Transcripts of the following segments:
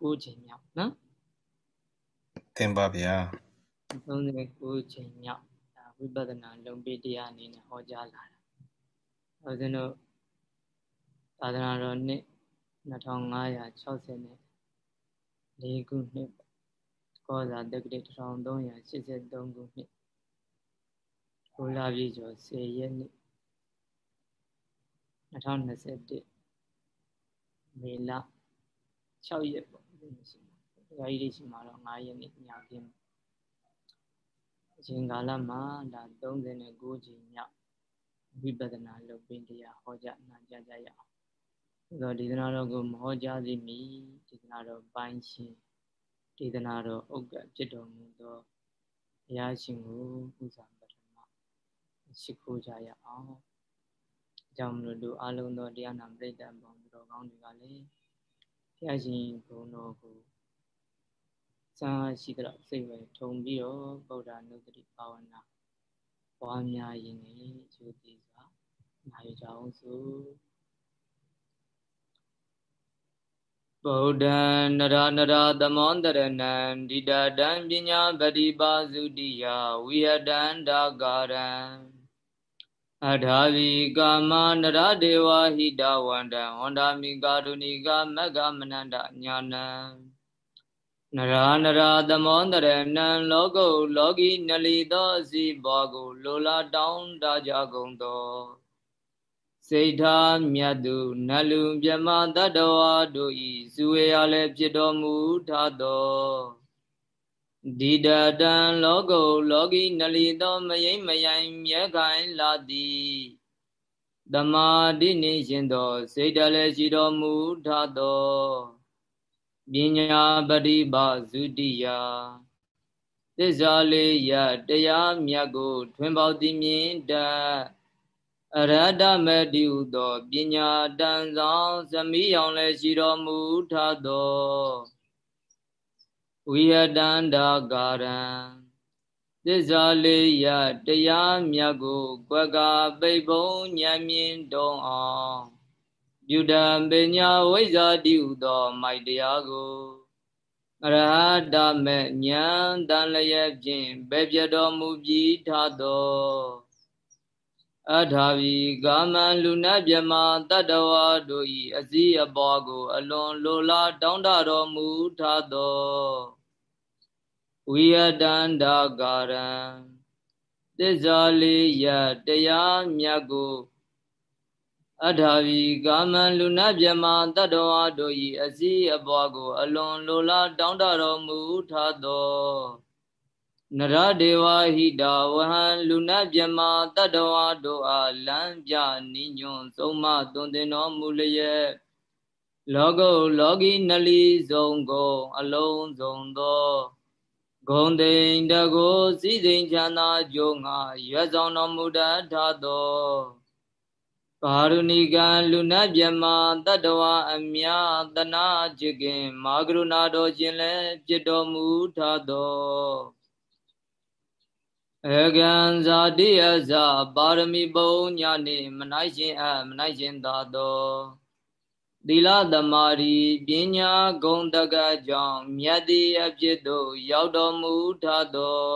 39ချိန်မြောက်နော်တင်ပါဗျာ39ချိန်မြောက်ဒါဝိပဿနာလုံပိတရားအနေနဲ့ဟောကြားလာတာဦးဇင်းတို့သာသနာတော်နှစ်2560နဲ့၄ခုနှစ်ကောဇာတက္ကတိ1383ခုနှစ်ကိုလာပြည့်ကျော်10ရက်နေ့2021မေလ6ရက်ပေါ့ ဒီနေ့ရှိမှာ။ဒါကြီးတွေရှိမှာတော့9ရက်နေ့ညပြင်းအချိန်ကာလမှာဒါ39ချိန်မြောက်ဝိပဿနာလုပ်ပင်တရားဟောကြားနာကြားကြရအောင်။ဆိုတော့ဒီသနာတော်ကိုမဟောကြားသေးမီဒီသနာတော်ပိုင်းရှင်ဒေသနာတော်ဥက္ကဖြစ်တော်မူသောဘုရားရှင်ကိုပူဇော်ပထမရှိခိုးကြရအောင်အကြောင်းမလို့လူအလုံးသောတရားနာပရိသတ်ပေါင်းသူတော်ကောင်းတွေကလည်း ဘုရားရှင်ဘုံတော်ကိုစာရှိတဲ့စိတ်ပဲထုံပြီးတော့ဗုဒ္ဓနုတ္တိဘာဝနာပွားများရင်းနဲ့ကျိုးတည်စွာနိုင်ကြအောင်စို့ဗုဒ္ဓံနရနရသမောတရဏံဒိဋ္ဌတံပညာပတိပါစုတိယဝိဟတံဒါကာရံ အထာဝီကာမနရဒေဝဟိတဝန္တံဝန္တာမိကာရုဏိကမဂ္ဂမနန္တညာနံနရာနရာသမောတရဏံလောကုလောကီနလီသောစီဘောကို လိုလားတောင်းတကြကုန်သောစိတ်ထားမြတ်သူနလူမြမတတ္တဝါတို့ဤစုဝေရလည်းဖြစ်တော်မူထသော ဒီတတံလောကုလောကီနလီသောမယိမ့်မယိုင်မြဲခိုင်လာသည်တမာတိနေရှင်သောစိတ်တလည်းရှိတော်မူထသောပညာပရိပါစုတိယသစ္စာလေးရတရားမြတ်ကို ထွင်ပေါသည်မြင်တတ်အရဟတမေတိဟုသောပညာတန်ဆောင်သမိယောင်လည်းရှိတော်မူထသော ဝိယတန္တာကာရံသစ္စာလေးရတရားမြတ်ကိုကွက်ကပိတ်ပုံဉာဏ်မြင်တုံအောင်ပြုတံပညာဝိဇ္ဇာတိဟုသောမိုက်တရားကိုအရဟတမေဉာဏ်တန်လျက်ဖြင့်ပဲပြတော်မူပြီးထသောအထာဝီကာမံလူနတ်မြမတတ္တဝါတို့၏အစည်းအပေါ်ကို အလွန်လိုလားတောင်းတတော်မူထသော ဝိယတန္တာကာရံသစ္စာလေးရတရားမြတ်ကိုအထာဝီကာမံလူနတ်မြမတတ္တဝါတို့၏အစည်းအပေါ်ကို အလွန်လိုလားတောင်းတတော်မူထသောနရဒေဝဟိတာဝဟံလူနတ်မြမတတ္တဝါတို့အားလမ်းပြနိညွန်သုံးမသွန်သင်တော်မူလျက်လောကုလောကီနလီဆုံးကုန်အလုံးစုံသော ဂုံတိန်တကိုစည်းစိမ်ချမ်းသာကြိုးငါရွယ်ဆောင်တော်မူတတ်သောပါရုဏီကံလူနတ်မြမတတ္တဝါအမြတနာจิตကင် မာကရုဏာတော်ခြင်းလည်းပြတော်မူထသောအကံဇာတိယဇပါရမီပုံညာနေမနိုင်ရှင်အမနိုင်ရှင်သာသော သီလသမารီပညာဂုံတကကြောင့်မြတ်တိအဖြစ်သို့ရောက်တော်မူထသော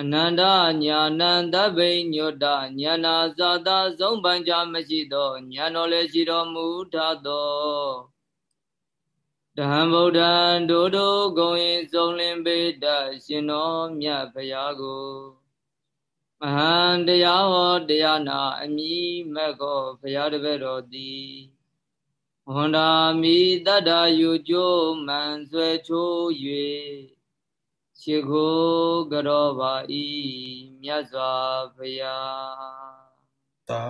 အနန္တညာနန္တဗိညုတညာနာဇာတာဆုံးပံကြမရှိသောညာတော်လည်းရှိတော်မူထသောတဟံဗုဒ္ဓံဒိုဒိုဂုံရင်စုံလင်ပေတရှင်တော်မြတ်ဖရာကို မဟံတရားဟောတရားနာအမိမက်ကောဖရာတပည့်တော်သည်ဝန္ဒာမိတတ္တာယူကျိုးမှန်ဆွဲချိုး၍ရှိခိုးကြောပါဤမြတ်စွာဘုရားသာ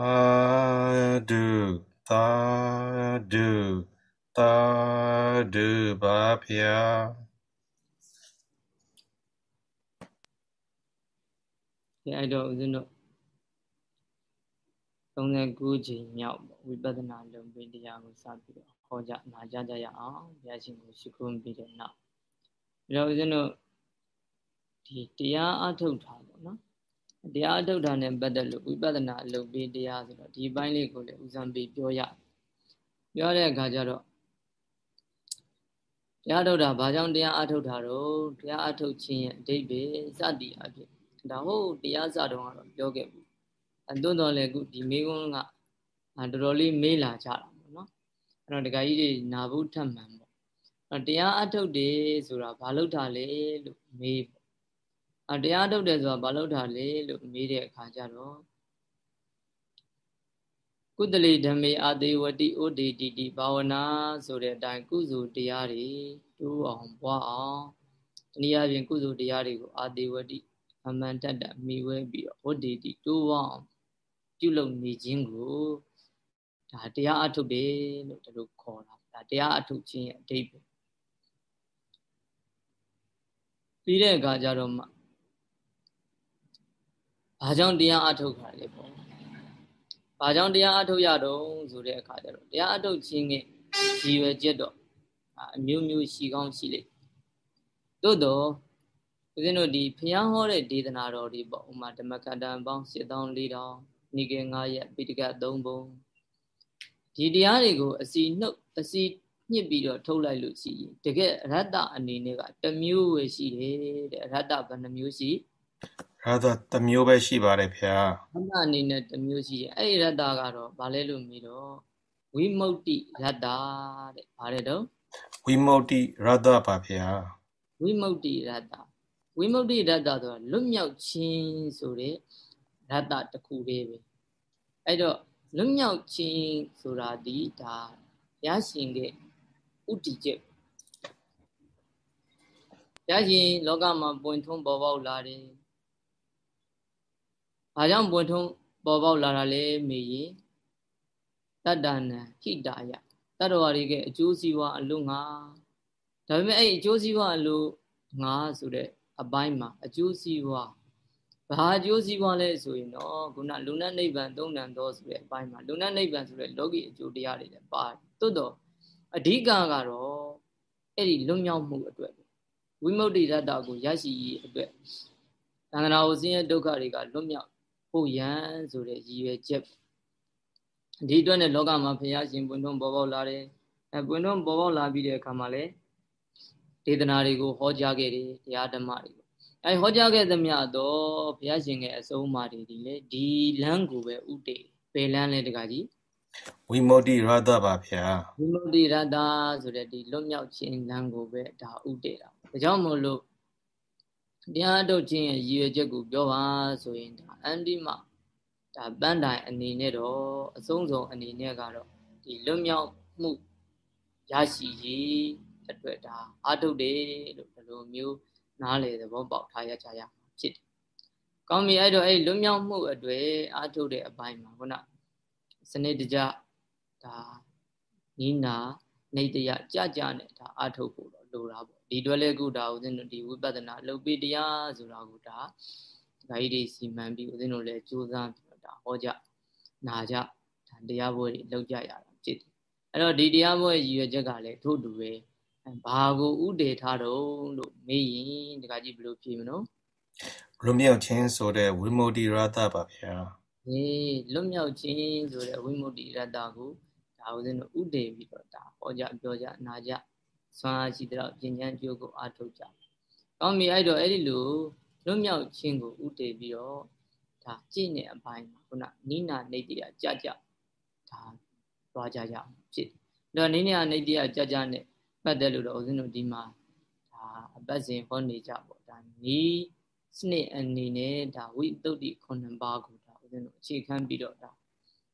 ဓုသာဓုသာဓုပါဗျာ ဒီအဲ့တော့ဦးဇင်းတို့39ချိန်မြောက်ဝိပဿနာလုံပင်တရားကိုစပြီးတော့ဟောကြနာကြကြရအောင်ဘုရားရှင်ကိုရှိခိုးပြီးတဲ့နောက်ပြီးတော့ဦးဇင်းတို့ဒီတရားအထုတ်တာပေါ့နော်တရားအထုတ်တာနဲ့ပတ်သက်လို့ဝိပဿနာလုံပင်တရားဆိုတော့ဒီဘိုင်းလေးကိုလည်းဦးဇံပေးပြောရပြောတဲ့အခါကျတော့တရားထုတ်တာဘာကြောင့်တရားအထုတ်တာတော့တရားအထုတ်ခြင်းရဲ့အဓိပ္ပာယ်စသည်အဖြစ် ဒါဟုတ်တရားစတော့ကတော့ပြောခဲ့ဘူးအဲတွန်းတော်လည်းခုဒီမေးခွန်းကတော်တော်လေးမေးလာကြတာပေါ့နော်အဲ့တော့ဒကာကြီးတွေနာဘူးထပ်မှန်ပေါ့အဲ့တရားအထုတ်တယ်ဆိုတာဘာလို့တာလဲလို့မေးပေါ့အတရားထုတ်တယ်ဆိုတာဘာလို့တာလဲလို့မေးတဲ့အခါကျတော့ကုသလေဓမ္မေအာတေဝတိဩဒေတိတိဘာဝနာဆိုတဲ့အတိုင်းကုစုတရားတွေတိုးအောင်ပွားအောင်တနည်းအားဖြင့်ကုစုတရားတွေကိုအာတေဝတိ အမှန်တတ်တမိဝဲပြီးတော့ဩဒေတိတိုးအောင်ပြုလုပ်နေခြင်းကိုဒါတရားအထုတ်တယ်လို့ဒီလိုခေါ်တာဒါတရားအထုတ်ခြင်းရဲ့အဓိပ္ပာယ်ပြီးတဲ့အခါကျတော့မှဘာကြောင့်တရားအထုတ်တာလဲပေါ့ဘာကြောင့်တရားအထုတ်ရတော့ဆိုတဲ့အခါကျတော့တရားအထုတ်ခြင်းကရည်ရွယ်ချက်တော့အမျိုးမျိုးရှိကောင်းရှိလိမ့်သို့တော့ ဦးဇင်းတို့ဒီဘုရားဟောတဲ့ဒေသနာတော်တွေပေါ့ဥမာဓမ္မကတံပေါင်း7400နိကေ9ရက်ပိဋက3ဘုံဒီတရားတွေကိုအစီနှုတ်အစီညှစ်ပြီးတော့ထုတ်လိုက်လို့ရှိရင်တကယ်ရတ္တအနေနဲ့ကတမျိုးပဲရှိတယ်တဲ့ရတ္တဘယ်နှမျိုးရှိရတ္တတမျိုးပဲရှိပါတယ်ဗျာရတ္တအနေနဲ့တမျိုးရှိတယ်အဲ့ဒီရတ္တကတော့ဘာလဲလို့မြည်တော့ဝိမု ക്തി ရတ္တတဲ့ဘာလဲတော့ဝိမု ക്തി ရတ္တပါဗျာဝိမု ക്തി ရတ္တ ဝိမု ക്തി ရတ္တဆိုတာလွတ်မြောက်ခြင်းဆိုတဲ့ရတ္တတစ်ခုလေးပဲအဲ့တော့လွတ်မြောက်ခြင်းဆိုတာဒီဒါရရှင်တဲ့ဥတည်ချက်ရရှင်လောကမှာပွင့်ထုံးပေါ်ပေါက်လာတယ်။ဘာကြောင့်ပွင့်ထုံးပေါ်ပေါက်လာတာလဲမေးရင်တတ္တနံဟိတာယတတ္တဝါတွေကအကျိုးစီးပွားအလို့ငါဒါပေမဲ့အဲ့အကျိုးစီးပွားအလို့ငါဆိုတဲ့ အပိုင်းမှာအကျိုးစီးပွားဘာအကျိုးစီးပွားလဲဆိုရင်တော့ခုနလူနတ်နိဗ္ဗာန်သုံးဏ္ဍသောဆိုတဲ့အပိုင်းမှာလူနတ်နိဗ္ဗာန်ဆိုတဲ့လောကီအကျိုးတရားတွေလည်းပါတယ်။သို့တော့အဓိကကတော့အဲ့ဒီလွတ်မြောက်မှုအတွက်ဝိမု ക്തി ရတ္တကိုရရှိရေးအတွက်သံဃာဝဆင်းရဲဒုက္ခတွေကလွတ်မြောက်ဖို့ရန်ဆိုတဲ့ရည်ရွယ်ချက်ဒီအတွက်နဲ့လောကမှာဘုရားရှင်ပွင့်ထွန်းပေါ်ပေါက်လာတယ်အဲပွင့်ထွန်းပေါ်ပေါက်လာပြီးတဲ့အခါမှာလည်း ဒေသနာတွေကိုဟောကြားခဲ့တယ်တရားဓမ္မတွေအဲဟောကြားခဲ့သမျှတော့ဘုရားရှင်ရဲ့အဆုံးအမတွေဒီလေဒီလမ်းကိုပဲဥတည်ပယ်လန်းလဲတကကြီးဝိမု ക്തി ရတ္တပါဗျာဝိမု ക്തി ရတ္တဆိုတဲ့ဒီလွတ်မြောက်ခြင်းလမ်းကိုပဲဒါဥတည်တာဒါကြောင့်မို့လို့တရားထုတ်ခြင်းရဲ့ရည်ရွယ်ချက်ကိုပြောပါဆိုရင်ဒါအန္တိမဒါပန်းတိုင်အနေနဲ့တော့အဆုံးစုံအနေနဲ့ကတော့ဒီလွတ်မြောက်မှုရရှိရေး အတွက်ဒါအာထုတ်တယ်လို့ဒီလိုမျိုးနားလေသဘောပေါက်ထားရကြရမှာဖြစ်တယ်။ကောင်းပြီအဲ့တော့အဲ့လွတ်မြောက်မှုအတွေ့အာထုတ်တဲ့အပိုင်းမှာခုနစနစ်တကျဒါနိနာနေတရကြကြနဲ့ဒါအာထုတ်ဖို့တော့လိုတာပေါ့ဒီအတွက်လည်းခုဒါဦးဇင်းတို့ဒီဝိပဿနာလုပ်ပြီးတရားဆိုတာကိုဒါဒကာကြီးတွေစီမံပြီးဦးဇင်းတို့လည်းကြိုးစားပြီးတော့ဒါဟောကြနာကြဒါတရားပွဲတွေလုပ်ကြရတာဖြစ်တယ်အဲ့တော့ဒီတရားပွဲရည်ရွယ်ချက်ကလည်းထို့တူပဲ ဘာကိုဥတည်ထားတော့လို့မေးရင်ဒကာကြီးဘယ်လိုဖြေမလို့လွတ်မြောက်ခြင်းဆိုတဲ့ဝိမု ക്തി ရတ္တပါဗျာအေးလွတ်မြောက်ခြင်းဆိုတဲ့ဝိမု ക്തി ရတ္တကိုဒါဦးဇင်းတို့ဥတည်ပြီးတော့ဒါဟောကြပြောကြနာကြစွမ်းအားရှိတဲ့ပညာကျိုးကိုအားထုတ်ကြ။ကောင်းပြီအဲ့တော့အဲ့ဒီလိုလွတ်မြောက်ခြင်းကိုဥတည်ပြီးတော့ဒါကြည့်နေအပိုင်းမှာခုနနိနာနေတ္တိယကြကြဒါသွားကြကြအောင်ဖြစ်။ဒါနိနာနေတ္တိယကြကြနဲ့ ပတ်သက်လို့တော့ဦးဇင်းတို့ဒီမှာဒါအပတ်စဉ်ဟောနေကြပေါ့ဒါနီးစနစ်အနေနဲ့ဒါဝိတုဒ္ဓိခုနှစ်ပါးကိုဒါဦးဇင်းတို့အခြေခံပြီးတော့ဒါ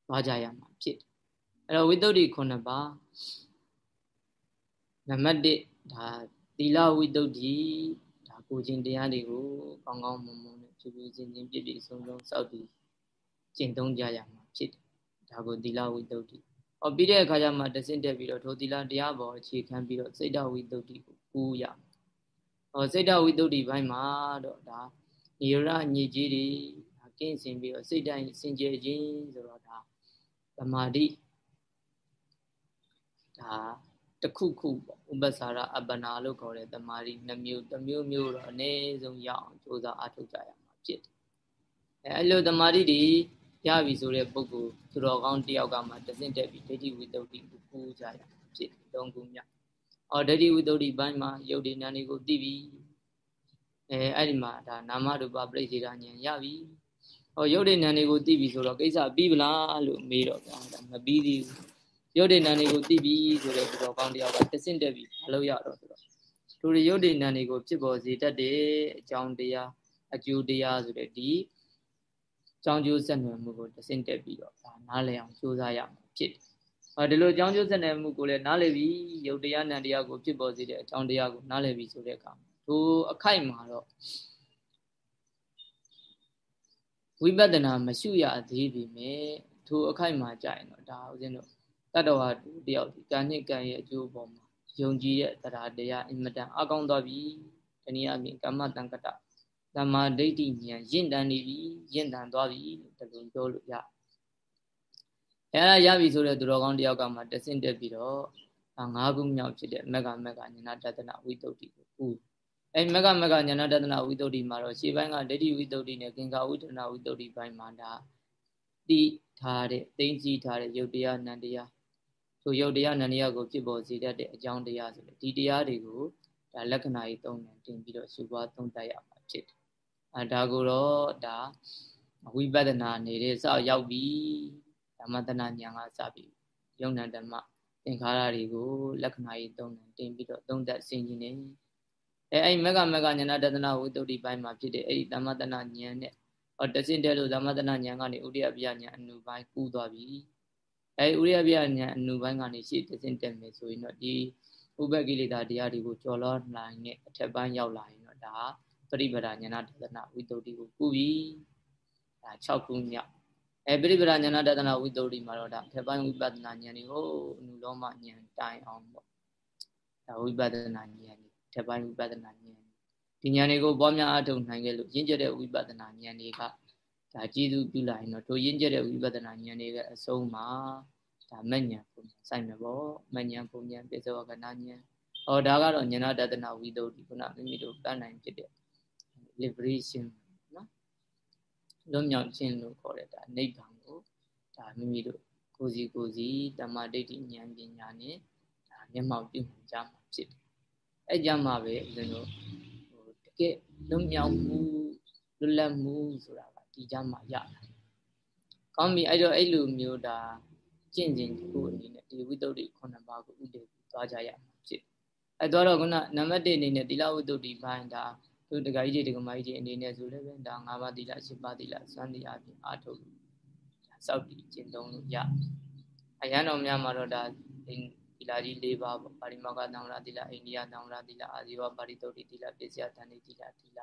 သွားကြရမှာဖြစ်တယ်။အဲ့တော့ဝိတုဒ္ဓိခုနှစ်ပါးနံပါတ်1ဒါသီလဝိတုဒ္ဓိဒါကိုခြင်းတရားတွေကိုကောင်းကောင်းမွန်မွန်နဲ့ဖြည်းဖြည်းချင်းချင်းပြည့်ပြည့်စုံစုံစောက်တည်ကျင့်သုံးကြရမှာဖြစ်တယ်ဒါကိုသီလဝိတုဒ္ဓိ ဟောပြီးတဲ့အခါကျမှတဆင့်တက်ပြီးတော့ထိုသီလတရားပေါ်အခြေခံပြီးတော့စိတ်တဝိတုဒ္ဓိကိုကူးရဟောစိတ်တဝိတုဒ္ဓိဘိုင်းမှာတော့ဒါနိရညစ်ကြီးတွေကင်းစင်ပြီးတော့စိတ်တိုင်းစင်ကြယ်ခြင်းဆိုတော့ဒါသမာဓိဒါတခုခုပေါ့ဥပ္ပစာရအပ္ပနာလို့ခေါ်တဲ့တမာရီနှမျိုးတစ်မျိုးမျိုးတော့အနည်းဆုံးရအောင်ကြိုးစားအားထုတ်ကြရမှာဖြစ်တယ်အဲအဲ့လိုတမာရီတွေ ရပြီဆိုတဲ့ပုဂ္ဂိုလ်သူတော်ကောင်းတယောက်ကမှတဆင့်တက်ပြီးဒိဋ္ဌိဝိတ္တုကိုပူကြရမှာဖြစ်တယ်သုံးခုမြောက်အော်ဒိဋ္ဌိဝိတ္တုဘိုင်းမှာယုတ်ဒီနာနေကိုသိပြီအဲအဲ့ဒီမှာဒါနာမရူပပြိစေတာဉာဏ်ရပြီဟောယုတ်ဒီနာနေကိုသိပြီဆိုတော့ကိစ္စပြီးပလားလို့မေးတော့ဗျာဒါမပြီးသေးဘူးယုတ်ဒီနာနေကိုသိပြီဆိုတဲ့ဒီတော့ကောင်းတယောက်ကတဆင့်တက်ပြီမလုပ်ရတော့ဆိုတော့သူတွေယုတ်ဒီနာနေကိုဖြစ်ပေါ်စေတတ်တဲ့အကြောင်းတရားအကျိုးတရားဆိုတဲ့ဒီ ကြောင်းကျိုးဆက်နွယ်မှုကိုတဆင့်တက်ပြီးတော့ဒါနားလည်အောင်ကြိုးစားရမှာဖြစ်တယ်ဒီလိုအကြောင်းကျိုးဆက်နေမှုကိုလည်းနားလည်ပြီးယုတ်တရားနံတရားကိုဖြစ်ပေါ်စေတဲ့အကြောင်းတရားကိုနားလည်ပြီးဆိုတဲ့အခါဒိုအခိုက်မှာတော့ဝိပဿနာမရှိရသေးပြီမဲ့ထိုအခိုက်မှာကြာရင်တော့ဒါဦးဇင်းတို့တတ္တဝါတူတယောက်ဒီကံနှစ်ကံရဲ့အကျိုးပေါ်မှာယုံကြည်တဲ့တရားတရားအင်မတန်အကောင်းသွားပြီတနည်းအားဖြင့်ကမ္မတံကတသ မ္မာဒိဋ္ဌိဉာဏ်ရင့်တန်နေပြီရင့်တန်သွားပြီလို့တလူပြောလို့ရတယ်အဲဒါရပြီဆိုတဲ့သူတော်ကောင်းတယောက်ကမှတဆင့်တက်ပြီးတော့ငါးခုမြောက်ဖြစ်တဲ့မက္ကမက္ကညာတတနာဝိတုဒ္ဓိကိုဥအဲမက္ကမက္ကညာတတနာဝိတုဒ္ဓိမှာတော့ရှေးပိုင်းကဒိဋ္ဌိဝိတုဒ္ဓိနဲ့ကင်္ကာဝိတနာဝိတုဒ္ဓိပိုင်းမှာဒါတိထားတဲ့သိမ့်စီထားတဲ့ယုတ်တရားနန္တရားဆိုယုတ်တရားနန္တရားကိုဖြစ်ပေါ်စေတတ်တဲ့အကြောင်းတရားဆိုတဲ့ဒီတရားတွေကိုဒါလက္ခဏာကြီးသုံးတယ်တင်ပြီးတော့ရှုပွားသုံးတတ်ရမှာဖြစ်တယ် အဲဒါကိုတော့ဒါဝိပဿနာနေတဲ့စရောက်ပြီဓမ္မတနာဉာဏ်ကစပြီးယုံနာဓမ္မသင်္ခါရတွေကို လက္ခဏာကြီးသုံးတယ်တင်ပြီးတော့သုံးသက်ဆင်ခြင်နေအဲအဲ့မကမကဉာဏတဒနာဝိတ္တုပိုင်းမှာဖြစ်တဲ့အဲ့ဒီဓမ္မတနာဉာဏ်နဲ့ဟောတစင်တဲ့လို့ဓမ္မတနာဉာဏ်ကနေဥရိယပြဉာဏ်အနုပိုင်းကူးသွားပြီအဲဥရိယပြဉာဏ်အနုပိုင်းကနေရှေ့တစင်တက်မယ်ဆိုရင်တော့ဒီဥပ္ပကိလေသာတရားတွေကိုကျော်လွှားနိုင်တဲ့အထက်ပိုင်းရောက်လာရင်တော့ဒါ ပရိပဒဉာဏတဒနာဝိတ္တုကိုကူးပြီဒါ6ခုမြောက်အဲပရိပဒဉာဏတဒနာဝိတ္တုမှာတော့ဒါထက်ပိုင်းဝိပဿနာဉာဏ်တွေဟိုအနုလောမဉာဏ်တိုင်အောင်ပေါ့ဒါဝိပဿနာဉာဏ်တွေထက်ပိုင်းဝိပဿနာဉာဏ်ဒီဉာဏ်တွေကိုပွားများအထောက်နိုင်ခဲ့လို့ရင့်ကျက်တဲ့ဝိပဿနာဉာဏ်တွေကဒါကျေစုပြုလိုက်ရင်တော့တို့ရင့်ကျက်တဲ့ဝိပဿနာဉာဏ်တွေကအဆုံးမှာဒါမဉ္ဇဉ်ပုံဆိုင်မှာပေါ့မဉ္ဇဉ်ပုံဉဏ်ပိဿဝကနာဉာဏ်ဟောဒါကတော့ဉာဏတတနာဝိသုဒ္ဓိခုနမိမိတို့ပန်းနိုင်ဖြစ်တဲ့ liberation နော်လွတ်မြောက်ခြင်းလို့ခေါ်တဲ့ဒါနိဗ္ဗာန်ကိုဒါမိမိတို့ကိုစီကိုစီတမ္မာဒိဋ္ဌိဉာဏ်ပညာနဲ့ဒါမျက်မှောက်ပြုကြမှာဖြစ်တယ်အဲကြမှာပဲဦးဇင်းတို့ဟိုတကယ်လွတ်မြောက်မှုလွတ်လပ်မှုဆိုတာကဒီကြမှာရတာကောင်းပြီအဲ့တော့အဲ့လိုမျိုးဒါကျင့်စဉ်တစ်ခုအနေနဲ့ဒီဝိတ္တုခုနှစ်ပါးကိုဥတည်သွားကြရမှာဖြစ်အဲတော့ခုနနံပါတ်1အနေနဲ့သီလဝိတ္တုဘိုင်းဒါ တို့တက္ကကြီးတွေတက္ကမကြီးတွေအနေနဲ့ဆိုလည်းပဲဒါ၅ပါးသီလ၈ပါးသီလစွမ်းသီအပြင်အာထုတ်လို့စောက်တည်ကျင့်သုံးလို့ရအရန်တော်များမှာတော့ဒါသီလကြီး၄ပါးပေါ့ပါရိမောကသံဃာသီလအိန္ဒိယသံဃာသီလအာဇီဝပါရိတုတ်တိသီလပစ္စယတန်တိသီလသီလ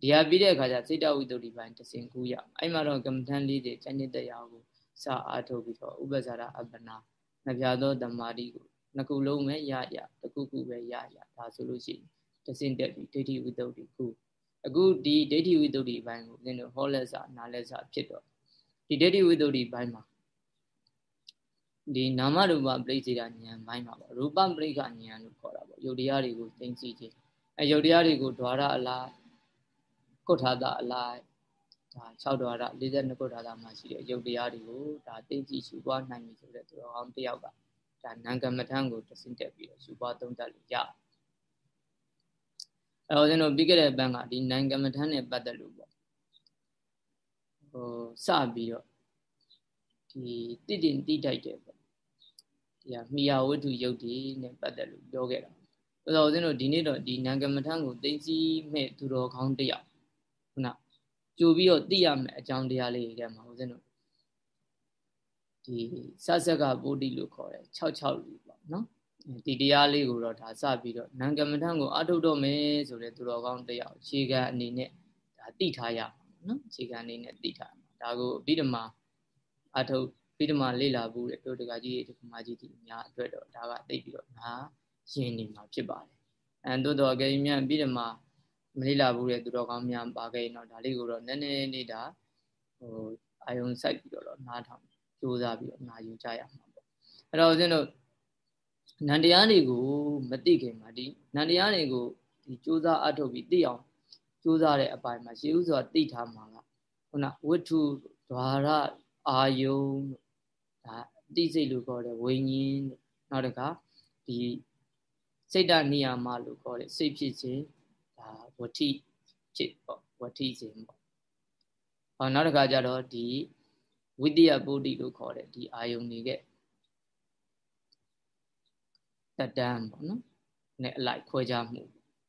ဒီဟာပြီးတဲ့အခါကျစိတ်တဝိတ္တုပိုင်းတစင်ကူးရအဲ့မှာတော့ကမ္မထန်လေးတွေကျင့်တဲ့ရာကိုစာအားထုတ်ပြီးတော့ဥပ္ပဇာရအပ္ပနာနှပြသောတမာတိကိုနှစ်ခုလုံးပဲရရတစ်ခုခုပဲရရဒါဆိုလို့ရှိရင် တစင်တက်ပြီးဒိဋ္ဌိဝိတ္တုခုအခုဒီဒိဋ္ဌိဝိတ္တုဘိုင်းကိုသင်တို့ဟောလက်စာနားလက်စာဖြစ်တော့ဒီဒိဋ္ဌိဝိတ္တုဘိုင်းမှာဒီနာမရူပပရိစ္ဆေဒဉာဏ်ဘိုင်းမှာပေါ့ရူပပရိက္ခဉာဏ်လို့ခေါ်တာပေါ့ယုတ်တရားတွေကိုသိသိချင်းအဲယုတ်တရားတွေကိုဓွာရအလားကုဋ္ဌာတအလားဒါ6ဓွာရ42ကုဋ္ဌာတမှာရှိတဲ့ယုတ်တရားတွေကိုဒါသိသိရှုပွားနိုင်ပြီဆိုတဲ့သူတော်ကောင်းတယောက်ကဒါနံကမ္မထံကိုတဆင့်တက်ပြီးတော့ရှုပွားသုံးသပ်လို့ရ အဲတော့ကျွန်တော်ပြီးခဲ့တဲ့ဘန်းကဒီနံကမ္မထံနဲ့ပတ်သက်လို့ပေါ့ဟိုစပြီးတော့ဒီတိတင်တိတိုက်တယ်ပေါ့ဒီဟာမိယာဝတ္ထုယုတ်ဒီနဲ့ပတ်သက်လို့ပြောခဲ့တာဆိုတော့ဦးဇင်းတို့ဒီနေ့တော့ဒီနံကမ္မထံကိုသိသိမဲ့သူတော်ကောင်းတယောက်ခုနကြိုပြီးတော့သိရမယ်အကြောင်းတရားလေးတွေထဲမှာဦးဇင်းတို့ဒီစဆက်ကဗုဒ္ဓလို့ခေါ်တယ်66လူပေါ့နော် ဒီတရားလေးကိုတော့ဒါစပြီးတော့နံကမ္မထံကိုအထုတ်တော့မယ်ဆိုတဲ့သူတော်ကောင်းတယောက်ခြေကအနေနဲ့ဒါသိထားရမှာနော်ခြေကအနေနဲ့သိထားမှာဒါကိုအဘိဓမ္မာအထုတ်ပြီးတော့မှလေ့လာဘူးတဲ့တို့တကကြီးဒီကမာကြီးဒီအများအတွက်တော့ဒါကသိပြီးတော့ငါရင်နေမှာဖြစ်ပါတယ်အဲတို့တော့အကယ်၍များပြီးတော့မှမလေ့လာဘူးတဲ့သူတော်ကောင်းများပါခဲ့ရင်တော့ဒါလေးကိုတော့နည်းနည်းလေးဒါဟိုအာယုံစိုက်ပြီးတော့နားထောင်ကြိုးစားပြီးတော့နာယူကြရမှာပေါ့အဲ့တော့ဦးဇင်းတို့ နန္တရားတွေကိုမသိခင်မှာဒီနန္တရားတွေကိုဒီစူးစမ်းအထုတ်ပြီးသိအောင်စူးစမ်းတဲ့အပိုင်းမှာရှေးဥစွာသိထားမှာကခုနဝတ္ထုဒွါရအာယုံဒါတိစိတ်လို့ခေါ်တယ်ဝိညာဉ်နောက်တခါဒီစိတ်တဏှာမလို့ခေါ်တယ်စိတ်ဖြစ်ခြင်းဒါဝတိဖြစ်ပေါ့ဝတိခြင်းပေါ့ဟောနောက်တခါကျတော့ဒီဝိတ္တယပုတိလို့ခေါ်တယ်ဒီအာယုံတွေက တတန်းပေါ့နော်နဲ့အလိုက်ခွဲခြားမှု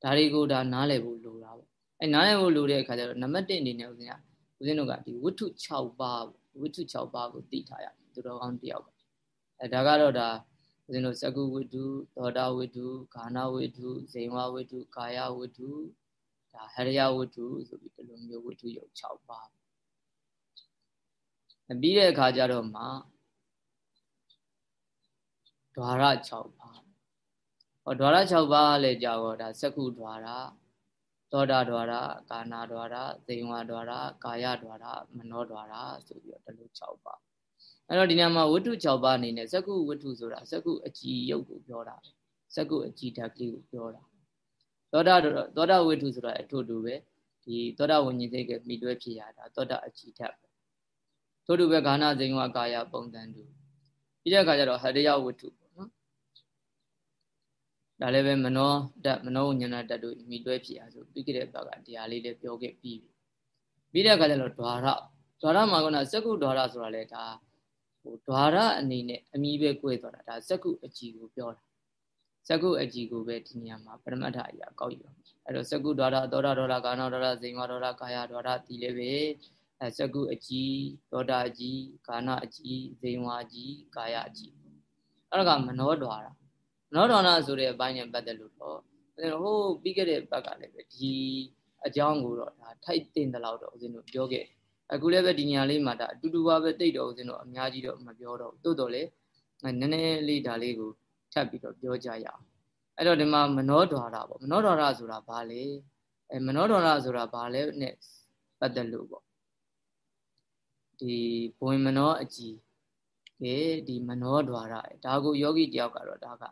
ဒါတွေကိုဒါနားလည်ဖို့လိုတာပေါ့အဲနားလည်ဖို့လိုတဲ့အခါကျတော့နံပါတ်1အနေနဲ့ဦးဇင်းကဦးဇင်းတို့ကဒီဝိတ္ထု6ပါးဝိတ္ထု6ပါးကိုသိထားရသူတော်ကောင်းတယောက်အဲဒါကတော့ဒါဦးဇင်းတို့စကုဝိတ္ထုသောတာဝိတ္ထုဂာနာဝိတ္ထုဇိန်ဝဝိတ္ထုကာယဝိတ္ထုဒါဟရိယဝိတ္ထုဆိုပြီးဒီလိုမျိုးဝိတ္ထုရုပ်6ပါးပြီးတဲ့အခါကျတော့မှဓာရ6ပါး ဟောဓာရ6ပါးလည်းကြာတော့ဒါစက္ခုဓာရသောတာဓာရကာနာဓာရသေဝဓာရကာယဓာရမနောဓာရဆိုပြီးတော့ဒီလို6ပါးအဲ့တော့ဒီနေရာမှာဝတ္ထု6ပါးအနေနဲ့စက္ခုဝတ္ထုဆိုတာစက္ခုအကြည်ရုပ်ကိုပြောတာစက္ခုအကြည်ဓာတ်ကလေးကိုပြောတာသောတာသောတာဝတ္ထုဆိုတာအထုတူပဲဒီသောတာဝဉ္ဇဉ်စိတ်ကမိတွဲဖြစ်ရတာသောတာအကြည်ဓာတ်ထို့တူပဲဂါနာဇိန်ဝကာယပုံတန်တူပြီးတဲ့အခါကျတော့ဟရိယဝတ္ထုပေါ့နော် ဒါလည်းပဲမနောတမနောဉာဏတတ်တို့မိတွဲဖြစ်အောင်ဆိုပြီးခဲ့တဲ့ဘက်ကတရားလေးလည်းပြောခဲ့ပြီးပြီးတဲ့အခါကျတော့ဓွာရဓွာရမှာကနစကုဓွာရဆိုတာလေဒါဟိုဓွာရအနေနဲ့အမိပဲ꿰သွားတာဒါစကုအကြည်ကိုပြောတာစကုအကြည်ကိုပဲဒီနေရာမှာပရမတ္ထအရာကောက်ယူအဲ့တော့စကုဓွာရသောတာဓွာရကာနောဓွာရဇိမဓွာရကာယဓွာရဒီလည်းပဲအဲစကုအကြည်ဒေါတာအကြည်ကာနာအကြည်ဇိမဝါအကြည်ကာယအကြည်အဲ့ဒါကမနောဓွာရ နောဒွါရဆိုတဲ့အပိုင်းနဲ့ပတ်သက်လို့တော့ဟိုးပြီးခဲ့တဲ့ဘက်ကလည်းပဲဒီအကြောင်းကိုတော့ဒါထိုက်တင်တယ်လို့တော့ဦးဇင်းတို့ပြောခဲ့အခုလည်းပဲဒီညာလေးမှာဒါအတူတူပါပဲတိတ်တော့ဦးဇင်းတို့အများကြီးတော့မပြောတော့တိုးတော်လေနည်းနည်းလေးဒါလေးကိုထပ်ပြီးတော့ပြောကြရအောင်အဲ့တော့ဒီမှာမနောဒွါရပေါ့မနောဒွါရဆိုတာဘာလဲအဲမနောဒွါရဆိုတာဘာလဲနဲ့ပတ်သက်လို့ပေါ့ဒီဘဝင်မနောအကြည်ကဲဒီမနောဒွါရဒါကိုယောဂီတယောက်ကတော့ဒါက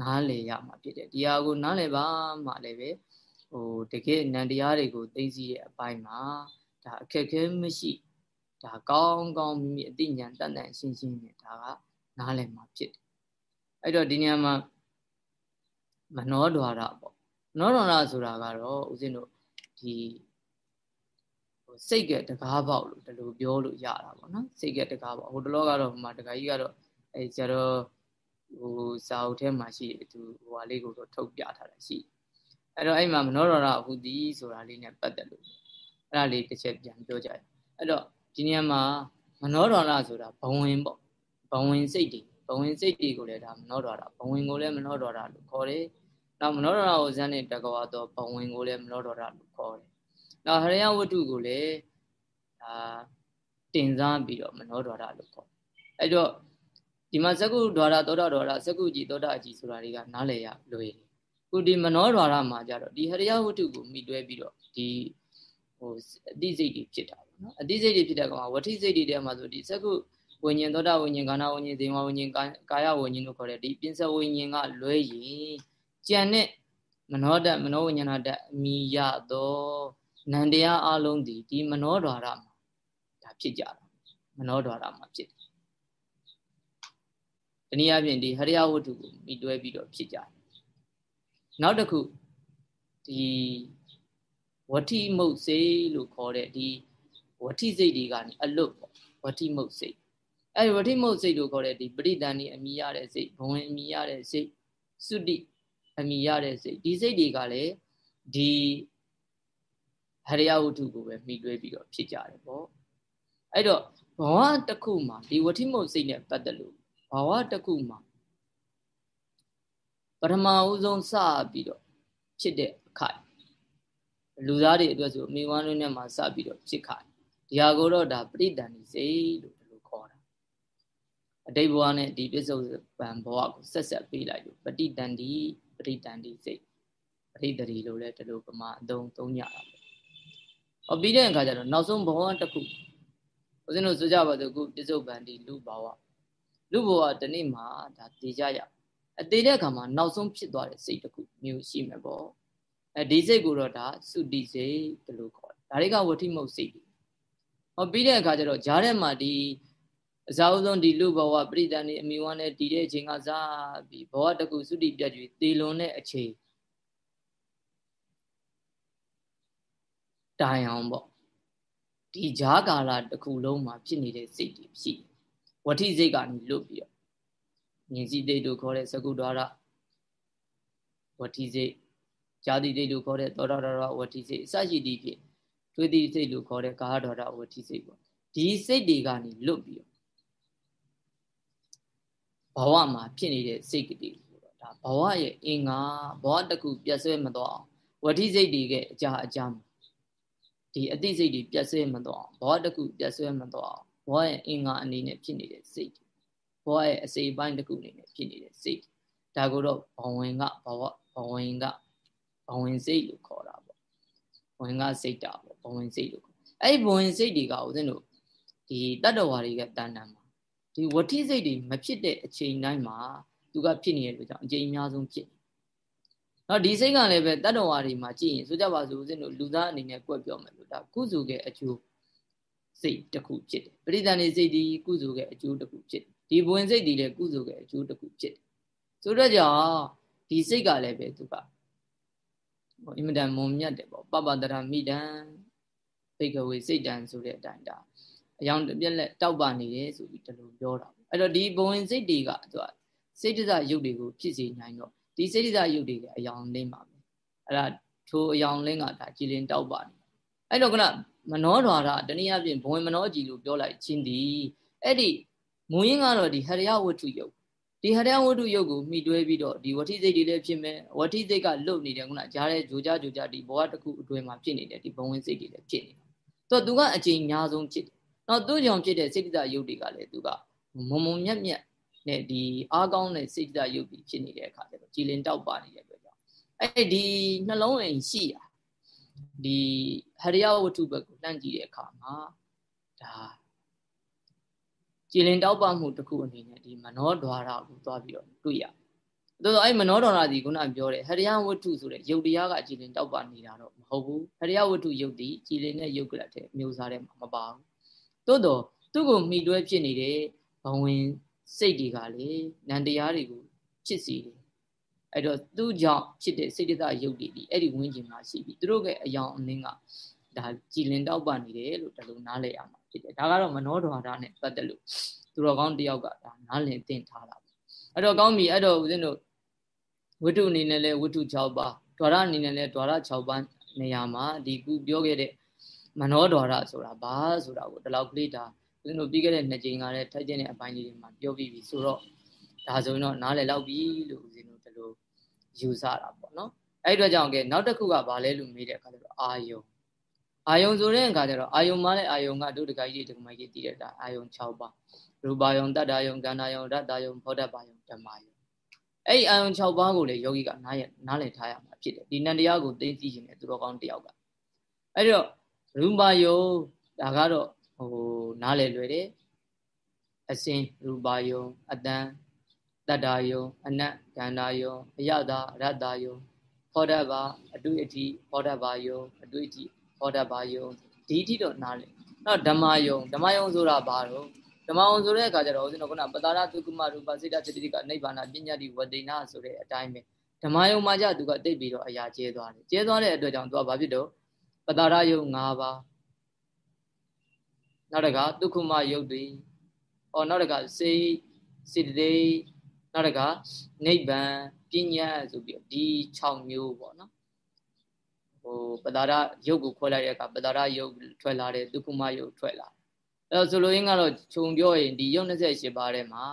နားလည်ရမှာဖြစ်တယ်ဒီဟာကိုနားလည်ပါမှလည်းပဲဟိုတကယ်နန္တရားတွေကိုသိသိတဲ့အပိုင်းမှာဒါအခက်ခဲမရှိဒါကောင်းကောင်းမိမိအသိဉာဏ်တတ်တတ်ရှင်းရှင်းနဲ့ဒါကနားလည်မှာဖြစ်တယ်အဲ့တော့ဒီနေရာမှာမနောဒွါရပေါ့မနောဒွါရဆိုတာကတော့ဦးဇင်းတို့ဒီစိတ်ကတကားပေါက်လို့ဒီလိုပြောလို့ရတာပေါ့နော်စိတ်ကတကားပေါက်ဟိုတလောကတော့ဟိုမှာတကားကြီးကတော့အဲကျတော့ ဟိုစာအုပ်ထဲမှာရှိတယ်သူဟိုဟာလေးကိုတော့ထုတ်ပြထားတာရှိအဲ့တော့အဲ့မှာမနောရရဟူသည်ဆိုတာလေးနဲ့ပတ်သက်လို့အဲ့ဒါလေးတစ်ချက်ပြန်ပြောကြရအဲ့တော့ဒီနေရာမှာမနောရရဆိုတာဘဝင်ပေါ့ဘဝင်စိတ်တွေဘဝင်စိတ်တွေကိုလည်းဒါမနောရရဘဝင်ကိုလည်းမနောရရလို့ခေါ်တယ်နောက်မနောရရကိုဇန်နဲ့တကဝါတော့ဘဝင်ကိုလည်းမနောရရလို့ခေါ်တယ်နောက်ဟရိယဝတ္ထုကိုလည်းဒါတင်စားပြီးတော့မနောဒွါရလို့ခေါ်အဲ့တော့ ဒီမှာဇကုဒွါရသောတာဒွါရဇကုကြီးသောတာအကြီးဆိုတာတွေကနားလည်ရလွယ်တယ်ခုဒီမနောဒွါရမှာကြတော့ဒီဟရိယဝတ္ထုကိုမိတွဲပြီးတော့ဒီဟိုအတိစိတ်တွေဖြစ်တာပေါ့နော်အတိစိတ်တွေဖြစ်တဲ့ကောင်ဝဋ္ထိစိတ်တွေထဲမှာဆိုဒီဇကုဝိညာဉ်သောတာဝိညာဉ်ကာဏဝိညာဉ်ဇေဝဝိညာဉ်ကာယဝိညာဉ်လို့ခေါ်တဲ့ဒီပြင်စဝိညာဉ်ကလွဲရင်ကြံတဲ့မနောတမနောဝိညာဏတအမိယသောနန္တရားအလုံးဒီဒီမနောဒွါရမှာဒါဖြစ်ကြတာမနောဒွါရမှာဖြစ် တယ်တနည်းအားဖြင့်ဒီဟရိယဝတ္ထုကိုမိတွဲပြီးတော့ဖြစ်ကြတယ်နောက်တစ်ခုဒီဝတိမုတ်စိတ်လို့ခေါ်တဲ့ဒီဝတိစိတ်တွေကနေအလွတ်ပေါ့ဝတိမုတ်စိတ်အဲဒီဝတိမုတ်စိတ်လို့ခေါ်တဲ့ဒီပရိဒဏ်นี่အမိရတဲ့စိတ်ဘဝင်အမိရတဲ့စိတ်သုတိအမိရတဲ့စိတ်ဒီစိတ်တွေကလည်းဒီဟရိယဝတ္ထုကိုပဲမိတွဲပြီးတော့ဖြစ်ကြတယ်ပေါ့အဲ့တော့ဘဝတစ်ခုမှာဒီဝဋ္ဌိမုတ်စိတ်နဲ့ပတ်သက်လို့ ဘဝတစ်ခုမှာပထမဦးဆုံးစပြီးတော့ဖြစ်တဲ့အခိုက်လူသားတွေအတွက်ဆိုအမိဝမ်းတွင်းထဲမှာစပြီးတော့ဖြစ်ခိုက်ဒီဟာကိုတော့ဒါပရိဒဏ်ဒီစိတ်လို့ဒီလိုခေါ်တာအတိတ်ဘဝနဲ့ဒီပြစ္ဆုတ်ပံဘဝကိုဆက်ဆက်ပေးလိုက်လို့ပဋိတန်ဒီပရိဒဏ်ဒီစိတ်ပရိဒရီလို့လည်းဒီလိုပမာအသုံးသုံးကြတာပဲဟောပြီးတဲ့အခါကျတော့နောက်ဆုံးဘဝတစ်ခုဦးဇင်းတို့ဆိုကြပါစို့ခုပြစ္ဆုတ်ပန်ဒီလူဘဝ လူဘဝတနေ့မှာဒါတည်ကြရအသေးတဲ့အခါမှာနောက်ဆုံးဖြစ်သွားတဲ့စိတ်တစ်ခုမျိုးရှိမှာပေါ့အဲဒီစိတ်ကိုတော့ဒါစုတိစိတ်ဘယ်လိုခေါ်လဲဒါတွေကဝဋ္ဌိမုတ်စိတ်တွေဟောပြီးတဲ့အခါကျတော့ဂျားထဲမှာဒီအစားအဆုံးဒီလူဘဝပရိသန်နေအမိဝမ်းနဲ့တည်တဲ့အချိန်ကစားပြီးဘဝတကူသုတိပြတ်ပြီးသေလွန်တဲ့အချိန်တိုင်အောင်ပေါ့ဒီဈာကာလတစ်ခုလုံးမှာဖြစ်နေတဲ့စိတ်တွေဖြစ် ဝဋ္ထိစိတ်ကနေလွတ်ပြီးတော့မြင်စီသိတို့ခေါ်တဲ့သကုဒ္ဒရဝဋ္ထိစိတ်ဇာတိစိတ်တို့ခေါ်တဲ့သောတာရဝဋ္ထိစိတ်အစရှိသည့်ဖြင့်တွေးတိစိတ်လို့ခေါ်တဲ့ကာဟဒေါရဝဋ္ထိစိတ်ပေါ့ဒီစိတ်တွေကနေလွတ်ပြီးတော့ဘဝမှာဖြစ်နေတဲ့စိတ်တွေဆိုတော့ဒါဘဝရဲ့အင်္ဂါဘဝတစ်ခုပြတ်ဆွဲမသွားအောင်ဝဋ္ထိစိတ်တွေကအကြာအကြာဒီအသိစိတ်တွေပြတ်ဆွဲမသွားအောင်ဘဝတစ်ခုပြတ်ဆွဲမသွားအောင် ဘဝရဲ့အင်္ဂါအနေနဲ့ဖြစ်နေတဲ့စိတ်ဘဝရဲ့အစိပ်ပိုင်းတစ်ခုအနေနဲ့ဖြစ်နေတဲ့စိတ်ဒါကိုတော့ဘဝင်ကဘဝဘဝင်ကဘဝင်စိတ်လို့ခေါ်တာပေါ့ဘဝင်ကစိတ်တာပေါ့ဘဝင်စိတ်လို့အဲ့ဒီဘဝင်စိတ်တွေကဦးဇင်းတို့ဒီတတ္တဝါတွေကတဏ္ဍာမှာဒီဝဋ္ထိစိတ်တွေမဖြစ်တဲ့အချိန်တိုင်းမှာသူကဖြစ်နေတဲ့အတွက်ကြောင့်အကျိန်အများဆုံးဖြစ်နော်ဒီစိတ်ကလည်းပဲတတ္တဝါတွေမှာကြည့်ရင်ဆိုကြပါစို့ဦးဇင်းတို့လူသားအနေနဲ့ကြွက်ပြောမယ်လို့ဒါကုစုရဲ့အကျိုး စိတ်တစ်ခုဖြစ်တယ်ပရိသန်နေစိတ်ဒီကုစုရဲ့အကျိုးတစ်ခုဖြစ်ဒီဘဝင်စိတ်ဒီလည်းကုစုရဲ့အကျိုးတစ်ခုဖြစ်တယ်ဆိုတော့ကြောင့်ဒီစိတ်ကလည်းပဲသူကဟိုအင်မတန်မုံမြတ်တယ်ပေါ့ပပတရမိတံသိကဝေစိတ်တံဆိုတဲ့အတိုင်းဒါအယောင်ပြက်လက်တောက်ပါနေတယ်ဆိုပြီးဒီလိုပြောတာအဲ့တော့ဒီဘဝင်စိတ်တွေကသူကစိတ်တစရုပ်တွေကိုဖြစ်စေနိုင်တော့ဒီစိတ်တစရုပ်တွေကအယောင်လင်းပါပဲအဲ့ဒါထိုအယောင်လင်းကဒါကြည်လင်တောက်ပါနေအဲ့တော့က မနောဓာရတနည်းအားဖြင့်ဘဝင်မနောကြည်လို့ပြောလိုက်ချင်းဒီအဲ့ဒီမူရင်းကတော့ဒီဟရယဝတ္ထုယုတ်ဒီဟရယဝတ္ထုယုတ်ကိုမိတွဲပြီးတော့ဒီဝဋ္ထိစိတ်တွေလည်းဖြစ်မယ်ဝဋ္ထိစိတ်ကလွတ်နေတယ်ခုနကြားတဲ့ဂျိုကြဂျိုကြဒီဘဝတစ်ခုအတွင်းမှာဖြစ်နေတယ်ဒီဘဝင်စိတ်တွေလည်းဖြစ်နေတယ်တော့သူကအချိန်များဆုံးဖြစ်တယ်နောက်သူ့ကြောင့်ဖြစ်တဲ့စိတ်တယုတ်တွေကလည်းသူကမုံမုံမြက်မြက်နဲ့ဒီအားကောင်းတဲ့စိတ်တယုတ်တွေဖြစ်နေတဲ့အခါကျတော့ကြည်လင်တောက်ပါနေတဲ့အတွက်ကြောင့်အဲ့ဒီနှလုံးအိမ်ရှိတာ ဒီဟရိယဝတ္ထုဘက်ကိုလှမ်းကြည့်တဲ့အခါမှာဒါကြည်လင်တောက်ပမှုတစ်ခုအနေနဲ့ဒီမနောဒွါရကိုသွားပြီးတော့တွေ့ရ။သို့သောအဲ့မနောဒွါရဒီခုနပြောတဲ့ဟရိယဝတ္ထုဆိုတဲ့ယုတ်တရားကကြည်လင်တောက်ပနေတာတော့မဟုတ်ဘူး။ဟရိယဝတ္ထုယုတ်ဒီကြည်လင်တဲ့ယုတ်ကလတ်တဲ့မျိုးစားတဲ့မှာမပါဘူး။သို့တော့သူ့ကိုမိတွဲဖြစ်နေတဲ့ဘဝင်စိတ်တွေကလေနန္တရားတွေကိုဖြစ်စီတယ်။ အဲ့တော့သူ့ကြောင့်ဖြစ်တဲ့စိတ်တယုတ်တွေဒီအဲ့ဒီဝင်းကျင်မှာရှိပြီ။သူတို့ရဲ့အယောင်အနှင်းကဒါကြည်လင်တောက်ပနေတယ်လို့တလူနားလည်ရမှာဖြစ်တယ်ဒါကတော့မနောဒွါဒနဲ့ပတ်သက်လို့သူတော်ကောင်းတယောက်ကဒါနားလည်သင်ထားတာအဲ့တော့ကောင်းပြီအဲ့တော့ဦးဇင်းတို့ဝတ္ထုအနေနဲ့လဲဝတ္ထု6ပါးဒွါရအနေနဲ့လဲဒွါရ6ပါးနေရာမှာဒီခုပြောခဲ့တဲ့မနောဒွါရဆိုတာဘာဆိုတာကိုဒီလောက်ကလေးဒါဦးဇင်းတို့ပြီးခဲ့တဲ့နှစ်ကြိမ်ကလည်းထိုက်ကျင်းတဲ့အပိုင်းလေးတွေမှာပြောပြီးပြီဆိုတော့ဒါဆိုရင်တော့နားလည်လောက်ပြီလို့ဦးဇင်းတို့ဒီလို ယူဆတာပေါ့နော်အဲ့အတွက်ကြောင့်ကဲနောက်တစ်ခုကဘာလဲလို့မေးတဲ့အခါကျတော့အာယုံအာယုံဆိုတဲ့အခါကျတော့အာယုံမှလည်းအာယုံကဒုဒကကြီးဒကမကြီးတည်တဲ့တာအာယုံ6ပါးရူပါယုံတတ္တယုံကန္နာယုံရတ္တယုံဖောဓပါယုံဓမ္မယုံအဲ့ဒီအာယုံ6ပါးကိုလည်းယောဂီကနားရနားလည်ထားရမှာဖြစ်တယ်ဒီနန္တရားကိုသိသိရှင်တဲ့သူတော်ကောင်းတယောက်ကအဲ့တော့ရူပါယုံဒါကတော့ဟိုနားလည်လွယ်တယ်အစင်ရူပါယုံအတန်တတ္တယုံအနတ် ကန္နာယုံအယတာရတ္တယုံဖောဓပါအတွေ့အထိဖောဓပါယုံအတွေ့အထိဟောတတ်ပါယုံဒီတိတော့နားလေနော်ဓမ္မယုံဓမ္မယုံဆိုတာဘာတော့ဓမ္မယုံဆိုတဲ့အခါကျတော့ဦးဇင်းတို့ကပတာရသုကမရူပစိတ္တစိတ္တိကနိဗ္ဗာန်ပညာတိဝတိနာဆိုတဲ့အတိုင်းပဲဓမ္မယုံမှာကြသူကတိတ်ပြီးတော့အရာကျဲသွားတယ်ကျဲသွားတဲ့အတွက်ကြောင့်သူကဘာဖြစ်တော့ပတာရယုံ၅ပါးနောက်တကဒုက္ခမယုတ်တွေဟောနောက်တကစေစေတသိက် နောက်တကနိဗ္ဗာန်ပညာဆိုပြီးဒီ6မျိုးပေါ့နော်ဟိုပဒါရယုတ်ကိုခွဲလိုက်တဲ့အခါပဒါရယုတ်ထွက်လာတယ်ဒုက္ခမယုတ်ထွက်လာအဲဆိုလိုရင်းကတော့ခြုံပြောရင်ဒီယုတ်28ပါးထဲမှာ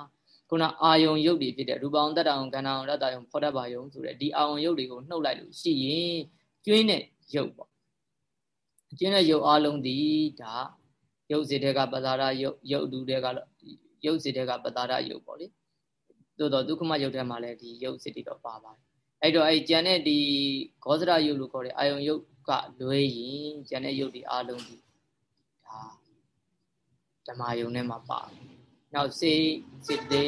ခုနအာယုံယုတ်တွေဖြစ်တဲ့ရူပအောင်တတ္တအောင်ခန္ဓာအောင်ရတ္တအောင်ဖောတတ်ပါယုံဆိုတဲ့ဒီအာယုံယုတ်တွေကိုနှုတ်လိုက်လို့ရှိရင်ကျွင်းတဲ့ယုတ်ပေါ့ကျွင်းတဲ့ယုတ်အလုံးဒီဒါယုတ်စေတဲ့ကပဒါရယုတ်ယုတ်ဒူတဲ့ကယုတ်စေတဲ့ကပဒါရယုတ်ပေါ့လေ သို့တော့ဒုက္ခမယုတ်ထဲမှာလည်းဒီယုတ်စေတိတော့ပါပါတယ်အဲ့တော့အဲ့ကျန်တဲ့ဒီဂောဇရယုတ်လို့ခေါ်တဲ့အာယုံယုတ်ကလွဲရင်ကျန်တဲ့ယုတ်ဒီအလုံးဒီဒါဓမ္မယုံထဲမှာပါတယ်နောက်စေစေတေ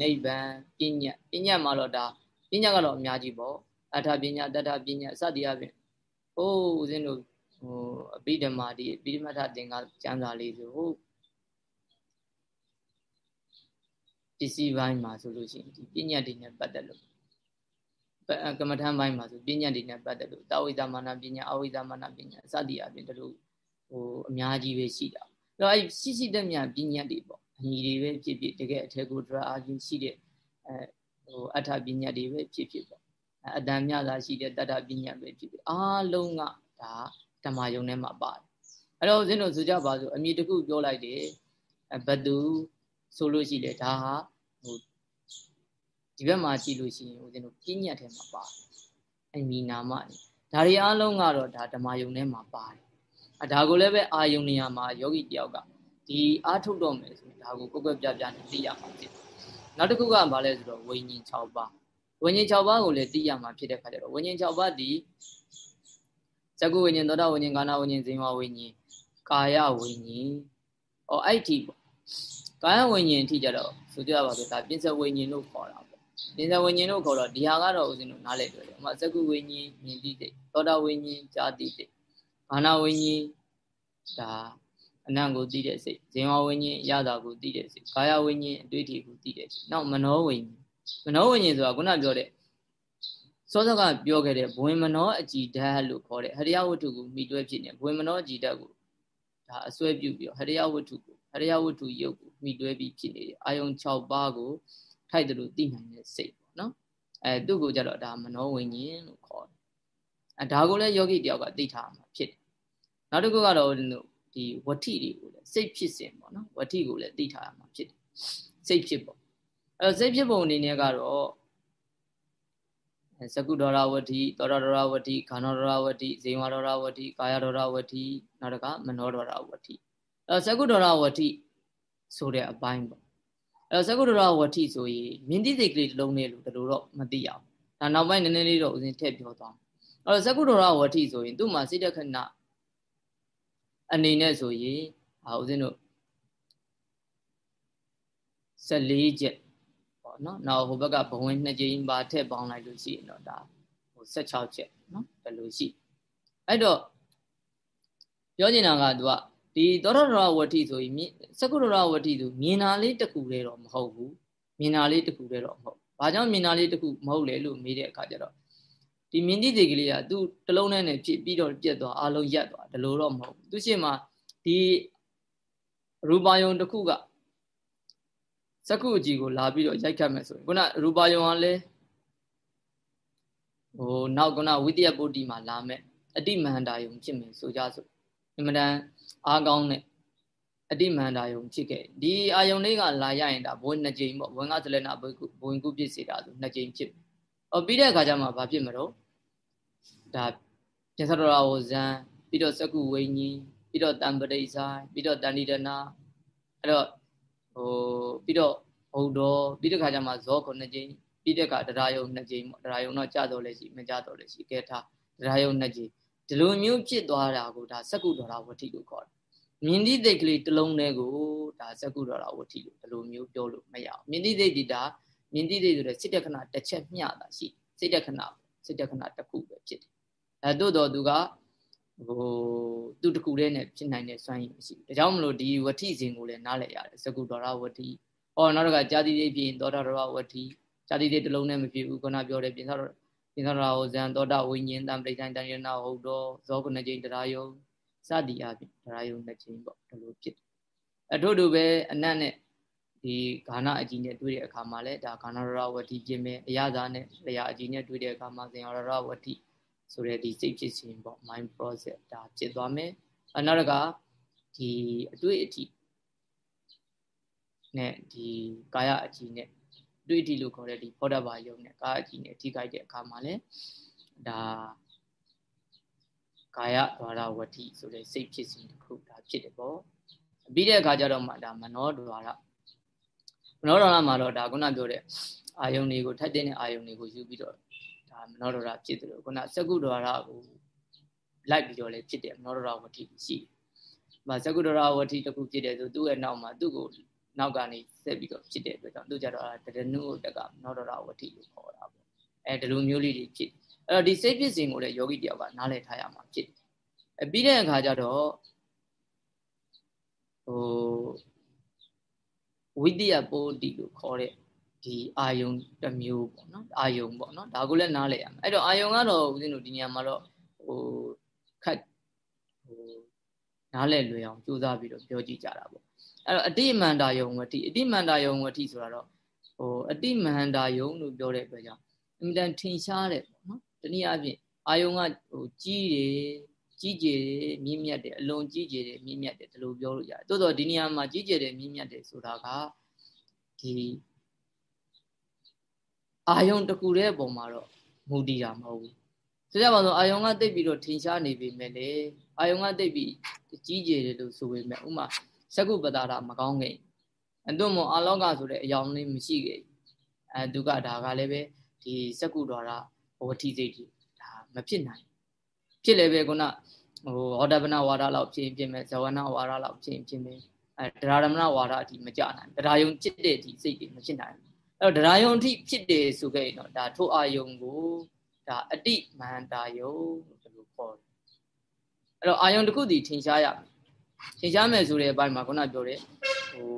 နိဗ္ဗာန်ပညာပညာမှာတော့ဒါပညာကတော့အများကြီးပေါ့အထာပညာတတ္ထပညာစသည်အပြင်ဟိုးဦးဇင်းတို့ဟိုအပိဓမ္မာဒီအပိဓမ္မထသင်္ကကျမ်းစာလေးဆိုဟို စ္စည်းပိုင်းမှာဆိုလို့ရှိရင်ဒီပညာတွေနဲ့ပတ်သက်လို့ကမ္မထမ်းပိုင်းမှာဆိုပညာတွေနဲ့ပတ်သက်လို့တာဝိသမနာပညာအဝိသမနာပညာစသည်အပြင်တို့ဟိုအများကြီးပဲရှိတာအဲ့တော့အဲ့ရှိရှိတဲ့မြပညာတွေပေါ့အညီတွေပဲဖြစ်ဖြစ်တကယ်အထက်ကိုဒရာအာကြီးရှိတဲ့အဲဟိုအထာပညာတွေပဲဖြစ်ဖြစ်ပေါ့အတန်မြသာရှိတဲ့တတ္ထပညာပဲဖြစ်ဖြစ်အားလုံးကဒါဓမ္မယုံထဲမှာပါတယ်အဲ့တော့ဦးဇင်းတို့ဆိုကြပါစို့အမိတခုပြောလိုက်တယ်ဘသူဆိုလို့ရှိလေဒါဟာဟို ဒီဘက်မှာကြည့်လို့ရှိရင်ဦးဇင်းတို့ပြဉ္ညတ်ထဲမှာပါတယ်အမိနာမနေဒါတွေအားလုံးကတော့ဒါဓမ္မယုံထဲမှာပါတယ်အဒါကိုလည်းပဲအာယုံနေရာမှာယောဂီတယောက်ကဒီအာထုတ်တော့မယ်ဆိုရင်ဒါကိုကိုယ်ကွက်ပြပြနဲ့သိရမှာဖြစ်နောက်တစ်ခုကဘာလဲဆိုတော့ဝိညာဉ်6ပါးဝိညာဉ်6ပါးကိုလည်းသိရမှာဖြစ်တဲ့ခါကျတော့ဝိညာဉ်6ပါးဒီဇဂုဝိညာဉ်သောတာဝိညာဉ်ကာဏဝိညာဉ်ဇင်ဝဝိညာဉ်ကာယဝိညာဉ်ဩအဲ့ဒီပေါ့ကာယဝိညာဉ်အထိကြတော့ဆိုကြပါစို့ဒါပြင်စဝိညာဉ်လို့ခေါ်တာ ပေါ့ပြင်စဝိညာဉ်လို့ခေါ်တော့ဒီဟာကတော့ဦးဇင်းတို့နားလည်တွေ့တယ်ဥမာဇဂုဝိညာဉ်မြင်တိတိသောတာဝိညာဉ်ကြာတိတိကာဏဝိညာဉ်ဒါအနံ့ကိုသိတဲ့စိတ်ဇင်ဝဝိညာဉ်ရတာကိုသိတဲ့စိတ်ကာယဝိညာဉ်အတွေ့အထိကိုသိတဲ့စိတ်နောက်မနောဝိညာဉ်မနောဝိညာဉ်ဆိုတာခုနပြောတဲ့စောစောကပြောခဲ့တဲ့ဘဝင်မနောအကြည်ဓာတ်လို့ခေါ်တဲ့ဟရိယဝတ္ထုကိုမိတွဲဖြစ်နေဘဝင်မနောအကြည်ဓာတ်ကိုဒါအစွဲပြုပြီးတော့ဟရိယဝတ္ထုကိုဟရိယဝတ္ထုယုတ်ကိုမိတွဲပြီးဖြစ်နေတယ်အာယုံ6ပါးကို ထိုက်တယ်လို့သိနိုင်တဲ့စိတ်ပေါ့နော်အဲသူ့ကိုကြတော့ဒါမနောဝိညာဉ်လို့ခေါ်တယ်အဲဒါကိုလည်းယောဂီတယောက်ကသိထားမှာဖြစ်တယ်နောက်တစ်ခုကတော့ဒီဝဋ္ထိတွေကိုလည်းစိတ်ဖြစ်စဉ်ပေါ့နော်ဝဋ္ထိကိုလည်းသိထားရမှာဖြစ်တယ်စိတ်ဖြစ်ပေါ့အဲစိတ်ဖြစ်ပုံအနေနဲ့ကတော့သကုဒေါရဝတိသောရဒေါရဝတိခန္ဓာဒေါရဝတိဇေဝဒေါရဝတိကာယဒေါရဝတိနောက်တကမနောဒေါရဝတိအဲသကုဒေါရဝတိဆိုတဲ့အပိုင်းပေါ့ အဲသကုဒေါရဝတိဆိုရင်မြင်းတိစိတ်ကလေးတစ်လုံးနဲ့လို့ဒီလိုတော့မသိရဘူးဒါနောက်ပိုင်းနည်းနည်းလေးတော့ဦးဇင်းထည့်ပြောသွားအဲသကုဒေါရဝတိဆိုရင်သူ့မှာစိတ်တခဏအနေနဲ့ဆိုရင်ဟာဦးဇင်းတို့14ချက်ပေါ့နော်နောက်ဟိုဘက်ကဘဝင်နှစ်ကြိမ်ပါထည့်ပေါင်းလိုက်လို့ရှိရင်တော့ဒါဟို16ချက်နော်ဘယ်လိုရှိအဲ့တော့ပြောချင်တာကသူက ဒီသောရရဝဋ္ဌိဆိုရင်စကုရရဝဋ္ဌိဆိုမြင်တာလေးတခုတည်းတော့မဟုတ်ဘူးမြင်တာလေးတခုတည်းတော့မဟုတ်ဘာကြောင့်မြင်တာလေးတခုမဟုတ်လဲလို့မေးတဲ့အခါကျတော့ဒီမြင်တိစိတ်ကလေးကသူ့တလုံးနဲ့နဲ့ဖြစ်ပြီးတော့ပြက်သွားအလုံးရက်သွားဒါလို့တော့မဟုတ်ဘူးသူရှိမှဒီရူပါယုံတစ်ခုကစက္ခုအကြည့်ကိုလာပြီးတော့ရိုက်ခတ်မယ်ဆိုရင်ခုနရူပါယုံကလည်းဟိုနောက်ခုနဝိတ္တယပုတ္တိမှာလာမယ်အတိမန္တာယုံဖြစ်မယ်ဆိုကြဆိုအမှန်တန် အားကောင်းတဲ့အတိမန္တာယုံဖြစ်ခဲ့ဒီအာယုံလေးကလာရရင်ဒါဘဝင်နှစ်ကြိမ်ပေါ့ဝင်ကသလနာဘဝင်ကုပြစ်စေတာဆိုနှစ်ကြိမ်ဖြစ်။အော်ပြီးတဲ့အခါကျမှဘာဖြစ်မလို့ဒါပြသတော်ရာဝဇံပြီးတော့စကုဝိညာဉ်ပြီးတော့တံပရိဆိုင်ပြီးတော့တဏိဒနာအဲ့တော့ဟိုပြီးတော့ဘုဒ္ဓပြီးတဲ့ခါကျမှဇောခုနှစ်ကြိမ်ပြီးတဲ့ခါတရားယုံနှစ်ကြိမ်ပေါ့တရားယုံတော့ကြာတော့လည်းရှိမကြတော့လည်းရှိကဲထားတရားယုံနှစ်ကြိမ် ဒီလိုမျိုးဖြစ်သွားတာကိုဒါစကုတော်ရာဝတိလို့ခေါ်တယ်မြင်တိသိက်ကလေးတစ်လုံးလေးကိုဒါစကုတော်ရာဝတိလို့ဒီလိုမျိုးပြောလို့မရအောင်မြင်တိသိက်ဒီဒါမြင်တိသိက်ဆိုတဲ့စိတ်တခဏတစ်ချက်မျှတာရှိစိတ်တခဏစိတ်တခဏတစ်ခုပဲဖြစ်တယ်အဲတို့တော့သူကဟိုသူတခုတည်းနဲ့ဖြစ်နိုင်တဲ့စွမ်းရည်မရှိဘူးဒါကြောင့်မလို့ဒီဝဋ္ထိစဉ်ကိုလည်းနားလည်ရတယ်စကုတော်ရဝဋ္ထိဟောနောက်တစ်ခါဇာတိတိပြင်သောတာရဝဋ္ထိဇာတိတိတစ်လုံးနဲ့မဖြစ်ဘူးခုနပြောတဲ့ပြင်သော ပြင်သောရာဟောဇံသောတာဝိညာဉ်တံပရိသန်တန်ရဏဟုတ်တော်ဇောကုဏကျိန်တရားယုံစသည်အပြင်တရားယုံနှစ်ချိန်ပေါ့ဒီလိုဖြစ်အထို့တူပဲအနတ်နဲ့ဒီဂါနအကြီးနဲ့တွေ့တဲ့အခါမှာလည်းဒါဂါနရဝတိပြင်မယ်အရသာနဲ့လျာအကြီးနဲ့တွေ့တဲ့အခါမှာဇင်ရရဝတိဆိုတဲ့ဒီစိတ်ဖြစ်စဉ်ပေါ့ mind process ဒါဖြစ်သွားမယ်အနောက်တကဒီအတွေ့အထိနဲ့ဒီကာယအကြည့်နဲ့ အတွေ့အထိလို့ခေါ်တဲ့ဒီဖောဒဘာယုံနဲ့ကာယအကြည့်နဲ့ထိခိုက်တဲ့အခါမှာလဲဒါကာယဒွါရဝတိဆိုတဲ့စိတ်ဖြစ်စဉ်တစ်ခုဒါဖြစ်တယ်ပေါ့ပြီးတဲ့အခါကျတော့မှဒါမနောဒွါရမနောဒွါရမှာတော့ဒါခုနပြောတဲ့အာယုန်တွေကိုထိုက်တဲ့အာယုန်တွေကိုယူပြီးတော့ဒါမနောဒရဖြစ်တယ်လို့ခုနစကုဒရကိုလိုက်ပြီးတော့လည်းဖြစ်တယ်မနောဒရဝတိရှိတယ်။မှာစကုဒရဝတိတစ်ခုဖြစ်တယ်ဆိုသူ့ရဲ့နောက်မှာသူ့ကို နောက်ကနေဆက်ပြီးတော့ဖြစ်တဲ့အတွက်ကြောင့်သူကြတော့တရဏုတကမနောဒရဝတိလို့ခေါ်တာပေါ့။အဲဒီလိုမျိုးလေးတွေဖြစ်အဲ့တော့ဒီစိတ်ဖြစ်စဉ်ကိုလည်းယောဂီတယောက်ကနားလည်ထားရမှာဖြစ်တယ်။အပြီးတဲ့အခါကျတော့ဟိုဝိတ္တယပိုတိလို့ခေါ်တဲ့ဒီအာယုံတစ်မျိုးပေါ့နော်အာယုံပေါ့နော်ဒါကိုလည်းနားလည်ရမယ်အဲ့တော့အာယုံကတော့ဦးဇင်းတို့ဒီနေရာမှာတော့ဟိုခတ်ဟိုနားလည်လွယ်အောင်ကြိုးစားပြီးတော့ပြောကြည့်ကြတာပေါ့ အဲ့တော့အတိမန္တာယုံဝတိအတိမန္တာယုံဝတိဆိုတာတော့ဟိုအတိမန္တာယုံလို့ပြောတဲ့အတွက်ကြောင့်အင်တန်ထင်ရှားတယ်ပေါ့နော်တနည်းအားဖြင့်အာယုံကဟိုကြီးတယ်ကြီးကျယ်တယ်မြင့်မြတ်တယ်အလွန်ကြီးကျယ်တယ်မြင့်မြတ်တယ်ဒီလိုပြောလို့ရတယ်တိုးတော့ဒီနေရာမှာကြီးကျယ်တယ်မြင့်မြတ်တယ်ဆိုတာကဒီအာယုံတစ်ခုတည်းအပေါ်မှာတော့မူတည်တာမဟုတ်ဘူးဆိုကြပါစို့အာယုံကတိတ်ပြီးတော့ထင်ရှားနေပြီမဲ့လေအာယုံကတိတ်ပြီးကြီးကျယ်တယ်လို့ဆိုပေမဲ့ဥမာ စကုပ္ပတာမကောင်းခဲ့အတုမအာလောကဆိုတဲ့အယောင်လေးမရှိခဲ့အဲဒုက္ခဒါကလည်းပဲဒီစကုတော်ရာဝတိစိတ်ကြီးဒါမဖြစ်နိုင်ဖြစ်လည်းပဲခုနဟိုဟောဒပနဝါဒလောက်ဖြစ်ဖြစ်မဲ့ဇဝနဝါဒလောက်ဖြစ်ဖြစ်မဲ့အဲတရားဓမ္မဝါဒအထိမကြနိုင်တရားယုံจิตတဲ့အထိစိတ်တွေမဖြစ်နိုင်ဘူးအဲ့တော့တရားယုံအထိဖြစ်တယ်ဆိုခဲ့ရင်တော့ဒါထိုအာယုံကိုဒါအတိမန္တာယုံလို့ခေါ်တယ်အဲ့တော့အာယုံတစ်ခုတည်ထင်ရှားရမယ် ထင်ရှားမယ်ဆိုတဲ့အပိုင်းမှာခုနပြောတဲ့ဟို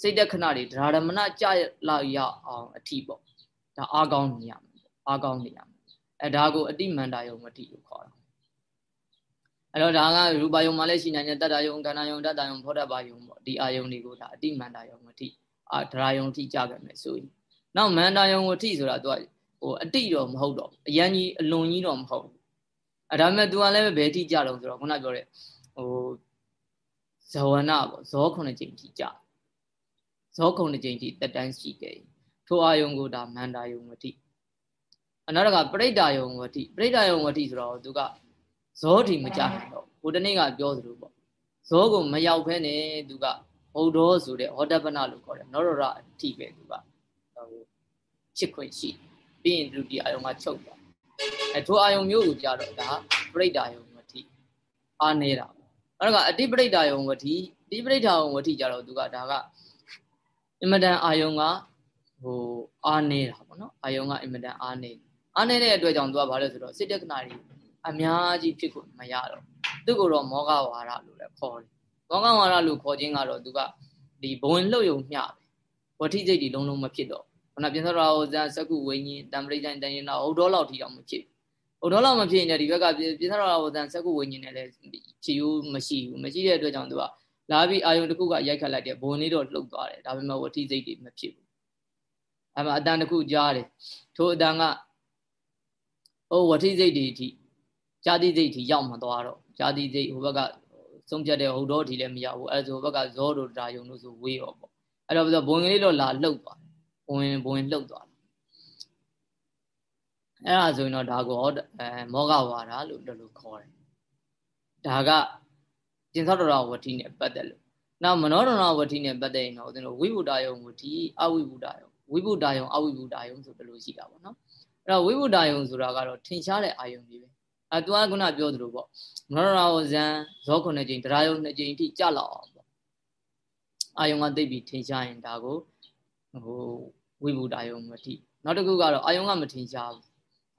စိတ်တက်ခဏတွေဒရာဓမနကြလောက်ရအောင်အထိပေါ့ဒါအားကောင်းနေရမယ်အားကောင်းနေရမယ်အဲဒါကိုအတိမန္တာယုံမတိလို့ခေါ်တာအဲ့တော့ဒါကရူပယုံမှာလည်းရှိနိုင်တဲ့တတ္တယုံကဏ္ဍယုံတတ္တယုံဖောတ္တပါယုံပေါ့ဒီအာယုံတွေကိုဒါအတိမန္တာယုံမတိအာဒရာယုံထိကြခဲ့မယ်ဆိုရင်နောက်မန္တာယုံဝထိဆိုတာသူကဟိုအတိတော့မဟုတ်တော့အရန်ကြီးအလွန်ကြီးတော့မဟုတ်ဘူးအဲဒါပေမဲ့ तू ကလည်းဘယ်ထိကြတော့ဆိုတော့ခုနပြောတဲ့ ဟိုဇဝနာပေါ့ဇောခုနှစ်ကြိမ်ထိကြဇောခုနှစ်ကြိမ်ထိတက်တန်းရှိခဲ့ထိုအာယုံကိုဒါမန္တာယုံဝထိအနောက်တကပရိဒာယုံဝတိပရိဒာယုံဝတိဆိုတော့သူကဇောထိမကြနိုင်တော့ဟိုတနေ့ကပြောသလိုပေါ့ဇောကိုမရောက်ဖဲနဲ့သူကဘုဒ္ဓဆိုတဲ့ဟောတပနလို့ခေါ်တယ်နောရရအထိပဲသူကဟိုချစ်ခွင့်ရှိပြီးရင်ဒုတိယအယုံကချုပ်သွားအဲထိုအာယုံမျိုးကိုကြတော့ဒါပရိဒါယုံဝတိအာနေတာအဲ့ ဒါကအတိပရိဒါယုံဝတိတိပရိဒါယုံဝတိကြတော့သူကဒါကအင်မတန်အာယုံကဟိုအာနေတာပေါ့နော်အာယုံကအင်မတန်အာနေအာနေတဲ့အတွက်ကြောင့်သူကဘာလဲဆိုတော့စိတ်တက္ကနာတွေအများကြီးဖြစ်ဖို့မရတော့သူ့ကိုတော့မောဂဝါဒလို့လည်းခေါ်တယ်ကောင်းကောင်းဝါဒလို့ခေါ်ခြင်းကတော့သူကဒီဘဝင်လှုပ်ယုံမျှပဲဝဋ္ထိစိတ်ဒီလုံးလုံးမဖြစ်တော့ခုနပြင်သောရာဟောဇာစကုဝိညာဉ်တံပရိဒိုင်တန်ရင်တော့ဟုတ်တော်လောက်ထိအောင်မဖြစ် ဟုတ်တော်လောက်မဖြစ်ရင်ဒီဘက်ကပြင်သောရာဟောဇာစကုဝိညာဉ်နဲ့လည်းဖြစ်ယူမရှိဘူးမရှိတဲ့အတွက်ကြောင့်သူကလာပြီးအာယုံတစ်ခုကရိုက်ခတ်လိုက်တယ်ဘဝင်လေးတော့လှုပ်သွားတယ်ဒါပေမဲ့ဝဋ္ထိစိတ်တွေမဖြစ်ဘူးအဲမှာအတန်တစ်ခုကြားတယ်ထိုအတန်ကဟိုဝဋ္ထိစိတ်တွေအထိဇာတိစိတ်ထိရောက်မသွားတော့ဇာတိစိတ်ဟိုဘက်ကဆုံးဖြတ်တဲ့ဟုတ်တော့ဒီလည်းမရဘူးအဲဆိုဘက်ကဇောတို့ဒါယုံတို့ဆိုဝေးရောပေါ့အဲ့တော့ဘုံကလေးတော့လာလှုပ်သွားတယ်ဘဝင်ဘဝင်လှုပ်သွားတယ် အဲ့ဒါဆိုရင်တော့ဒါကိုအဲမောဂဝါဒလို့တို့လို့ခေါ်တယ်ဒါကကျင်သောတော်ဝတိနဲ့ပတ်သက်လို့နောက်မနောဒနာဝတိနဲ့ပတ်သက်ရင်တော့ဦးဇင်းတို့ဝိဗုဒ္ဓယုံဝတိအဝိဗုဒ္ဓယုံဝိဗုဒ္ဓယုံအဝိဗုဒ္ဓယုံဆိုတလို့ရှိတာပေါ့နော်အဲ့တော့ဝိဗုဒ္ဓယုံဆိုတာကတော့ထင်ရှားတဲ့အာယုံကြီးပဲအဲသူကခုနပြောသလိုပေါ့မနောရာဝဇံဇောခုနှစ်ကြိမ်တရားယုံနှစ်ကြိမ်အထိကြလောက်အောင်ပေါ့အာယုံကသိပြီးထင်ရှားရင်ဒါကိုဟိုဝိဗုဒ္ဓယုံမတိနောက်တစ်ခုကတော့အာယုံကမထင်ရှားဘူး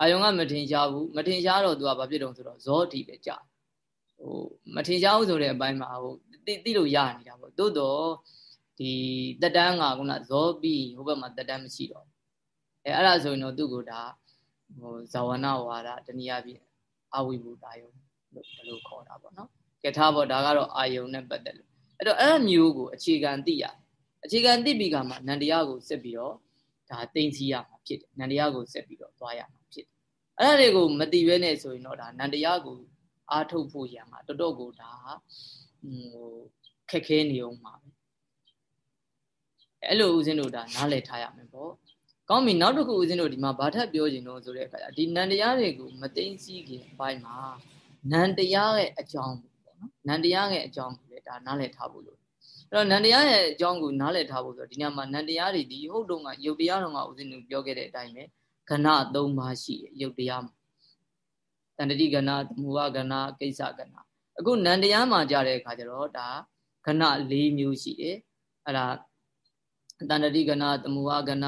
အာယုံကမထင်ရှားဘူးမထင်ရှားတော့သူကဘာဖြစ်တုံဆိုတော့ဇောတိပဲကြာဟိုမထင်ရှားဘူးဆိုတဲ့အပိုင်းမှာဟိုသိသိလို့ရနေတာပေါ့သို့တော့ဒီတက်တန်းကခုနဇောပြီးဟိုဘက်မှာတက်တန်းမရှိတော့အဲအဲ့ဒါဆိုရင်တော့သူ့ကိုဒါဟိုဇဝနာဝါဒတနည်းအားဖြင့်အဝိဘူတာယုံလို့ဘယ်လိုခေါ်တာပေါ့နော်ကဲထားပေါ့ဒါကတော့အာယုံနဲ့ပတ်သက်လို့အဲ့တော့အဲ့မျိုးကိုအခြေခံသိရအခြေခံသိပြီးကမှနန္တရားကိုစစ်ပြီးတော့ဒါသိသိရမှာဖြစ်တယ်နန္တရားကိုစစ်ပြီးတော့သွားရမှာဖြစ်တယ် အဲ့ဒါတွေကိုမသိဘဲနဲ့ဆိုရင်တော့ဒါနန္တရားကိုအားထုတ်ဖို့ရံမှာတော်တော်ကိုဒါဟိုခက်ခဲနေအောင်ပါပဲအဲ့လိုဦးဇင်းတို့ဒါနားလည်ထားရမယ်ပေါ့ကောင်းပြီနောက်တစ်ခုဦးဇင်းတို့ဒီမှာဘာထပ်ပြောချင်တော့ဆိုတဲ့အခါကျဒီနန္တရားတွေကိုမသိသိခင်အပိုင်းမှာနန္တရားရဲ့အကြောင်းပေါ့နော်နန္တရားရဲ့အကြောင်းကိုလည်းဒါနားလည်ထားဖို့လို့အဲ့တော့နန္တရားရဲ့အကြောင်းကိုနားလည်ထားဖို့ဆိုတော့ဒီညမှာနန္တရားတွေဒီဟုတ်တုန်းကယုတ်တရားတော်ကဦးဇင်းတို့ပြောခဲ့တဲ့အတိုင်းပဲ ခဏ၃ပါးရှိတယ်ယုတ်တရားမှာတန္တတိကဏသမုဟကဏကိစ္စကဏအခုနန္တရားမှာကြတဲ့အခါကျတော့ဒါခဏ၄မျိုးရှိတယ်အဲ့ဒါတန္တတိကဏသမုဟကဏ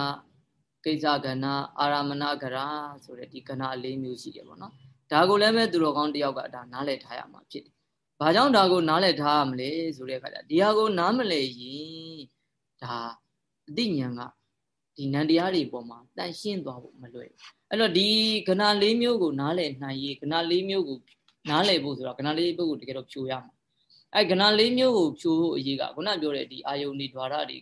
ကိစ္စကဏအာရမဏကရာဆိုတဲ့ဒီကဏ၄မျိုးရှိတယ်ပေါ့နော်ဒါကိုလည်းပဲသူတော်ကောင်းတယောက်ကဒါနားလည်ထားရမှာဖြစ်တယ်။ဘာကြောင့်ဒါကိုနားလည်ထားရမလဲဆိုတဲ့အခါကျဒီဟာကိုနားမလည်ရင်ဒါအသိဉာဏ်က ဒီနန္တရားတွေပေါ်မှာတန်ရှင်းသွားဖို့မလွယ်ဘူးအဲ့တော့ဒီကဏလေးမျိုးကိုနားလည်နိုင်ရေးကဏလေးမျိုးကိုနားလည်ဖို့ဆိုတော့ကဏလေးပုဂ္ဂိုလ်တကယ်တော့ဖြိုရမှာအဲ့ကဏလေးမျိုးကိုဖြိုဖို့အရေးကခုနပြောတဲ့ဒီအာယုန်ဒီ द्वार တွေ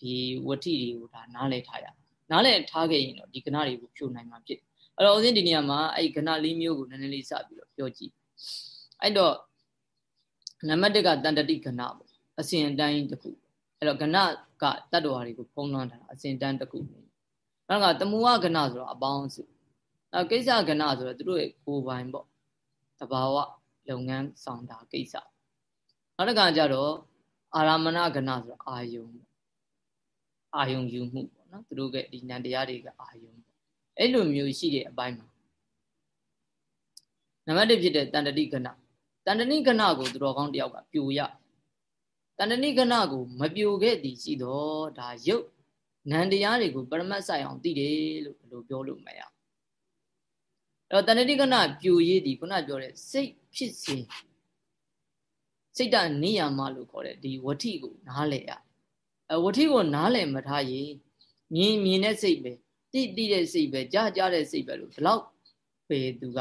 ဒီဝဋ္ထိတွေကိုဒါနားလည်ထားရနားလည်ထားခဲ့ရင်တော့ဒီကဏတွေကိုဖြိုနိုင်မှာဖြစ်အဲ့တော့ဦးဇင်းဒီနေရာမှာအဲ့ကဏလေးမျိုးကိုနည်းနည်းလေးစပြီးတော့ပြောကြည့်အဲ့တော့နံပါတ်1ကတန်တတိကဏပေါ့အစဉ်အတိုင်းတစ်ခုအဲ့တော့ကဏ ကတတ္တဝါတွေကိုဖုံးလွှမ်းထားတာအစဉ်အတိုင်းတစ်ခုနောက်ကတမူဝကဏဆိုတော့အပေါင်းစုနောက်ကိစ္စကဏဆိုတော့သူတို့ရဲ့ကိုယ်ပိုင်ပေါ့တဘာဝလုပ်ငန်းဆောင်တာကိစ္စနောက်တစ်ခါကျတော့အာရမဏကဏဆိုတော့အာယုံအာယုံယူမှုပေါ့နော်သူတို့ကဒီဉာဏ်တရားတွေကအာယုံပေါ့အဲ့လိုမျိုးရှိတဲ့အပိုင်းမှာနံပါတ်1ဖြစ်တဲ့တန်တတိကဏတန်တတိကဏကိုသူတော်ကောင်းတယောက်ကပြိုရတန် တတိကဏကိုမပြိုခဲ့သည်ရှိတော့ဒါရုပ်နန္တရားတွေကိုပရမတ်ဆိုင်အောင်သိတယ်လို့ဘယ်လိုပြောလို့မရအဲ့တော့တဏှတိကဏပြူရေးဒီခုနပြောတဲ့စိတ်ဖြစ်စဉ်စိတ်တနိယာမလို့ခေါ်တဲ့ဒီဝဋ္ထိကိုနားလည်ရအဲဝဋ္ထိကိုနားလည်မထားရင်မြင်မြင်တဲ့စိတ်ပဲတိတိတဲ့စိတ်ပဲကြားကြားတဲ့စိတ်ပဲလို့ဒီလောက်ပဲသူက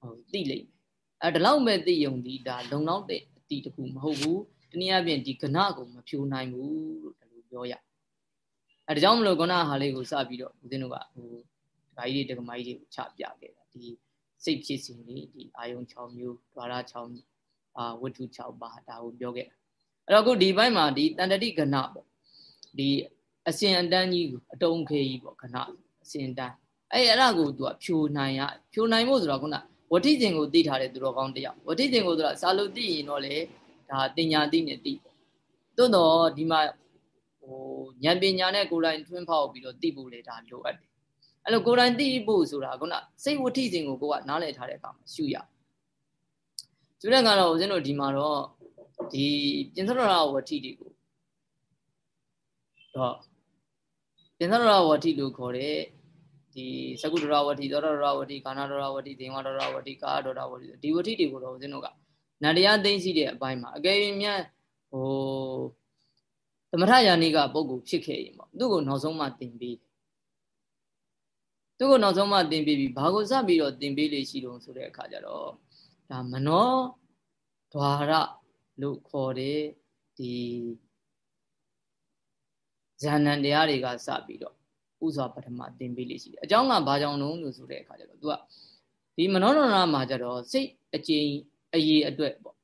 ဟိုသိလိမ့်မယ်အဲဒီလောက်ပဲသိယုံဒီဒါလုံလောက်တဲ့အတီတခုမဟုတ်ဘူးတ နည်းအားဖြင့်ဒီကဏကိုမဖြိုနိုင်ဘူးလို့ဒါလိုပြောရအဲဒါကြောင့်မလို့ခုနဟာလေးကိုစပြီးတော့ဦးဇင်းတို့ကဟိုဒကာကြီးတွေဒကမကြီးတွေကိုချပြခဲ့တာဒီစိတ်ဖြစ်စဉ်တွေဒီအာယုံ6မျိုးဒွါရ6မျိုးအာဝတ္ထု6ပါးဒါကိုပြောခဲ့တာအဲ့တော့ခုဒီဘက်မှာဒီတန်တတိကဏပေါ့ဒီအစဉ်အတန်းကြီးကိုအတုံးခေကြီးပေါ့ခဏအစဉ်တန်းအဲ့အဲ့ဒါကိုသူကဖြိုနိုင်ရဖြိုနိုင်ဖို့ဆိုတော့ခုနဝဋ္ထိစဉ်ကိုသိထားတဲ့သူတော်ကောင်းတယောက်ဝဋ္ထိစဉ်ကိုဆိုတာစာလို့သိရင်တော့လေ ဒါတင်ညာသိနေသိပေါ့သို့တော့ဒီမှာဟိုဉာဏ်ပညာနဲ့ကိုယ်တိုင်ထွန်းဖောက်ပြီးတော့သိဖို့လေဒါလိုအပ်တယ်အဲ့လိုကိုယ်တိုင်သိဖို့ဆိုတာခုနစိတ်ဝဋ္ထိစဉ်ကိုကိုကနားလည်ထားတဲ့အခါမှာရှုရရှုတဲ့ကတော့ဦးဇင်းတို့ဒီမှာတော့ဒီပြင်သရဝဋ္ထိတွေကိုတော့ပြင်သရဝဋ္ထိလို့ခေါ်တဲ့ဒီသကုဒရဝဋ္ထိသောရရဝဋ္ထိကာနာဒရဝဋ္ထိဒေဝဒရဝဋ္ထိကာဒရဝဋ္ထိဒီဝဋ္ထိတွေကိုတော့ဦးဇင်းတို့က နန္တရားသိသိတဲ့အပိုင်းမှာအကယ်၍မြတ်ဟိုသမထယာနိကပုဂ္ဂိုလ်ဖြစ်ခဲ့ရင်ပေါ့သူ့ကိုနောက်ဆုံးမှသင်ပေးတယ်သူ့ကိုနောက်ဆုံးမှသင်ပေးပြီးဘာကိုစပြီးတော့သင်ပေးလေရှိတုံဆိုတဲ့အခါကျတော့ဒါမနောဒွါရလို့ခေါ်တဲ့ဒီဇာဏန်တရားတွေကစပြီးတော့ဥစွာပထမသင်ပေးလေရှိတယ်အကြောင်းကဘာကြောင့်လုံးလို့ဆိုတဲ့အခါကျတော့ तू ကဒီမနောဒနာမှာကျတော့စိတ်အကျဉ် အရေးအတွက်ပေါ့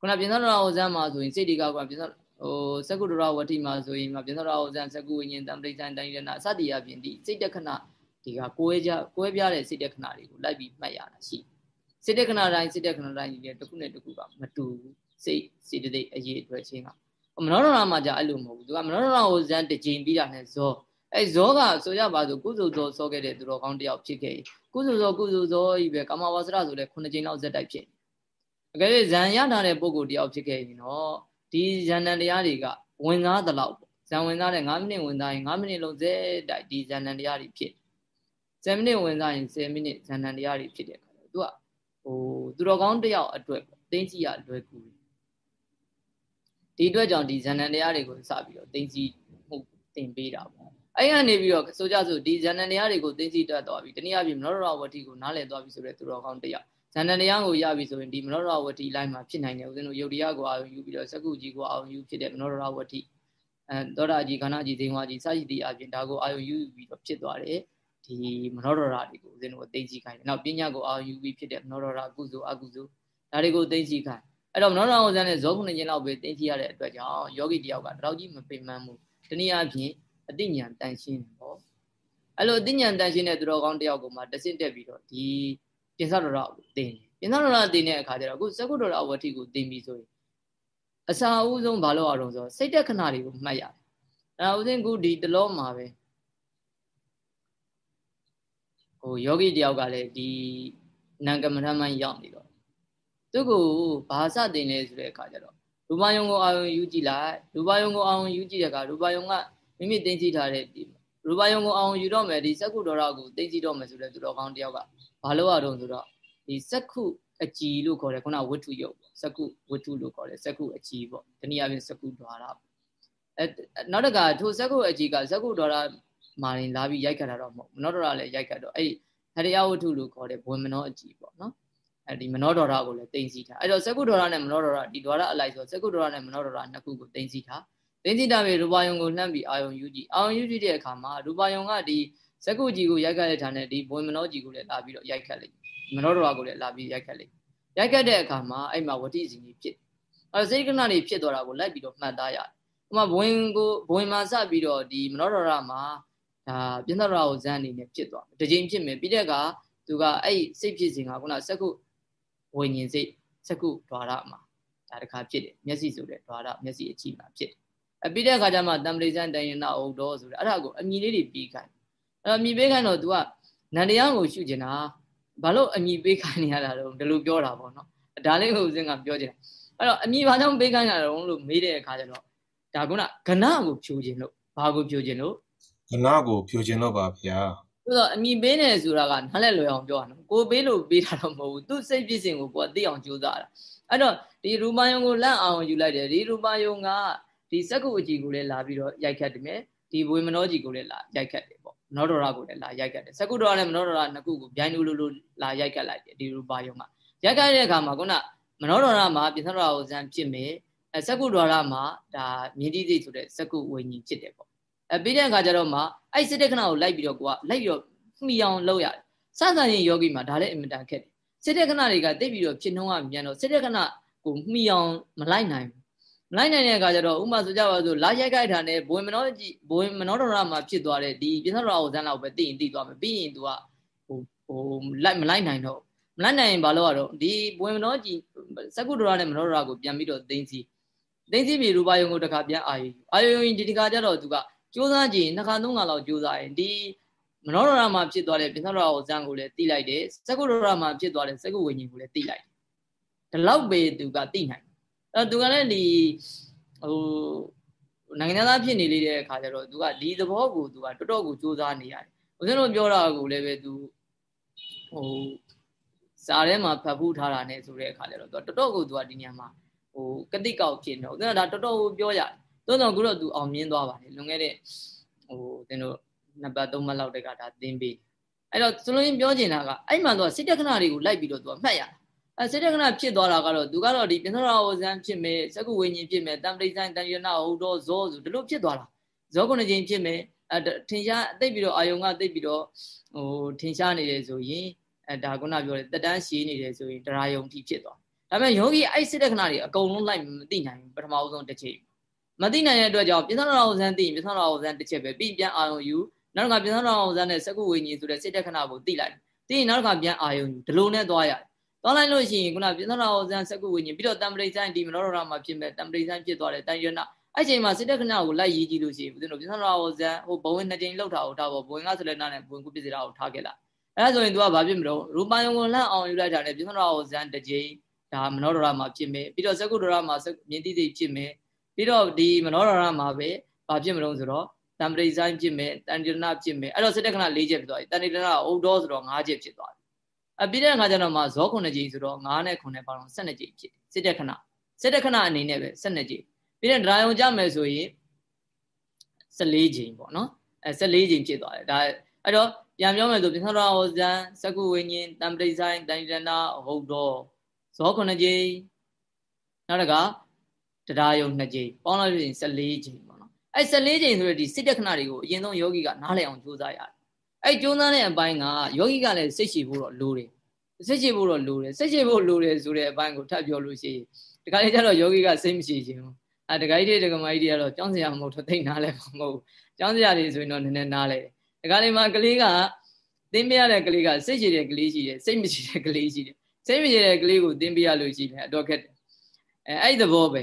ခုနပြင်သောဒရာဟောဇံမှာဆိုရင်စိတ်တွေကကပြင်သောဟိုစကုဒရဝတိမှာဆိုရင်မှာပြင်သောဒရာဟောဇံစကုဝိညာဉ်တံပရိစ္ဆန်တိုင်းရဏအစတိယပြင်ဒီစိတ်တခဏဒီကကိုယ်ကြကိုယ်ပြတဲ့စိတ်တခဏတွေကိုလိုက်ပြီးမှတ်ရတာရှိစိတ်တခဏတိုင်းစိတ်တခဏတိုင်းဒီတစ်ခုနဲ့တစ်ခုကမတူဘူးစိတ်စိတ်တိတ်အရေးအတွက်ချင်းကမနောဒရာမှာじゃအဲ့လိုမဟုတ်ဘူးသူကမနောဒရာဟောဇံတစ်ချိန်ပြီးတာနဲ့ဇောအဲဇောကဆိုရပါဆိုကုသိုလ်ဇောစောခဲ့တဲ့သူတော်ကောင်းတယောက်ဖြစ်ခဲ့ ကုသိုလ်ဇောကုသိုလ်ဇောကြီးပဲကာမဝါစရဆိုလဲ9ချိန်လောက်ဇက်တိုက်ဖြစ်အကယ်၍ဇံရထားတဲ့ပုံကိုတယောက်ဖြစ်ခဲ့ရင်တော့ဒီဇန်နန်တရားတွေကဝင်သားသလောက်ပေါ့ဇံဝင်သားတဲ့9မိနစ်ဝင်သားရင်9မိနစ်လုံးဇက်တိုက်ဒီဇန်နန်တရားတွေဖြစ်10မိနစ်ဝင်သားရင်10မိနစ်ဇန်နန်တရားတွေဖြစ်တဲ့အခါကျတော့သူကဟိုသူတော်ကောင်းတယောက်အတွက်ပေါ့တင်းကြီးရလွယ်ကူဒီအတွက်ကြောင့်ဒီဇန်နန်တရားတွေကိုစပြီးတော့တင်းကြီးမှုတင်ပေးတာပေါ့ အဲ့ကနေပြီးတော့ဆိုကြဆိုဒီဇန်နန်တရားတွေကိုသိသိတတ်သွားပြီတနည်းအားဖြင့်မနောရဝတ္တိကိုနားလည်သွားပြီဆိုတဲ့သူတော်ကောင်းတရားဇန်နန်တရားကိုရပြီဆိုရင်ဒီမနောရဝတ္တိလိုက်မှာဖြစ်နိုင်တယ်ဦးဇင်းတို့ယုတ်တရားကိုအာရုံယူပြီးတော့စကုကြီးကိုအာရုံယူဖြစ်တဲ့မနောရဝတ္တိအဲသောတာကြီးခန္ဓာကြီးဇိဝါကြီးစရှိတိအပြင်ဒါကိုအာရုံယူပြီးတော့ဖြစ်သွားတယ်ဒီမနောရရာတွေကိုဦးဇင်းတို့သိသိခိုင်းတယ်နောက်ပညာကိုအာရုံယူပြီးဖြစ်တဲ့မနောရရာကုသိုလ်အကုသိုလ်ဒါတွေကိုသိသိခိုင်းအဲ့တော့မနောရဝဇ္ဇနဲ့ဇောခုနှစ်ချင်းလောက်ပဲသိသိရတဲ့အတွက်ကြောင့်ယောဂီတယောက်ကတောက်ကြီးမပင်ပန်းဘူးတနည်းအားဖြင့် အတိညာတန်ရှင်းတယ်ပေါ့အဲ့လိုအတိညာတန်ရှင်းတဲ့သူတော်ကောင်းတယောက်ကိုမှတဆင့်တက်ပြီးတော့ဒီပြင်စတော်ရကိုသင်တယ်ပြင်စတော်ရသင်တဲ့အခါကျတော့အခုသကုတော်ရဝတိကိုသင်ပြီးဆိုရင်အစာအုပ်ဆုံးဘာလို့အောင်ဆိုစိတ်တက်ခဏတွေကိုမှတ်ရတယ်အဲဥစဉ်ခုဒီတလောမှာပဲဟိုယောဂီတယောက်ကလည်းဒီနံကမထမ်းမှရောက်နေတော့သူ့ကိုဘာစတင်လဲဆိုတဲ့အခါကျတော့ရူပယုံကိုအာယုံယူကြည့်လိုက်ရူပယုံကိုအာယုံယူကြည့်တဲ့အခါရူပယုံက မိမိတင်ကြည့်ထားတဲ့ဒီရူပါယုံကိုအောင်ယူတော့မယ်ဒီစက္ခုဒေါရကိုတင်ကြည့်တော့မယ်ဆိုတဲ့သူတော်ကောင်းတယောက်ကဘာလို့ရတော့ဆိုတော့ဒီစက္ခုအကြည်လို့ခေါ်တယ်ခုနဝတ္ထုယုတ်ပေါ့စက္ခုဝတ္ထုလို့ခေါ်တယ်စက္ခုအကြည်ပေါ့တနည်းအားဖြင့်စက္ခုဒေါရအဲနောက်တကထိုစက္ခုအကြည်ကစက္ခုဒေါရမာရင်လာပြီးရိုက်ခတ်တာတော့မဟုတ်မနောဒေါရလည်းရိုက်ခတ်တော့အဲ့ဟရိယဝတ္ထုလို့ခေါ်တဲ့ဘဝင်မနောအကြည်ပေါ့နော်အဲဒီမနောဒေါရကိုလည်းတင်စီထားအဲ့တော့စကုဒေါရနဲ့မနောဒေါရဒီဒေါရအလိုက်ဆိုစကုဒေါရနဲ့မနောဒေါရနှစ်ခုကိုတင်စီထား တင်စီထားပြီးရူပါယုံကိုလှမ်းပြီးအာယုံယူကြည့်အာယုံယူကြည့်တဲ့အခါမှာရူပါယုံကဒီဇက်ကုကြီးကိုရိုက်ခတ်တဲ့ဌာနဲ့ဒီဘွင်မနောကြီးကိုလည်းလာပြီးတော့ရိုက်ခတ်လိုက်မနောဒေါရကိုလည်းလာပြီးရိုက်ခတ်လိုက်ရိုက်ခတ်တဲ့အခါမှာအဲ့မှာဝတိစီကြီးဖြစ်အဲစိတ်ကဏ္ဍတွေဖြစ်သွားတာကိုလိုက်ပြီးတော့မှတ်သားရတယ်။ဥပမာဘဝင်ကိုဘဝင်မှာစပြီးတော့ဒီမနောဒရမှာဒါပြင်းသရကိုဇန်အနေနဲ့ဖြစ်သွားတယ်။တစ်ချိန်ဖြစ်မယ်ပြီးတဲ့အခါသူကအဲ့စိတ်ဖြစ်စဉ်ကခုနစက္ကုဝိညာဉ်စိတ်စက္ကုဓာရမှာဒါတခါဖြစ်တယ်။မျက်စိဆိုတဲ့ဓာရမျက်စိအကြည့်မှာဖြစ်တယ်။ အပြီးတဲ့အခါကျမှတံပရိဇန်တန်ယနာဥဒ္ဒောဆိုတဲ့အဲ့ဒါကိုအမြည်လေးတွေပြီးခိုင်း။အဲ့တော့အမြည်ပေးခိုင်းတော့ तू ကနန္တရားကိုရှုကျင်တာဘာလို့အမြည်ပေးခိုင်းနေရတာတော့ဒီလိုပြောတာပေါ့နော်။ဒါလေးကိုဦးစင်းကပြောချင်တယ်။အဲ့တော့အမြည်ဘာကြောင့်ပေးခိုင်းတာတော့လို့မေးတဲ့အခါကျတော့ဒါကုဏကဏကိုဖြိုခြင်းလို့ဘာကိုဖြိုခြင်းလို့ကဏကိုဖြိုခြင်းလို့ပါဗျာဆိုတော့အမြည်ပေးနေဆိုတာကနားလည်လွယ်အောင်ပြောရအောင်ကိုပေးလို့ပေးတာတော့မဟုတ်ဘူးသူစိတ်ပြည့်စင်ကိုကိုကသိအောင်ကြိုးစားတာအဲ့တော့ဒီရူပယုံကိုလန့်အောင်ယူလိုက်တယ်ဒီရူပယုံက ဒီစက္ကုအကြည့်ကိုလည်းလာပြီးတော့ရိုက်ခတ်တယ်မယ်ဒီဘွေမနောကြည့်ကိုလည်းလာရိုက်ခတ်တယ်ပေါ့မနောဒရကိုလည်းလာရိုက်ခတ်တယ်စက္ကုဒရနဲ့မနောဒရနှစ်ခုကိုဗျိုင်းလူလူလာရိုက်ခတ်လိုက်တယ်ဒီရူပယုံကရိုက်ခတ်တဲ့အခါမှာခုနမနောဒရမှာပြင်သရဝဇံဖြစ်မယ်အဲစကုဒရမှာဒါမြင်းတိစိတ်ဆိုတဲ့စကုဝိညာဉ်ဖြစ်တယ်ပေါ့အဲပြီးတဲ့အခါကျတော့မှအဲ့စိတ္တခဏကိုလိုက်ပြီးတော့ကိုကလိုက်ပြီးတော့မှီအောင်လုပ်ရတယ်စသရင်ယောဂီမှာဒါလည်းအင်မတန်ခက်တယ်စိတ္တခဏတွေကတိတ်ပြီးတော့ဖြစ်နှုံးကမြန်တော့စိတ္တခဏကိုမှီအောင်မလိုက်နိုင်ဘူးမ လိုက်နိုင်တဲ့အခါကျတော့ဥမာဆိုကြပါစို့လာရိုက်ခိုက်တာနဲ့ဘွေမနောကြီးဘွေမနောဒရမှာဖြစ်သွားတဲ့ဒီပြင်သရဝဇန်လောက်ပဲသိရင်သိသွားမယ်ပြီးရင် तू ကဟိုဟိုလိုက်မလိုက်နိုင်တော့မလိုက်နိုင်ရင်ဘာလို့ရတော့ဒီဘွေမနောကြီးစကုဒရနဲ့မနောဒရကိုပြန်ပြီးတော့သိသိသိသိပြီရူပါယုံကိုတစ်ခါပြန်အာယုအာယုံဒီတစ်ခါကျတော့သူကစူးစမ်းကြည့်နှစ်ခါသုံးခါလောက်စူးစမ်းရင်ဒီမနောဒရမှာဖြစ်သွားတဲ့ပြင်သရဟောဇန်ကိုလည်းသိလိုက်တယ်စကုဒရမှာဖြစ်သွားတဲ့စကုဝိညာဉ်ကိုလည်းသိလိုက်တယ်ဒီလောက်ပဲသူကသိနိုင် အဲသူကလည်းဒီဟိုနိုင်ငံသားဖြစ်နေလေးတဲ့အခါကျတော့သူကဒီသဘောကိုသူကတော်တော်ကိုစူးစမ်းနေရတယ်ဦးဇင်းတို့ပြောတာကိုလည်းပဲသူဟိုစာထဲမှာဖတ်ဖူးထားတာနဲ့ဆိုတဲ့အခါကျတော့တော်တော်ကိုသူကဒီညမှာဟိုကတိကောက်ဖြစ်နေတော့သူကဒါတော်တော်ကိုပြောရတယ်သို့တော့ခုတော့သူအောင်မြင်သွားပါတယ်လွန်ခဲ့တဲ့ဟိုသင်တို့နှစ်ပတ်သုံးပတ်လောက်တက်ကဒါသင်ပေးအဲ့တော့ဆိုလို့ရင်ပြောချင်တာကအဲ့မှတော့စိတ်တက္ကနာတွေကိုလိုက်ပြီးတော့သူကမှတ်ရ အဲစိတ်တက္ကနာဖြစ်သွားတာကတော့သူကတော့ဒီပြင်းသောဝဇန်ဖြစ်မယ်စကုဝိညာဉ်ဖြစ်မယ်တံပရိသန်တန်ယနာဟုတ်တော့ဇောဆိုဒီလိုဖြစ်သွားတာဇောခုနှစ်ကြိမ်ဖြစ်မယ်အဲထင်ရှားအသိပြီးတော့အာယုံကသိပြီးတော့ဟိုထင်ရှားနေတယ်ဆိုရင်အဲဒါခုနပြောတယ်တက်တန်းရှည်နေတယ်ဆိုရင်တရားယုံထိဖြစ်သွားဒါပေမဲ့ယောဂီအဲ့စိတ္တခဏတွေအကုန်လုံးလိုက်မသိနိုင်ဘူးပထမဆုံးတစ်ချိန်မသိနိုင်တဲ့အတွက်ကြောင့်ပြဿနာတော်ဇန်သိရင်ပြဿနာတော်ဇန်တစ်ချက်ပဲပြီးပြန်အာယုံယူနောက်ကပြဿနာတော်ဇန်နဲ့စကုဝိညာဉ်ဆိုတဲ့စိတ္တခဏကိုသိလိုက်သိရင်နောက်ကပြန်အာယုံယူဒီလိုနဲ့သွားရတယ် သွားလိုက်လို့ရှိရင်ခုနပြဿနာတော်ဇန်စကုဝိညာဉ်ပြီးတော့တံပရိဆိုင်ဒီမနောရမှာဖြစ်မဲ့တံပရိဆိုင်ဖြစ်သွားတယ်တန်ရဏအဲ့ချိန်မှာစိတ္တခဏကိုလိုက်ရေးကြည့်လို့ရှိရင်ဦးဇင်းတို့ပြဿနာတော်ဇန်ဟိုဘဝင်နှစ်ကြိမ်လောက်တာကိုထားဖို့ဘဝင်ကဆိုလည်းနားနဲ့ဘဝင်ကုပစ္စည်းတာကိုထားခဲ့လိုက်အဲ့ဒါဆိုရင် तू ကဘာဖြစ်မလို့ရူပယုံကိုလှမ်းအောင်ယူလိုက်တာနဲ့ပြဿနာကိုဇန်တစ်ကြိမ်ဒါမနောဒရမှာဖြစ်မယ်ပြီးတော့ဇကုဒရမှာမြင်တိသိဖြစ်မယ်ပြီးတော့ဒီမနောဒရမှာပဲဘာဖြစ်မလို့ဆိုတော့တံပရိဆိုင်ဖြစ်မယ်တန်တိရဏဖြစ်မယ်အဲ့တော့စိတ္တခဏ၄ချက်ဖြစ်သွားပြီတန်တိရဏဥဒ္ဒောဆိုတော့၅ချက်ဖြစ်သွားပြီ အပြီးတဲ့အခါကျတော့မှဇောခုနှစ်ကြိမ်ဆိုတော့9နဲ့9နဲ့ပေါင်း12ကြိမ်ဖြစ်စိတ္တခဏစိတ္တခဏအနေနဲ့ပဲ12ကြိမ်ပြီးတဲ့ဒရာယုံကြမယ်ဆိုရင်14ကြိမ်ပေါ့နော်အဲ14ကြိမ်ဖြစ်သွားတယ်ဒါအဲ့တော့ပြန်ပြောမယ်ဆိုပြသရဟောဇံစကုဝိညာဉ်တံပရိဆိုင်တန်ရဏဟုတ်တော်ဇောခုနှစ်ကြိမ်နောက်တကတရားယုံနှစ်ကြိမ်ပေါင်းလိုက်ရင်14ကြိမ်ပေါ့နော်အဲ့14ကြိမ်ဆိုရဒီစိတ်တခဏတွေကိုအရင်ဆုံးယောဂီကနားလည်အောင်ကြိုးစားရတယ် အဲ့ကြိုးစားတဲ့အပိုင်းကယောဂီကလည်းစိတ်ရှိဖို့တော့လိုတယ်စိတ်ရှိဖို့တော့လိုတယ်စိတ်ရှိဖို့လိုတယ်ဆိုတဲ့အပိုင်းကိုထပ်ပြောလို့ရှိရင်ဒီကနေ့ကျတော့ယောဂီကစိတ်မရှိခြင်းဘူးအဲတခါကြီးတွေတကမာကြီးတွေကတော့ကြောင်းစရာမဟုတ်တော့သိနားလဲမဟုတ်ဘူးကြောင်းစရာတွေဆိုရင်တော့နည်းနည်းနားလဲတယ်ဒီကနေ့မှာကလေးကသင်ပေးရတဲ့ကလေးကစိတ်ရှိတဲ့ကလေးရှိတယ်စိတ်မရှိတဲ့ကလေးရှိတယ်စိတ်မရှိတဲ့ကလေးကိုသင်ပေးရလို့ရှိတယ်အတော့ခက်တယ်အဲအဲ့ဒီသဘောပဲ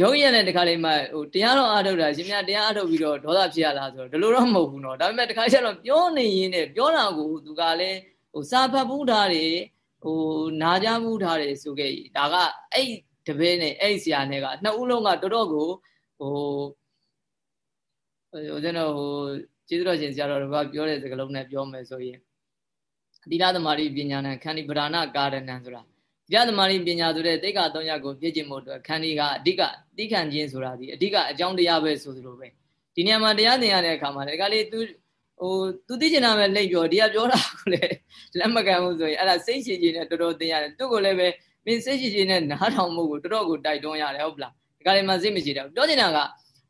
ရုံးရတဲ့တခါလေးမှဟိုတရားတော်အားထုတ်တာရှင်များတရားအားထုတ်ပြီးတော့ဒေါသဖြစ်ရလားဆိုတော့ဒီလိုတော့မဟုတ်ဘူးเนาะဒါပေမဲ့တခါကျတော့ပြောနေရင်းနဲ့ပြောတာကိုသူကလည်းဟိုစာဖတ်ဘူးထားတယ်ဟိုနာကြဘူးထားတယ်ဆိုခဲ့ဒါကအဲ့တပည့်နဲ့အဲ့ဆရာနဲ့ကနှစ်ဦးလုံးကတော်တော်ကိုဟိုဟိုကျွန်တော်ဟိုကျေးဇူးတော်ရှင်ဆရာတော်ကပြောတဲ့စကားလုံးနဲ့ပြောမယ်ဆိုရင်သီလသမารိပညာနဲ့ခန္တီပဓာနာကာရဏံဆိုတာ ရသမารိပညာဆိုတဲ့တိတ်္ခသုံးရပ်ကိုပြည့်ကျင့်ဖို့အတွက်ခန္ဒီကအဓိကတိခံခြင်းဆိုတာဒီအဓိကအကြောင်းတရားပဲဆိုသလိုပဲဒီနေရာမှာတရားသင်ရတဲ့အခါမှာဒီကလေး तू ဟို तू သိချင်တာပဲလိမ့်ပြောဒီကပြောတာကိုလည်းလက်မကန်ဘူးဆိုရင်အဲ့ဒါစိတ်ရှည်ရှည်နဲ့တော်တော်သင်ရတယ်သူ့ကိုလည်းပဲမင်းစိတ်ရှည်ရှည်နဲ့နားထောင်မှုကိုတော်တော်ကိုတိုက်တွန်းရတယ်ဟုတ်ပလားဒီကလေးမှစိတ်မရှိတယ်ပြောချင်တာက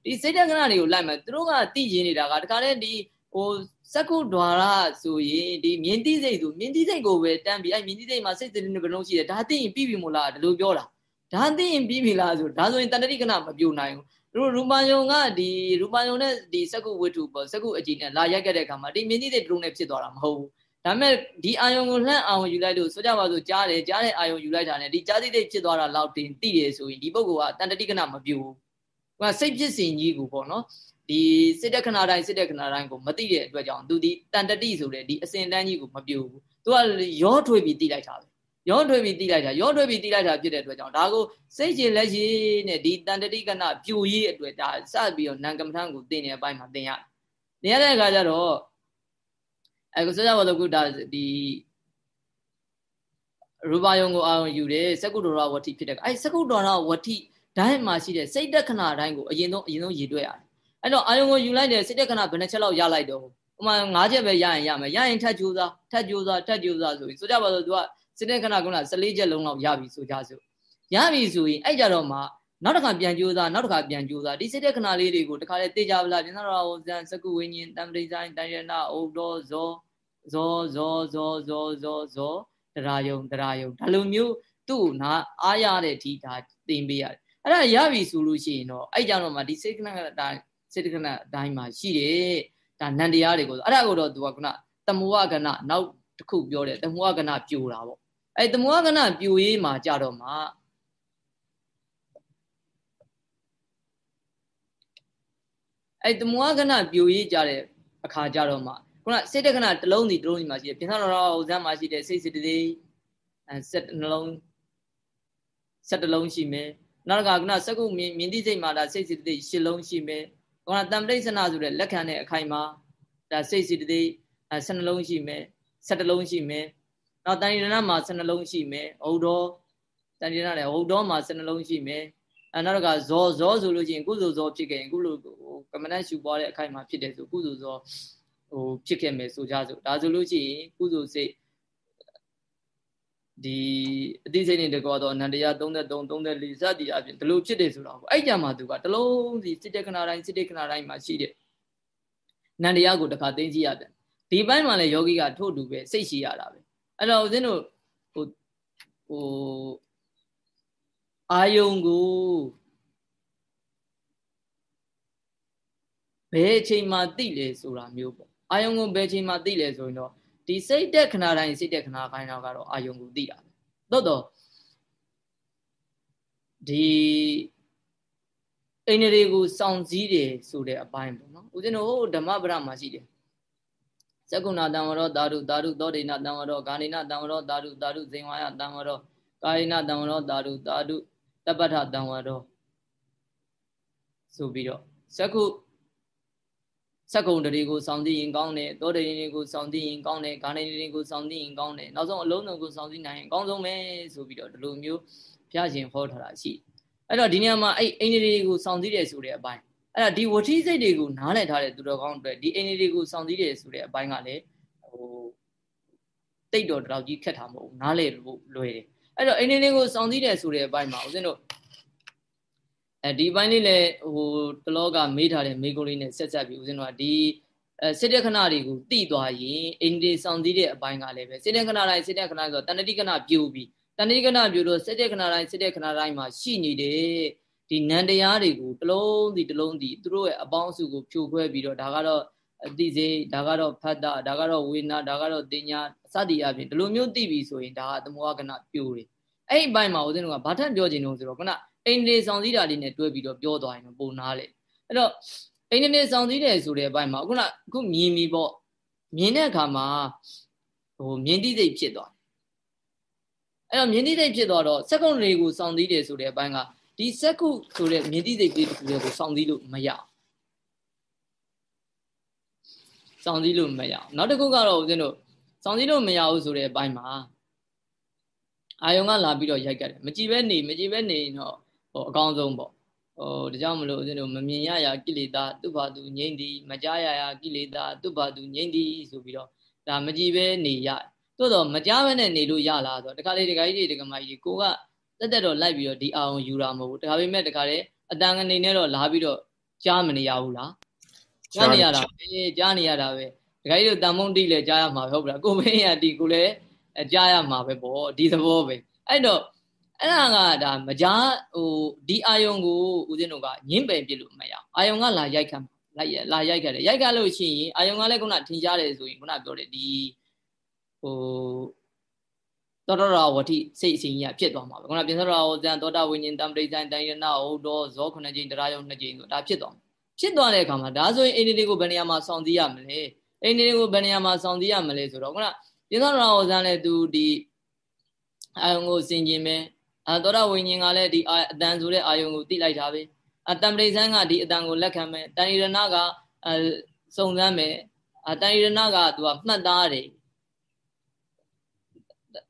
ဒီစိတ်တက္ကနာတွေကိုလိုက်မယ်သူတို့ကသိရင်နေတာကဒီကလေးဒီဟို စက္ကုဒွါရဆိုရင်ဒီမြင်သိစိတ်ဆိုမြင်သိစိတ်ကိုပဲတန်းပြီးအဲမြင်သိစိတ်မှာစိတ်စင်းနှလုံးရှိတယ်ဒါသိရင်ပြီးပြီမို့လားဒီလိုပြောတာဒါသိရင်ပြီးပြီလားဆိုဒါဆိုရင်တဏ္ဍတိကနာမပြိုနိုင်ဘူးတို့ရူပယုံကဒီရူပယုံနဲ့ဒီစက္ကုဝိထုပေါ့စက္ကုအကြည့်နဲ့လာရိုက်ခဲ့တဲ့အခါမှာဒီမြင်သိစိတ်တုံးနဲ့ဖြစ်သွားတာမဟုတ်ဘူးဒါပေမဲ့ဒီအာယုံကိုလှမ်းအောင်ယူလိုက်လို့ဆိုကြပါစို့ကြားတယ်ကြားတဲ့အာယုံယူလိုက်တာနဲ့ဒီကြားသိစိတ်ဖြစ်သွားတာလောက်တင်သိတယ်ဆိုရင်ဒီပုဂ္ဂိုလ်ကတဏ္ဍတိကနာမပြိုဘူးကစိတ်ဖြစ်စဉ်ကြီးကိုပေါ့နော် ဒီစစ်တဲ့ခဏတိုင်းစစ်တဲ့ခဏတိုင်းကိုမသိတဲ့အတွက်ကြောင့်သူဒီတန်တတိဆိုတဲ့ဒီအစဉ်တန်းကြီးကိုမပြိုဘူးသူကရောထွေးပြီးသိလိုက်တာပဲရောထွေးပြီးသိလိုက်တာရောထွေးပြီးသိလိုက်တာဖြစ်တဲ့အတွက်ကြောင့်ဒါကိုစိတ်ရှည်လက်ရှည်နဲ့ဒီတန်တတိကဏပြိုရေးအတွက်ဒါစပြီးတော့နံကမ္မထံကိုသိနေတဲ့အပိုင်းမှာသင်ရသင်ရတဲ့အခါကျတော့အဲကိုစကြဝဠာကုဒါဒီရူပယုံကိုအာရုံယူတယ်စကုတ္တရဝတိဖြစ်တဲ့အဲစကုတ္တရဝတိတိုင်းမှာရှိတဲ့စိတ်တက်ခဏတိုင်းကိုအရင်ဆုံးအရင်ဆုံးရည်တွက်ရတယ် အဲ့တော့အာယုံကိုယူလိုက်တယ်စိတ်တက်ခဏဘယ်နှချက်လောက်ရလိုက်တော့ဥမာ၅ချက်ပဲရရင်ရမယ်ရရင်ထပ်ကြိုးစားထပ်ကြိုးစားထပ်ကြိုးစားဆိုပြီးဆိုကြပါစို့ तू ကစိတ်တက်ခဏက14ချက်လုံးလောက်ရပြီဆိုကြစို့ရပြီဆိုရင်အဲ့ကြတော့မှနောက်တစ်ခါပြန်ကြိုးစားနောက်တစ်ခါပြန်ကြိုးစားဒီစိတ်တက်ခဏလေးတွေကိုတခါလေသိကြပလားပြန်သာတော်ဇန်စကုဝိညာဉ်တံပရိဆိုင်တန်ရဏဩတော်ဇောဇောဇောဇောဇောဇောဇောတရားယုံတရားယုံဒါလိုမျိုးသူ့နာအားရတဲ့ဒီဒါသင်ပေးရတယ်အဲ့ဒါရပြီဆိုလို့ရှိရင်တော့အဲ့ကြောင့်တော့မှဒီစိတ်ကနအတိုင်း စိတ်ကနအတိုင်းမှာရှိတယ်ဒါနန္တရားတွေကိုအဲ့ဒါကိုတော့သူကခုနတမောကဏနောက်တစ်ခုပြောတယ်တမောကဏပြိုတာပေါ့အဲ့တမောကဏပြိုရေးမှာကြတော့မှအဲ့တမောကဏပြိုရေးကြတဲ့အခါကြတော့မှခုနစိတ်တက္ကနာတစ်လုံးစီတစ်လုံးစီမှာရှိတယ်ပြင်ဆတော်တော်ဥဇမ်းမှာရှိတယ်စိတ်စိတ္တိအဲစက်နှလုံးစက်တစ်လုံးရှိမယ်နောက်ကခုနစကုမြင်မြင်သိစိတ်မှာဒါစိတ်စိတ္တိရှစ်လုံးရှိမယ် ခုနတံပဋိစ္စနာဆိုတဲ့လက်ခံတဲ့အခိုင်မှာဒါစိတ်စိတ္တိအဲဆယ်နှလုံးရှိမယ်ဆက်တစ်လုံးရှိမယ်နောက်တန်ရဏမှာဆယ်နှလုံးရှိမယ်ဟုတ်တော့တန်ရဏလည်းဟုတ်တော့မှာဆယ်နှလုံးရှိမယ်အဲနောက်ကဇောဇောဆိုလို့ရှိရင်ကုသိုလ်ဇောဖြစ်ခဲ့ရင်ကုလိုကမ္မဏရှုပွားတဲ့အခိုင်မှာဖြစ်တယ်ဆိုကုသိုလ်ဇောဟိုဖြစ်ခဲ့မယ်ဆိုကြဆိုဒါဆိုလို့ရှိရင်ကုသိုလ်စိတ် ဒီအတိစိတ်နဲ့တကောတော့အနန္တရား33 34စသည်အပြင်ဒီလိုဖြစ်တယ်ဆိုတော့အဲ့ကြမှာသူကတလုံးစီစိတ္တခဏတိုင်းစိတ္တခဏတိုင်းမှာရှိတဲ့နန္တရားကိုတခါသိသိရတယ်ဒီဘက်မှာလည်းယောဂီကထို့တူပဲစိတ်ရှိရတာပဲအဲ့တော့ဦးဇင်းတို့ဟိုဟိုအာယုံကိုဘယ်အချိန်မှသိလဲဆိုတာမျိုးပေါ့အာယုံကိုဘယ်အချိန်မှသိလဲဆိုရင်တော့ ဒီစိတ်တက်ခဏတိုင်းစိတ်တက်ခဏခိုင်းတော့ကတော့အာယုံကိုသိတာပဲသို့တော့ဒီအိန္ဒြေကိုစောင့်စည်းတယ်ဆိုတဲ့အပိုင်းပေါ့နော်ဦးဇင်းတို့ဟိုဓမ္မပဒမှာရှိတယ်သကုဏတံဝရောသာဓုသာဓုသောဒိနတံဝရောဂာနိနတံဝရောသာဓုသာဓုဇိဝါယတံဝရောကာယိနတံဝရောသာဓုသာဓုတပ္ပထတံဝရောဆိုပြီးတော့သကု စက္ကုံတရီကိုစောင့်သိရင်ကောင်းတယ်သောတရီတွေကိုစောင့်သိရင်ကောင်းတယ်ဂာဏီတွေကိုစောင့်သိရင်ကောင်းတယ်နောက်ဆုံးအလုံးစုံကိုစောင့်သိနိုင်ရင်အကောင်းဆုံးပဲဆိုပြီးတော့ဒီလိုမျိုးဘုရားရှင်ဟောထားတာရှိအဲ့တော့ဒီနေရာမှာအဲ့အိန္ဒြေတွေကိုစောင့်သိတယ်ဆိုတဲ့အပိုင်းအဲ့ဒါဒီဝတိစိတ်တွေကိုနားလည်ထားတဲ့သူတော်ကောင်းအတွက်ဒီအိန္ဒြေတွေကိုစောင့်သိတယ်ဆိုတဲ့အပိုင်းကလည်းဟိုတိတ်တော်တော်ကြီးခက်တာမဟုတ်ဘူးနားလည်လို့လွယ်တယ်အဲ့တော့အိန္ဒြေတွေကိုစောင့်သိတယ်ဆိုတဲ့အပိုင်းမှာဦးဇင်းတို့ အဲဒီဘိုင်းလေးလည်းဟိုတလောကမေးထားတဲ့မေးခွန်းလေးနဲ့ဆက်ဆက်ပြီးဦးဇင်းတို့ကဒီအဲစိတ္တခဏတွေကိုတိသွားရင်အိန္ဒိဆောင်သီးတဲ့အပိုင်းကလည်းပဲစိတ္တခဏတိုင်းစိတ္တခဏဆိုတဏှတိခဏပြိုပြီးတဏှတိခဏပြိုလို့စိတ္တခဏတိုင်းစိတ္တခဏတိုင်းမှာရှိနေတဲ့ဒီနန္တရားတွေကိုတစ်လုံးစီတစ်လုံးစီသူတို့ရဲ့အပေါင်းအစုကိုဖြိုခွဲပြီးတော့ဒါကတော့အတိစေဒါကတော့ဖတ်တာဒါကတော့ဝေနာဒါကတော့တင်ညာစသည်အပြင်ဒီလိုမျိုးသိပြီဆိုရင်ဒါကသမောကဏပြိုတယ်အဲ့ဒီဘိုင်းမှာဦးဇင်းတို့ကဘာထပ်ပြောချင်လို့ဆိုတော့ခုန အိန္ဒြေဆောင်စည်းတာလေးနဲ့တွဲပြီးတော့ပြောသွားရင်ပုံနာလေအဲ့တော့အိန္ဒြေဆောင်စည်းတယ်ဆိုတဲ့အပိုင်းမှာခုနအခုမြင်ပြီပေါ့မြင်တဲ့အခါမှာဟိုမြင်တိစိတ်ဖြစ်သွားအဲ့တော့မြင်တိစိတ်ဖြစ်သွားတော့စက္ကုံတွေကိုစောင့်သီးတယ်ဆိုတဲ့အပိုင်းကဒီစက္ကုဆိုတဲ့မြင်တိစိတ်လေးတစ်ခုလေးကိုစောင့်သီးလို့မရစောင့်သီးလို့မရနောက်တစ်ခုကတော့ဦးဇင်းတို့စောင့်သီးလို့မရဘူးဆိုတဲ့အပိုင်းမှာအာယုံကလာပြီးတော့ရိုက်ကတ်တယ်မကြည့်ပဲနေမကြည့်ပဲနေရင်တော့ ဟိုအကောင်းဆုံးပေါ့ဟိုဒါကြောင့်မလို့ဦးဇင်းတို့မမြင်ရရာကိလေသာသူ့ဘာသူငြိမ့်သည်မကြားရရာကိလေသာသူ့ဘာသူငြိမ့်သည်ဆိုပြီးတော့ဒါမကြည့်ပဲနေရသို့တော့မကြားပဲနဲ့နေလို့ရလားဆိုတော့တခါလေတခါကြီးတခါမကြီးကိုကတက်တက်တော့လိုက်ပြီးတော့ဒီအာရုံယူတာမဟုတ်ဘူးတခါပေမဲ့တခါလေအတန်ကနေနဲ့တော့လာပြီးတော့ကြားမနေရဘူးလားကြားနေရတာပဲကြားနေရတာပဲတခါကြီးတို့တန်မုံတိလည်းကြားရမှာပဲဟုတ်ပလားကိုမင်းရတီကိုလည်းကြားရမှာပဲပေါ့ဒီသဘောပဲအဲ့တော့ အဲ့ဒါကဒါမကြားဟိုဒီအာယုံကိုဦးဇင်းတို့ကညင်းပယ်ပြလို့မရအောင်အာယုံကလာရိုက်ခံလိုက်ရလာရိုက်ခဲ့တယ်ရိုက်ခဲ့လို့ရှိရင်အာယုံကလည်းခုနထင်ရှားတယ်ဆိုရင်ခုနပြောတယ်ဒီဟိုသောတရာဝတိစိတ်အစဉ်ကြီးဖြစ်သွားမှာပဲခုနပြင်သောတာဝဇံသောတာဝိညာဉ်တံပရိသံတန်ရဏဟုတ်တော်ဇောခုနှစ်ကြိမ်တရားယုံနှစ်ကြိမ်ဆိုဒါဖြစ်သွားဖြစ်သွားတဲ့အခါမှာဒါဆိုရင်အိန္ဒိတွေကိုဘယ်နေရာမှာစောင့်စည်းရမလဲအိန္ဒိတွေကိုဘယ်နေရာမှာစောင့်စည်းရမလဲဆိုတော့ခုနပြင်သောတာဝဇံလည်းသူဒီအာယုံကိုစင်ကျင်မယ် အာသောတာဝိညာဉ်ကလည်းဒီအတန်ဆိုတဲ့အာယုံကိုသိလိုက်တာပဲအတံပရိသံကဒီအတန်ကိုလက်ခံမယ်တန်ရဏကအဲစုံစမ်းမယ်အတန်ရဏကသူကမှတ်သားတယ်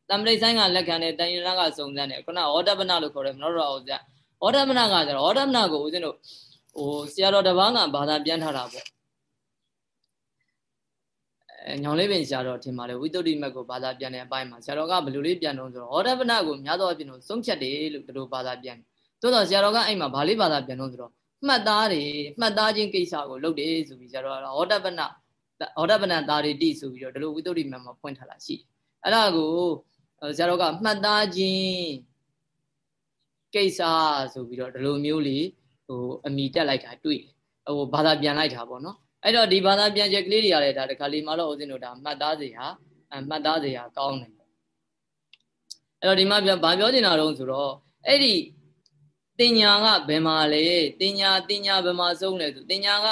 တံပရိဆိုင်ကလက်ခံတယ်တန်ရဏကစုံစမ်းတယ်ခုနဩဒပနလို့ခေါ်တယ်မနောရောဥစ္စာဩဒပနကကျတော့ဩဒပနကိုဦးဇင်းတို့ဟိုဆရာတော်တပားကဘာသာပြန်ထားတာပေါ့အဲ ညောင်လေးပင်ဆရာတော်ထင်ပါလေဝိသုဒ္ဓိမတ်ကိုဘာသာပြန်တဲ့အပိုင်းမှာဆရာတော်ကဘယ်လိုလေးပြန်တော့ဆိုတော့ဩဒပနကိုများသောအားဖြင့်ဆုံးဖြတ်တယ်လို့တို့ဘာသာပြန်တယ်သို့တော့ဆရာတော်ကအဲ့မှာဘာလေးဘာသာပြန်တော့ဆိုတော့မှတ်သားတယ်မှတ်သားခြင်းကိစ္စကိုလုပ်တယ်ဆိုပြီးဆရာတော်ကဩဒပနဩဒပနသာရိတိဆိုပြီးတော့ဒီလိုဝိသုဒ္ဓိမတ်မှာဖွင့်ထားတာရှိတယ်အဲ့ဒါကိုဆရာတော်ကမှတ်သားခြင်းကိစ္စဆိုပြီးတော့ဒီလိုမျိုးလေးဟိုအမိတက်လိုက်တာတွေ့ဟိုဘာသာပြန်လိုက်တာပေါ့နော် အဲ့တော့ဒီဘာသာပြန်ချက်ကလေးတွေရတယ်ဒါတခါလေးမှတော့ဦးဇင်းတို့ဒါမှတ်သားစေဟာမှတ်သားစေဟာကောင်းတယ်အဲ့တော့ဒီမှာဘာပြောချင်တာတုံးဆိုတော့အဲ့ဒီတင်ညာကဘယ်မှာလဲတင်ညာတင်ညာဘယ်မှာဆုံးလဲဆိုတင်ညာက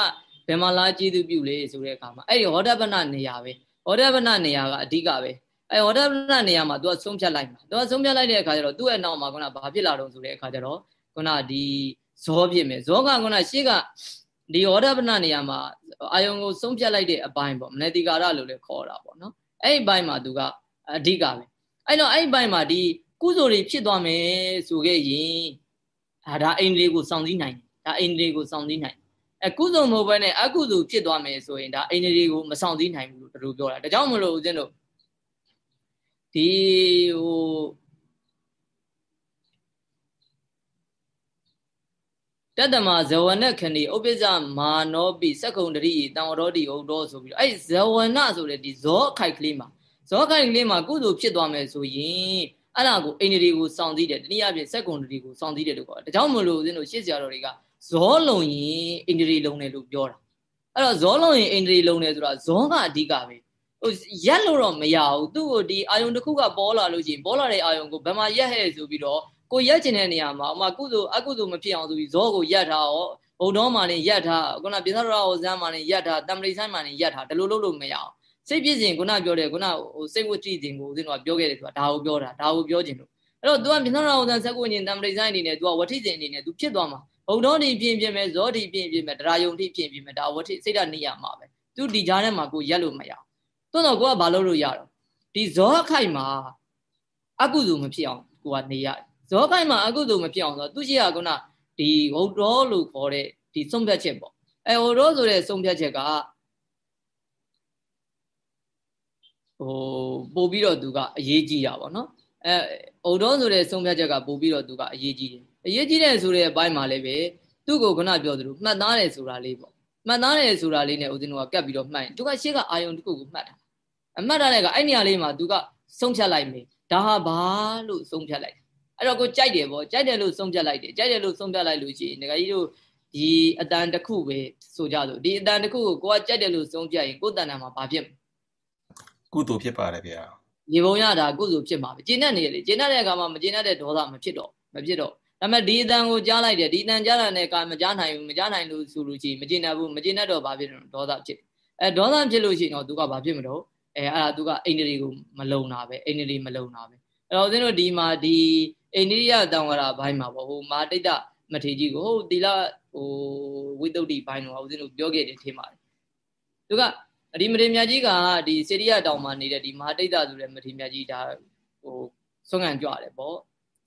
ဘယ်မှာလာကြည်သူပြုလဲဆိုတဲ့အခါမှာအဲ့ဒီဟောဒပနနေရာပဲဟောဒပနနေရာကအဓိကပဲအဲဝဒပနနေရာမှာ तू ကဆုံးဖြတ်လိုက်မှာ तू ကဆုံးဖြတ်လိုက်တဲ့အခါကျတော့သူ့ရဲ့နောက်မှာခုနဘာဖြစ်လာတော့ဆိုတဲ့အခါကျတော့ခုနဒီဇောဖြစ်မယ်ဇောကခုနရှေ့က ဒီဝဒပနနေရာမှာအာယုံကိုဆုံးဖြတ်လိုက်တဲ့အပိုင်းပေါ့မနတိကာရလို့လည်းခေါ်တာပေါ့နော်အဲ့ဒီဘိုင်းမှာ तू ကအဓိကပဲအဲ့တော့အဲ့ဒီဘိုင်းမှာဒီကုသိုလ်တွေဖြစ်သွားမယ်ဆိုခဲ့ရင်အာဒါအိန္ဒြေကိုစောင့်စည်းနိုင်တယ်ဒါအိန္ဒြေကိုစောင့်စည်းနိုင်အဲကုသိုလ်မဟုတ်ဘဲနဲ့အကုသိုလ်ဖြစ်သွားမယ်ဆိုရင်ဒါအိန္ဒြေကိုမစောင့်စည်းနိုင်ဘူးလို့တို့ပြောတာဒါကြောင့်မလို့ဦးဇင်းတို့ဒီဟို တတမဇဝနခဏီဥပ္ပဇမာနောပိစက္ကုံတရိတံဝရောတိဟုတ်တော်ဆိုပြီးအဲ့ဇဝနဆိုတဲ့ဒီဇောအခိုက်ကလေးမှာဇောအခိုက်ကလေးမှာကုသိုလ်ဖြစ်သွားမယ်ဆိုရင်အဲ့ဒါကိုအိန္ဒြေကိုစောင့်စည်းတယ်တနည်းအားဖြင့်စက္ကုံတရိကိုစောင့်စည်းတယ်လို့ခေါ်တယ်ဒါကြောင့်မလို့ဦးဇင်းတို့ရှေ့ဆရာတော်တွေကဇောလုံရင်အိန္ဒြေလုံတယ်လို့ပြောတာအဲ့တော့ဇောလုံရင်အိန္ဒြေလုံတယ်ဆိုတာဇောကအဓိကပဲဟိုရက်လို့တော့မရဘူးသူ့ကိုဒီအာယုံတစ်ခုကပေါ်လာလို့ရှိရင်ပေါ်လာတဲ့အာယုံကိုဘယ်မှာရက်ဟဲ့ဆိုပြီးတော့ ကိုရက်ကျင်တဲ့နေရာမှာဥမာကုသိုလ်အကုသိုလ်မဖြစ်အောင်ဆိုပြီးဇောကိုရက်ထားရောဘုံတော်မှလည်းရက်ထားခုနပြင်းသောတော်ဇမ်းမှလည်းရက်ထားတမ္ပရိဆိုင်မှလည်းရက်ထားဒီလိုလုပ်လို့မရအောင်စိတ်ပြည့်စင်ခုနပြောတဲ့ခုနဟိုစိတ်ဝတ္တိစဉ်ကိုဦးဇင်းတို့ကပြောခဲ့တယ်ဆိုတာဒါကိုပြောတာဒါကိုပြောခြင်းလို့အဲ့တော့ तू ကပြင်းသောတော်ဇမ်းဆက်ကိုညင်တမ္ပရိဆိုင်အနေနဲ့ तू ကဝဋ္ထိစဉ်အနေနဲ့ तू ဖြစ်သွားမှာဘုံတော်တိဖြစ်ဖြစ်မဲ့ဇောတိဖြစ်ဖြစ်မဲ့တရားယုံတိဖြစ်ဖြစ်မဲ့ဒါဝဋ္ထိစိတ်ဓာတ်နေရမှာပဲ तू ဒီကြားထဲမှာကိုရက်လို့မရအောင်တွန်းတော့ကိုကဘာလုပ်လို့ရတော့ဒီဇောခိုက်မှာအကုသိုလ်မဖြစ်အောင်ကိုကနေရ ဇောခိုက်မှာအကုသိုလ်မဖြစ်အောင်ဆိုတော့သူရှိရကုနာဒီဟုတ်တော်လို့ခေါ်တဲ့ဒီဆုံးဖြတ်ချက်ပေါ့အဲဟုတ်တော်ဆိုတဲ့ဆုံးဖြတ်ချက်ကဟိုပို့ပြီးတော့သူကအရေးကြီးတာပေါ့နော်အဲဟုတ်တော်ဆိုတဲ့ဆုံးဖြတ်ချက်ကပို့ပြီးတော့သူကအရေးကြီးတယ်အရေးကြီးတယ်ဆိုတဲ့အပိုင်းမှာလည်းပဲသူ့ကိုခုနပြောသလိုမှတ်သားတယ်ဆိုတာလေးပေါ့မှတ်သားတယ်ဆိုတာလေးနဲ့ဦးဇင်းတို့ကကပ်ပြီးတော့မှတ်ရင်သူကရှေ့ကအာယုံတစ်ခုကိုမှတ်တာအမှတ်ထားတဲ့ကအဲ့နေရာလေးမှာသူကဆုံးဖြတ်လိုက်မယ်ဒါဟာဘာလို့ဆုံးဖြတ်လိုက် အဲ့တော့ကိုကြိုက်တယ်ပေါ့ကြိုက်တယ်လို့ဆုံးဖြတ်လိုက်တယ်ကြိုက်တယ်လို့ဆုံးဖြတ်လိုက်လို့ရှိရင်ငါကြီးတို့ဒီအတန်တစ်ခုပဲဆိုကြလို့ဒီအတန်တစ်ခုကိုကိုကကြိုက်တယ်လို့ဆုံးဖြတ်ရင်ကိုယ်တန်တန်မှာဘာဖြစ်မလဲကုသိုလ်ဖြစ်ပါတယ်ဗျာရေပုံရတာကုသိုလ်ဖြစ်မှာပဲကျင့်တတ်နေလေကျင့်တတ်တဲ့အခါမှာမကျင့်တတ်တဲ့ဒေါသမဖြစ်တော့မဖြစ်တော့ဒါပေမဲ့ဒီအတန်ကိုကြားလိုက်တယ်ဒီအတန်ကြားတာနဲ့ကမကြားနိုင်ဘူးမကြားနိုင်လို့ဆိုလို့ရှိရင်မကျင့်တတ်ဘူးမကျင့်တတ်တော့ဘာဖြစ်လဲဒေါသဖြစ်အဲဒေါသဖြစ်လို့ရှိရင်တော့သူကဘာဖြစ်မလို့အဲအဲ့ဒါသူကအိန္ဒြေကိုမလုံတာပဲအိန္ဒြေမလုံတာပဲအဲ့တော့ဦးဇင်းတို့ဒီမှာဒီ အိန္ဒြိယတောင်ဝရဘိုင်းမှာပေါ့ဟိုမာတိတ်တမထေကြီးကိုဟိုသီလဟိုဝိတုဒ္ဓိဘိုင်းတော့ဦးဇင်းတို့ပြောခဲ့တယ်ထင်ပါတယ်သူကဒီမထေမြတ်ကြီးကဒီစေရိယတောင်မှာနေတဲ့ဒီမဟာတိတ်တဆိုတဲ့မထေမြတ်ကြီးဒါဟိုဆုံးခံကြွတယ်ပေါ့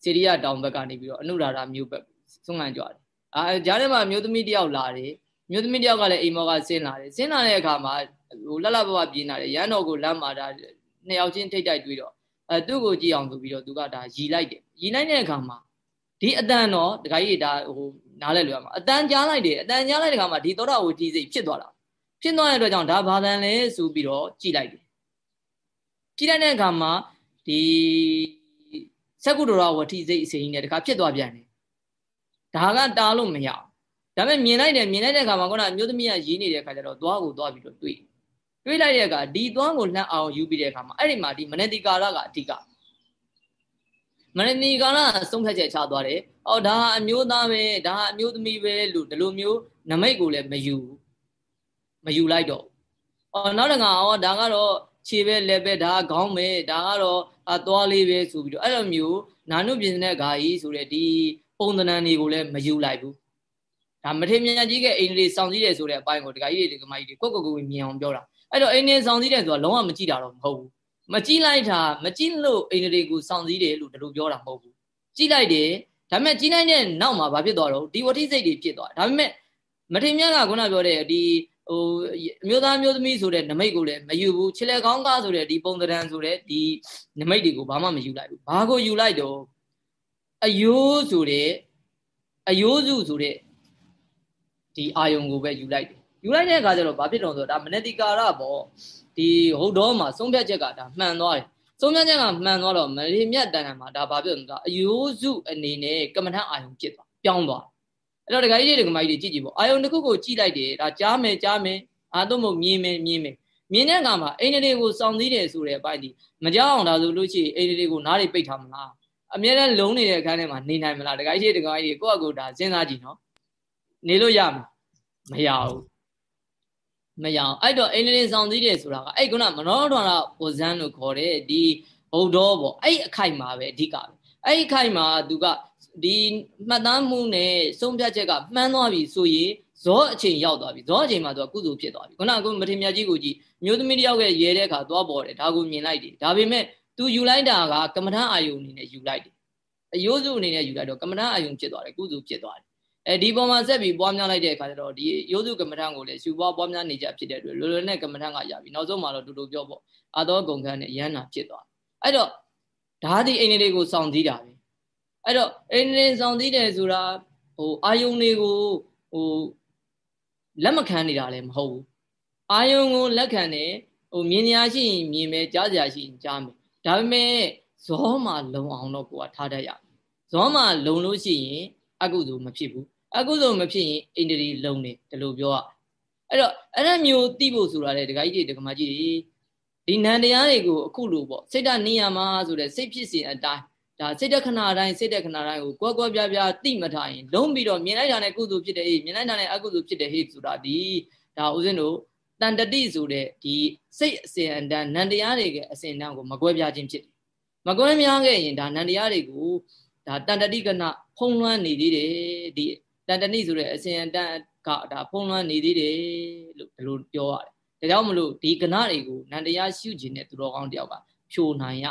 စီရိယတောင်ဘက်ကနေပြီးတော့အနုရာဓမြို့ဘက်ဆုံးခံကြွတယ်အာကြားထဲမှာမျိုးသမီးတယောက်လာတယ်မျိုးသမီးတယောက်ကလည်းအိမ်မောကဆင်းလာတယ်ဆင်းလာတဲ့အခါမှာဟိုလှလှပပပြင်းလာတယ်ရန်တော်ကိုလမ်းမှာဒါနှစ်ယောက်ချင်းထိတ်တိုက်တွေ့တော့အဲသူ့ကိုကြည့်အောင်ဆိုပြီးတော့သူကဒါရီလိုက်တယ် ရီလိုက်တဲ့အခါမှာဒီအတန်တော့ဒကာကြီးဒါဟိုနားလဲလွယ်မှာအတန်ကြားလိုက်တယ်အတန်ကြားလိုက်တဲ့အခါမှာဒီသောတာဝတိစိတ်ဖြစ်သွားတာဖြစ်သွားတဲ့အတွက်ကြောင့်ဒါဘာတန်လဲဆိုပြီးတော့ကြည်လိုက်တယ်ကြည်လိုက်တဲ့အခါမှာဒီသက္ကုတ္တရဝတိစိတ်အစိမ်းနဲ့တခါဖြစ်သွားပြန်တယ်ဒါကတားလို့မရအောင်ဒါပေမဲ့မြင်လိုက်တယ်မြင်လိုက်တဲ့အခါမှာခုနအမျိုးသမီးကရင်းနေတဲ့အခါကျတော့သွားကိုသွားပြီးတော့တွေ့တွေးလိုက်တဲ့အခါဒီသွားကိုလှမ်းအောင်ယူပြီးတဲ့အခါမှာအဲ့ဒီမှာဒီမနတိကာရကအဓိက မနတိကာရကဆုံးဖြတ်ချက်ချသွားတယ်။အော်ဒါအမျိုးသားပဲဒါအမျိုးသမီးပဲလို့ဒီလိုမျိုးနမိတ်ကိုလည်းမယူမယူလိုက်တော့။အော်နောက်တကအော်ဒါကတော့ခြေပဲလက်ပဲဒါကခေါင်းပဲဒါကတော့အသွားလေးပဲဆိုပြီးတော့အဲ့လိုမျိုးနာနုပြင်တဲ့ဂါကြီးဆိုတဲ့ဒီပုံသဏ္ဍာန်တွေကိုလည်းမယူလိုက်ဘူး။ဒါမထေမြတ်ကြီးကအိန္ဒြေစောင့်စည်းတယ်ဆိုတဲ့အပိုင်းကိုဒကာကြီးတွေဒကာမကြီးတွေကိုကိုကိုကိုမြင်အောင်ပြောတာအဲ့တော့အိန္ဒြေစောင့်စည်းတယ်ဆိုတာလုံးဝမကြည့်တာတော့မဟုတ်ဘူး မကြည့်လိုက်တာမကြည့်လို့အိန္ဒြေကိုစောင့်စည်းတယ်လို့ဒီလိုပြောတာမဟုတ်ဘူးကြည့်လိုက်တယ်ဒါပေမဲ့ကြည့်လိုက်တဲ့နောက်မှာဘာဖြစ်သွားတော့ဒီဝဋ္ထိစိတ်တွေဖြစ်သွားဒါပေမဲ့မထေမြတ်ကခုနပြောတဲ့ဒီဟိုအမျိုးသားမျိုးသမီးဆိုတဲ့နမိတ်ကိုလည်းမယူဘူးခြေလက်ကောင်းကားဆိုတဲ့ဒီပုံသဏ္ဍာန်ဆိုတဲ့ဒီနမိတ်တွေကိုဘာမှမယူလိုက်ဘူးဘာကိုယူလိုက်တော့အယိုးဆိုတဲ့အယိုးစုဆိုတဲ့ဒီအာယုံကိုပဲယူလိုက်တယ်ယူလိုက်တဲ့အခါကျတော့ဘာဖြစ်တော့ဆိုတော့ဒါမနတိကာရပေါ့ ဒီဟုတ်တော့မှာဆုံးဖြတ်ချက်ကဒါမှန်သွားတယ်ဆုံးဖြတ်ချက်ကမှန်သွားတော့မရေမြတ်တန်တန်မှာဒါဘာဖြစ်လဲအယိုးစုအနေနဲ့ကမ္မထအာယုံဖြစ်သွားပြောင်းသွားအဲ့တော့ဒကာကြီးတွေဒကာမကြီးတွေကြည့်ကြည့်ပေါ့အာယုံတစ်ခုကိုကြည့်လိုက်တယ်ဒါကြားမယ်ကြားမယ်အာတော့မဟုတ်မြင်မယ်မြင်မယ်မြင်တဲ့အခါမှာအိန္ဒြေကိုစောင့်စည်းတယ်ဆိုတဲ့အပိုင်းဒီမကြောက်အောင်ဒါဆိုလို့ရှိရင်အိန္ဒြေကိုနားတွေပိတ်ထားမလားအမြဲတမ်းလုံးနေတဲ့အခန်းထဲမှာနေနိုင်မလားဒကာကြီးတွေဒကာကြီးတွေကိုယ့်အကူဒါစဉ်းစားကြည့်နော်နေလို့ရမလားမရဘူး မရအောင်အဲ့တော့အိန္ဒြေဆောင်စည်းတယ်ဆိုတာကအဲ့ခုနမနောဒွါရဝဇန်လို့ခေါ်တဲ့ဒီဘုဒ္ဓောပေါ့အဲ့အခိုက်မှာပဲအဓိကပဲအဲ့အခိုက်မှာသူကဒီမှတ်သားမှုနဲ့ဆုံးဖြတ်ချက်ကမှန်းသွားပြီဆိုရင်ဇောအချိန်ရောက်သွားပြီဇောအချိန်မှာသူကကုသိုလ်ဖြစ်သွားပြီခုနကမထေမြတ်ကြီးကိုကြည့်မျိုးသမီးတယောက်ရဲ့ရဲတဲ့အခါသွားပေါ်တယ်ဒါကိုမြင်လိုက်တယ်ဒါပေမဲ့သူယူလိုက်တာကကမ္မထအာယုန်အနေနဲ့ယူလိုက်တယ်အယိုးစုအနေနဲ့ယူလိုက်တော့ကမ္မထအာယုန်ဖြစ်သွားတယ်ကုသိုလ်ဖြစ်သွားတယ် အဲဒီပုံမှာဆက်ပြီးပွားများလိုက်တဲ့အခါကျတော့ဒီရိုးစုကမ္မထံကိုလည်းရှုပွားပွားများနေကြဖြစ်တဲ့အတွက်လောလောနဲ့ကမ္မထံကရပြီနောက်ဆုံးမှာတော့တူတူပြောပေါ့အာသောဂုံခန်းနဲ့ရဟန္တာဖြစ်သွားအဲ့တော့ဓာတိအိန္ဒြေကိုစောင့်စည်းတာပဲအဲ့တော့အိန္ဒြေစောင့်စည်းတယ်ဆိုတာဟိုအာယုန်တွေကိုဟိုလက်မခံနေတာလည်းမဟုတ်ဘူးအာယုန်ကိုလက်ခံတယ်ဟိုမြင်ရရှိရင်မြင်မယ်ကြားစရာရှိရင်ကြားမယ်ဒါပေမဲ့ဇောမှာလုံအောင်တော့ကိုကထားတတ်ရဇောမှာလုံလို့ရှိရင်အကုသိုလ်မဖြစ်ဘူး အကုသိုလ်မဖြစ်ရင်အိန္ဒြေလုံးတယ်ဒီလိုပြောရအဲ့တော့အဲ့ဒါမျိုးသိဖို့ဆိုတာလေဒကာကြီးတွေဒကာမကြီးတွေဒီနန္တရားတွေကိုအခုလိုပေါ့စိတ်တနိယမဆိုတဲ့စိတ်ဖြစ်စဉ်အတိုင်းဒါစိတ်တခဏတိုင်းစိတ်တခဏတိုင်းကိုကွက်ကွက်ပြားပြားသိမထားရင်လုံးပြီးတော့မြင်လိုက်တာနဲ့ကုသိုလ်ဖြစ်တယ်ဟေ့မြင်လိုက်တာနဲ့အကုသိုလ်ဖြစ်တယ်ဟေ့ဆိုတာဒီဒါဦးဇင်းတို့တန်တတိဆိုတဲ့ဒီစိတ်အစဉ်အတန်းနန္တရားတွေကအစဉ်အတန်းကိုမကွဲပြားခြင်းဖြစ်တယ်မကွဲပြားခဲ့ရင်ဒါနန္တရားတွေကိုဒါတန်တတိကနဖုံးလွှမ်းနေသေးတယ်ဒီ တန်တဏိဆိုတဲ့အစဉ်အတန်းကဒါဖုံးလွှမ်းနေသေးတယ်လို့ဒီလိုပြောရတယ်ဒါကြောင့်မလို့ဒီကဏတွေကိုနန္တရားရှုခြင်းနဲ့သူတော်ကောင်းတယောက်ကဖြိုနိုင်ရ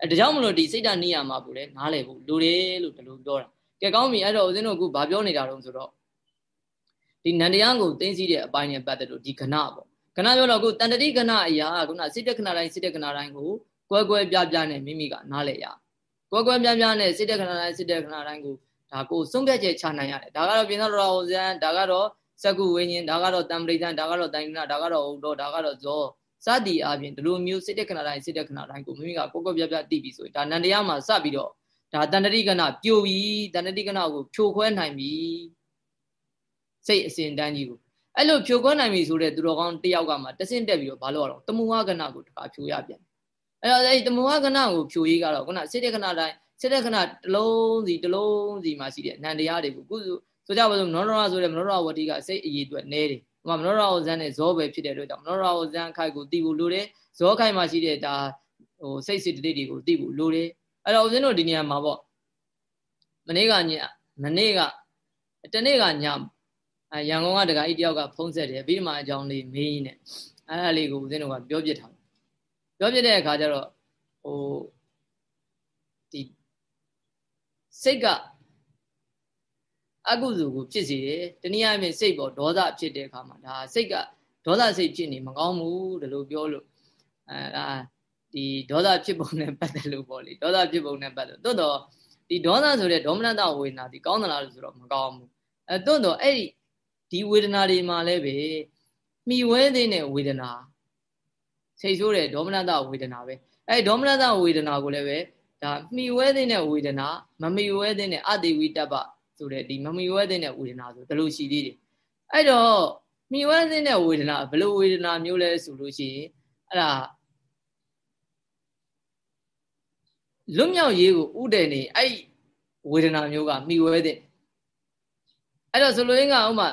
အဲဒါကြောင့်မလို့ဒီစိတ်ဓာတ်နိယာမကိုလည်းနားလည်ဖို့လိုတယ်လို့ဒီလိုပြောတာကဲကောင်းပြီအဲ့တော့ဦးဇင်းတို့အခုဗာပြောနေတာတော့ဆိုတော့ဒီနန္တရားကိုသိသိတဲ့အပိုင်းနဲ့ပတ်သက်လို့ဒီကဏပေါ့ကဏပြောတော့အခုတန်တတိကဏအရာခုနစိတ်တက္ကဏတိုင်းစိတ်တက္ကဏတိုင်းကိုကွဲကွဲပြားပြားနဲ့မိမိကနားလည်ရကွဲကွဲပြားပြားနဲ့စိတ်တက္ကဏတိုင်းစိတ်တက္ကဏတိုင်းကို ဒါကိုဆုံးဖြတ်ချက်ချနိုင်ရတယ်ဒါကတော့ပြင်သောတော်ဟောဇံဒါကတော့စကုဝိညာဉ်ဒါကတော့တံပရိသံဒါကတော့တိုင်နာဒါကတော့ဟုတ်တော့ဒါကတော့ဇောစသည်အပြင်ဒီလိုမျိုးစိတ်တက်ခဏတိုင်းစိတ်တက်ခဏတိုင်းကိုမိမိကကိုကိုပြပြတိပြီဆိုရင်ဒါနန္တရားမှာစပြီးတော့ဒါတဏ္ဍတိကဏပြိုပြီးတဏ္ဍတိကဏကိုဖြိုခွဲနိုင်ပြီစိတ်အစဉ်တန်းကြီးကိုအဲ့လိုဖြိုခွဲနိုင်ပြီဆိုတဲ့သူတော်ကောင်းတယောက်ကမှတဆင့်တက်ပြီးတော့ဘာလို့ရအောင်တမုဟကဏကိုတခါဖြိုရပြန်အဲ့တော့အဲ့ဒီတမုဟကဏကိုဖြိုရေးကတော့ခုနစိတ်တက်ခဏတိုင်း စိတ်တဲ့ခဏတစ်လုံးစီတစ်လုံးစီမှာရှိတဲ့အနန္တရားတွေကိုကုဆိုကြပါစို့မနောရဆိုတဲ့မနောရဝတိကစိတ်အရေးအတွက်နဲတယ်ဟိုမှာမနောရဝဇန်နဲ့ဇောပဲဖြစ်တဲ့အတွက်ကြောင့်မနောရဝဇန်ခိုက်ကိုတီးဖို့လိုတယ်ဇောခိုက်မှာရှိတဲ့ဒါဟိုစိတ်စိတ်တိတ်တွေကိုတီးဖို့လိုတယ်အဲ့တော့ဦးဇင်းတို့ဒီနေရာမှာပေါ့မနေ့ကညမနေ့ကတနေ့ကညအရန်ကုန်ကတကကြီးတယောက်ကဖုံးဆက်တယ်ပြီးမှအကြောင်းလေးမေးရင်းနဲ့အဲ့ဒါလေးကိုဦးဇင်းတို့ကပြောပြထားပြောပြတဲ့အခါကျတော့ဟိုဒီ စိတ်ကအကုသိုလ်ကိုဖြစ်စေတယ်တနည်းအားဖြင့်စိတ်ပေါ်ဒေါသဖြစ်တဲ့အခါမှာဒါစိတ်ကဒေါသစိတ်ဖြစ်နေမကောင်းဘူးဒီလိုပြောလို့အဲဒါဒီဒေါသဖြစ်ပုံနဲ့ပတ်သက်လို့ပေါ့လေဒေါသဖြစ်ပုံနဲ့ပတ်သက်တိုးတော့ဒီဒေါသဆိုတဲ့ဒေါမနတဝေဒနာဒီကောင်းသလားလို့ဆိုတော့မကောင်းဘူးအဲတိုးတော့အဲ့ဒီဒီဝေဒနာတွေမှာလည်းပဲမိဝဲသေးတဲ့ဝေဒနာစိတ်ဆိုးတဲ့ဒေါမနတဝေဒနာပဲအဲဒေါမနတဝေဒနာကိုလည်းပဲ ဒါမိဝဲသေးတဲ့ဝေဒနာမမိဝဲသေးတဲ့အတိဝိတ္တပဆိုတဲ့ဒီမမိဝဲတဲ့ဝေဒနာဆိုဒီလိုရှိသေးတယ်အဲ့တော့မိဝဲတဲ့ဝေဒနာဘယ်လိုဝေဒနာမျိုးလဲဆိုလို့ရှိရင်အဲ့ဒါလွတ်မြောက်ရေးကိုဥတည်နေအဲ့ဝေဒနာမျိုးကမိဝဲတဲ့အဲ့တော့ဆိုလိုရင်းကဥမာ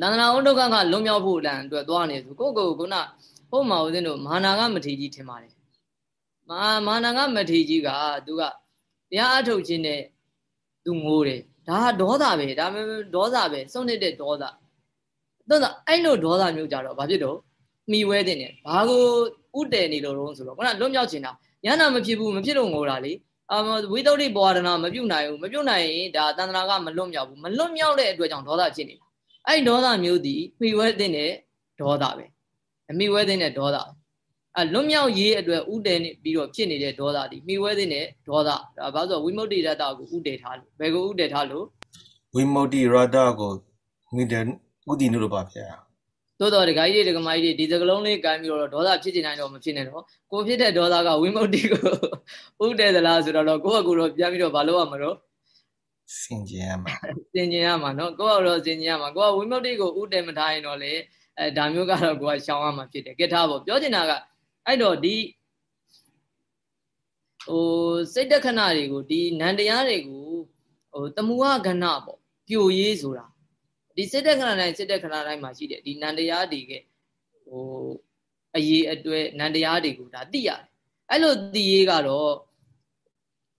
သန္တနာဥဒုက္ခကလွတ်မြောက်ဖို့လန်အတွက်သွားနေဆိုကိုကိုကုနာဟိုမှာဦးဇင်းတို့မာနာကမထေကြီးထင်ပါတယ် မာမာနာကမထေကြီးကသူကတရားအထုတ်ခြင်းနဲ့သူငိုးတယ်ဒါဒေါသပဲဒါမှဒေါသပဲစုံနေတဲ့ဒေါသတော့အဲ့လိုဒေါသမျိုးကြတော့ဘာဖြစ်တော့မိဝဲတဲ့နဲ့ဘာကိုဥတည်နေလို့တော့ဆိုတော့ခုနလွတ်မြောက်ချင်တာညနာမဖြစ်ဘူးမဖြစ်လို့ငိုတာလေအမဝိသုဒ္ဓိဘဝဒနာမပြုတ်နိုင်ဘူးမပြုတ်နိုင်ရင်ဒါတန္တရာကမလွတ်မြောက်ဘူးမလွတ်မြောက်တဲ့အတွက်ကြောင့်ဒေါသဖြစ်နေတာအဲ့ဒေါသမျိုးဒီမိဝဲတဲ့နဲ့ဒေါသပဲအမိဝဲတဲ့နဲ့ဒေါသပဲ အလွတ်မြောက်ရေးအတွက်ဥတည်နေပြီးတော့ဖြစ်နေတဲ့ဒေါသဒီမိဝဲတဲ့နဲ့ဒေါသဒါဘာလို့ဆိုဝိမု ക്തി ရတ္တကိုဥတည်ထားလို့ဘယ်ကိုဥတည်ထားလို့ဝိမု ക്തി ရတ္တကိုမိတယ်ဥတည်လို့ပါဗျာသို့တော်ဒကာကြီးတွေဒကာမကြီးတွေဒီစကလုံးလေးကန်ပြီးတော့ဒေါသဖြစ်နေနိုင်တော့မဖြစ်နဲ့တော့ကိုဖြစ်တဲ့ဒေါသကဝိမု ക്തി ကိုဥတည်သလားဆိုတော့ကိုယ့်အကူတော့ပြန်ပြီးတော့မလုပ်ရမှာတော့စင်ကြင်ရမှာစင်ကြင်ရမှာနော်ကိုယ့်အတော့စင်ကြင်ရမှာကိုကဝိမု ക്തി ကိုဥတည်မထားရင်တော့လေအဲဒါမျိုးကတော့ကိုကရှောင်ရမှာဖြစ်တယ်ကဲထားပေါ့ပြောချင်တာက အဲ့တော့ဒီဟိုစိတ်တခဏတွေကိုဒီနန္တရားတွေကိုဟိုတမူဟကဏပေါ့ပြိုရေးဆိုတာဒီစိတ်တခဏတိုင်းစိတ်တခဏတိုင်းမှာရှိတယ်ဒီနန္တရားတွေကဟိုအရေးအတွဲနန္တရားတွေကိုဒါသိရတယ်အဲ့လိုသိရေးကတော့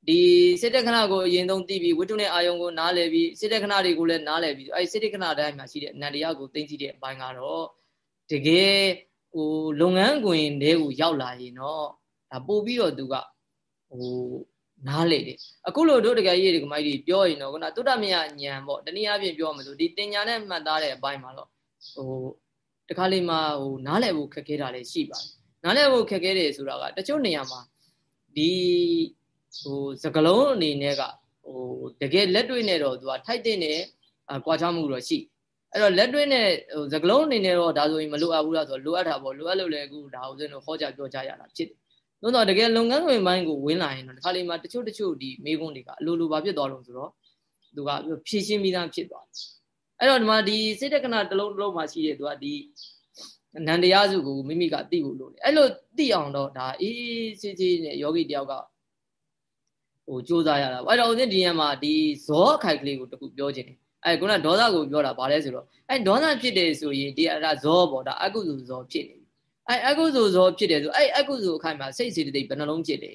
ဒီစိတ်တခဏကိုအရင်ဆုံးသိပြီးဝိတုနဲ့အာယုံကိုနားလည်ပြီးစိတ်တခဏတွေကိုလည်းနားလည်ပြီးအဲ့စိတ်တခဏတိုင်းမှာရှိတဲ့နန္တရားကိုသိသိတဲ့အပိုင်းကတော့တကယ် ဟိုလုပ်ငန်းခွင်တွေကိုရောက်လာရင်တော့ဒါပို့ပြီးတော့သူကဟိုနားလေတယ်အခုလို့တို့တကယ်ကြီးဒီကမိုက်ကြီးပြောရင်တော့ခုနသုတမယညံပေါ့တနည်းအားဖြင့်ပြောမှဆိုဒီတင်ညာနဲ့မှတ်သားတဲ့အပိုင်းမှာတော့ဟိုတခါလေးမှဟိုနားလည်ဖို့ခက်ခဲတာလည်းရှိပါတယ်နားလည်ဖို့ခက်ခဲတယ်ဆိုတာကတချို့နေရာမှာဒီဟိုစကလုံးအနေနဲ့ကဟိုတကယ်လက်တွေ့နဲ့တော့သူကထိုက်တဲ့နဲ့ကွာခြားမှုတော့ရှိ အဲ့တော့လက်တွင်းနဲ့ဟိုစကလုံးအနေနဲ့တော့ဒါဆိုရင်မလိုအပ်ဘူးလားဆိုတော့လိုအပ်တာပေါ့လိုအပ်လို့လည်းအခုဒါဥစဉ်တို့ဟောကြားပြောကြရတာဖြစ်တယ်။သို့တော့တကယ်လုပ်ငန်းခွင်ပိုင်းကိုဝင်လာရင်တော့ဒီခါလေးမှာတချို့တချို့ဒီမေးခွန်းတွေကအလိုလိုပါဖြစ်သွားလို့ဆိုတော့သူကဖြည့်ရှင်းပြီးသားဖြစ်သွားတယ်။အဲ့တော့ဒီမှာဒီစိတ်တက္ကနာတစ်လုံးတစ်လုံးမှာရှိတဲ့သူကဒီနန္တရားစုကိုမိမိကသိဖို့လိုတယ်။အဲ့လိုသိအောင်တော့ဒါအေးစေးစေးနဲ့ယောဂီတယောက်ကဟိုစူးစမ်းရတာ။အဲ့တော့ဦးဇင်းဒီညမှာဒီဇောအခိုက်ကလေးကိုတခုပြောခြင်းတယ် အဲခုနဒေါသကိုပြောတာဗာလဲဆိုတော့အဲဒေါသဖြစ်တယ်ဆိုရင်ဒီအဲ့ဒါဇောပေါ့ဒါအကုသိုလ်ဇောဖြစ်နေအဲအကုသိုလ်ဇောဖြစ်တယ်ဆိုအဲအကုသိုလ်အခိုင်မှာစိတ်စေတသိက်ဘယ်နှလုံးဖြစ်တယ်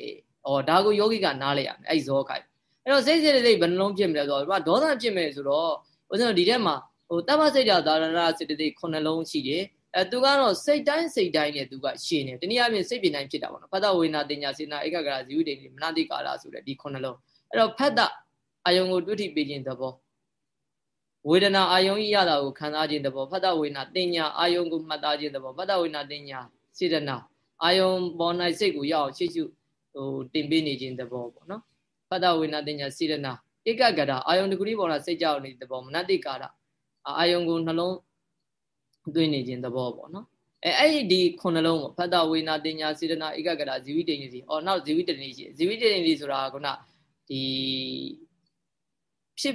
ဩဒါကိုယောဂိကနားလဲရမယ်အဲဇောခိုင်အဲ့တော့စိတ်စေတသိက်ဘယ်နှလုံးဖြစ်မလဲဆိုတော့ဒေါသဖြစ်မယ်ဆိုတော့ဦးဇင်းတို့ဒီထဲမှာဟိုတပ္ပစိတ်တာဒါရဏစေတသိက်ခုနှလုံးရှိတယ်အဲသူကတော့စိတ်တိုင်းစိတ်တိုင်းနဲ့သူကရှင်နေတနည်းအားဖြင့်စိတ်ပြင်တိုင်းဖြစ်တာပေါ့နော်ဖတ်တဝေနာတင်ညာစေနာဧကဂရဇီဝတိမနတိကာလဆိုတဲ့ဒီခုနှလုံးအဲ့တော့ဖတ်တအယုံကိုတွေ့ထိပေးခြင်းသဘော ဝေဒနာအာယုံဤရတာကိုခံစားခြင်းတဘောဖတ်တဝေဒနာတင်ညာအာယုံကိုမှတ်သားခြင်းတဘောဖတ်တဝေဒနာတင်ညာစေတနာအာယုံပေါ်၌စိတ်ကိုရအောင်ရှေ့ရှုဟိုတင်ပေးနေခြင်းတဘောပေါ့နော်ဖတ်တဝေဒနာတင်ညာစေတနာဧကဂရအာယုံတကူလေးပေါ်မှာစိတ်ကြောက်နေတဲ့ဘောမနတိကာရအာယုံကိုနှလုံးသွင်းနေခြင်းတဘောပေါ့နော်အဲအဲ့ဒီခုနှလုံးပေါ့ဖတ်တဝေနာတင်ညာစေတနာဧကဂရဇီဝိတ္တိစီအော်နောက်ဇီဝိတ္တိရှိဇီဝိတ္တိစီဆိုတာကခုနဒီဖြစ်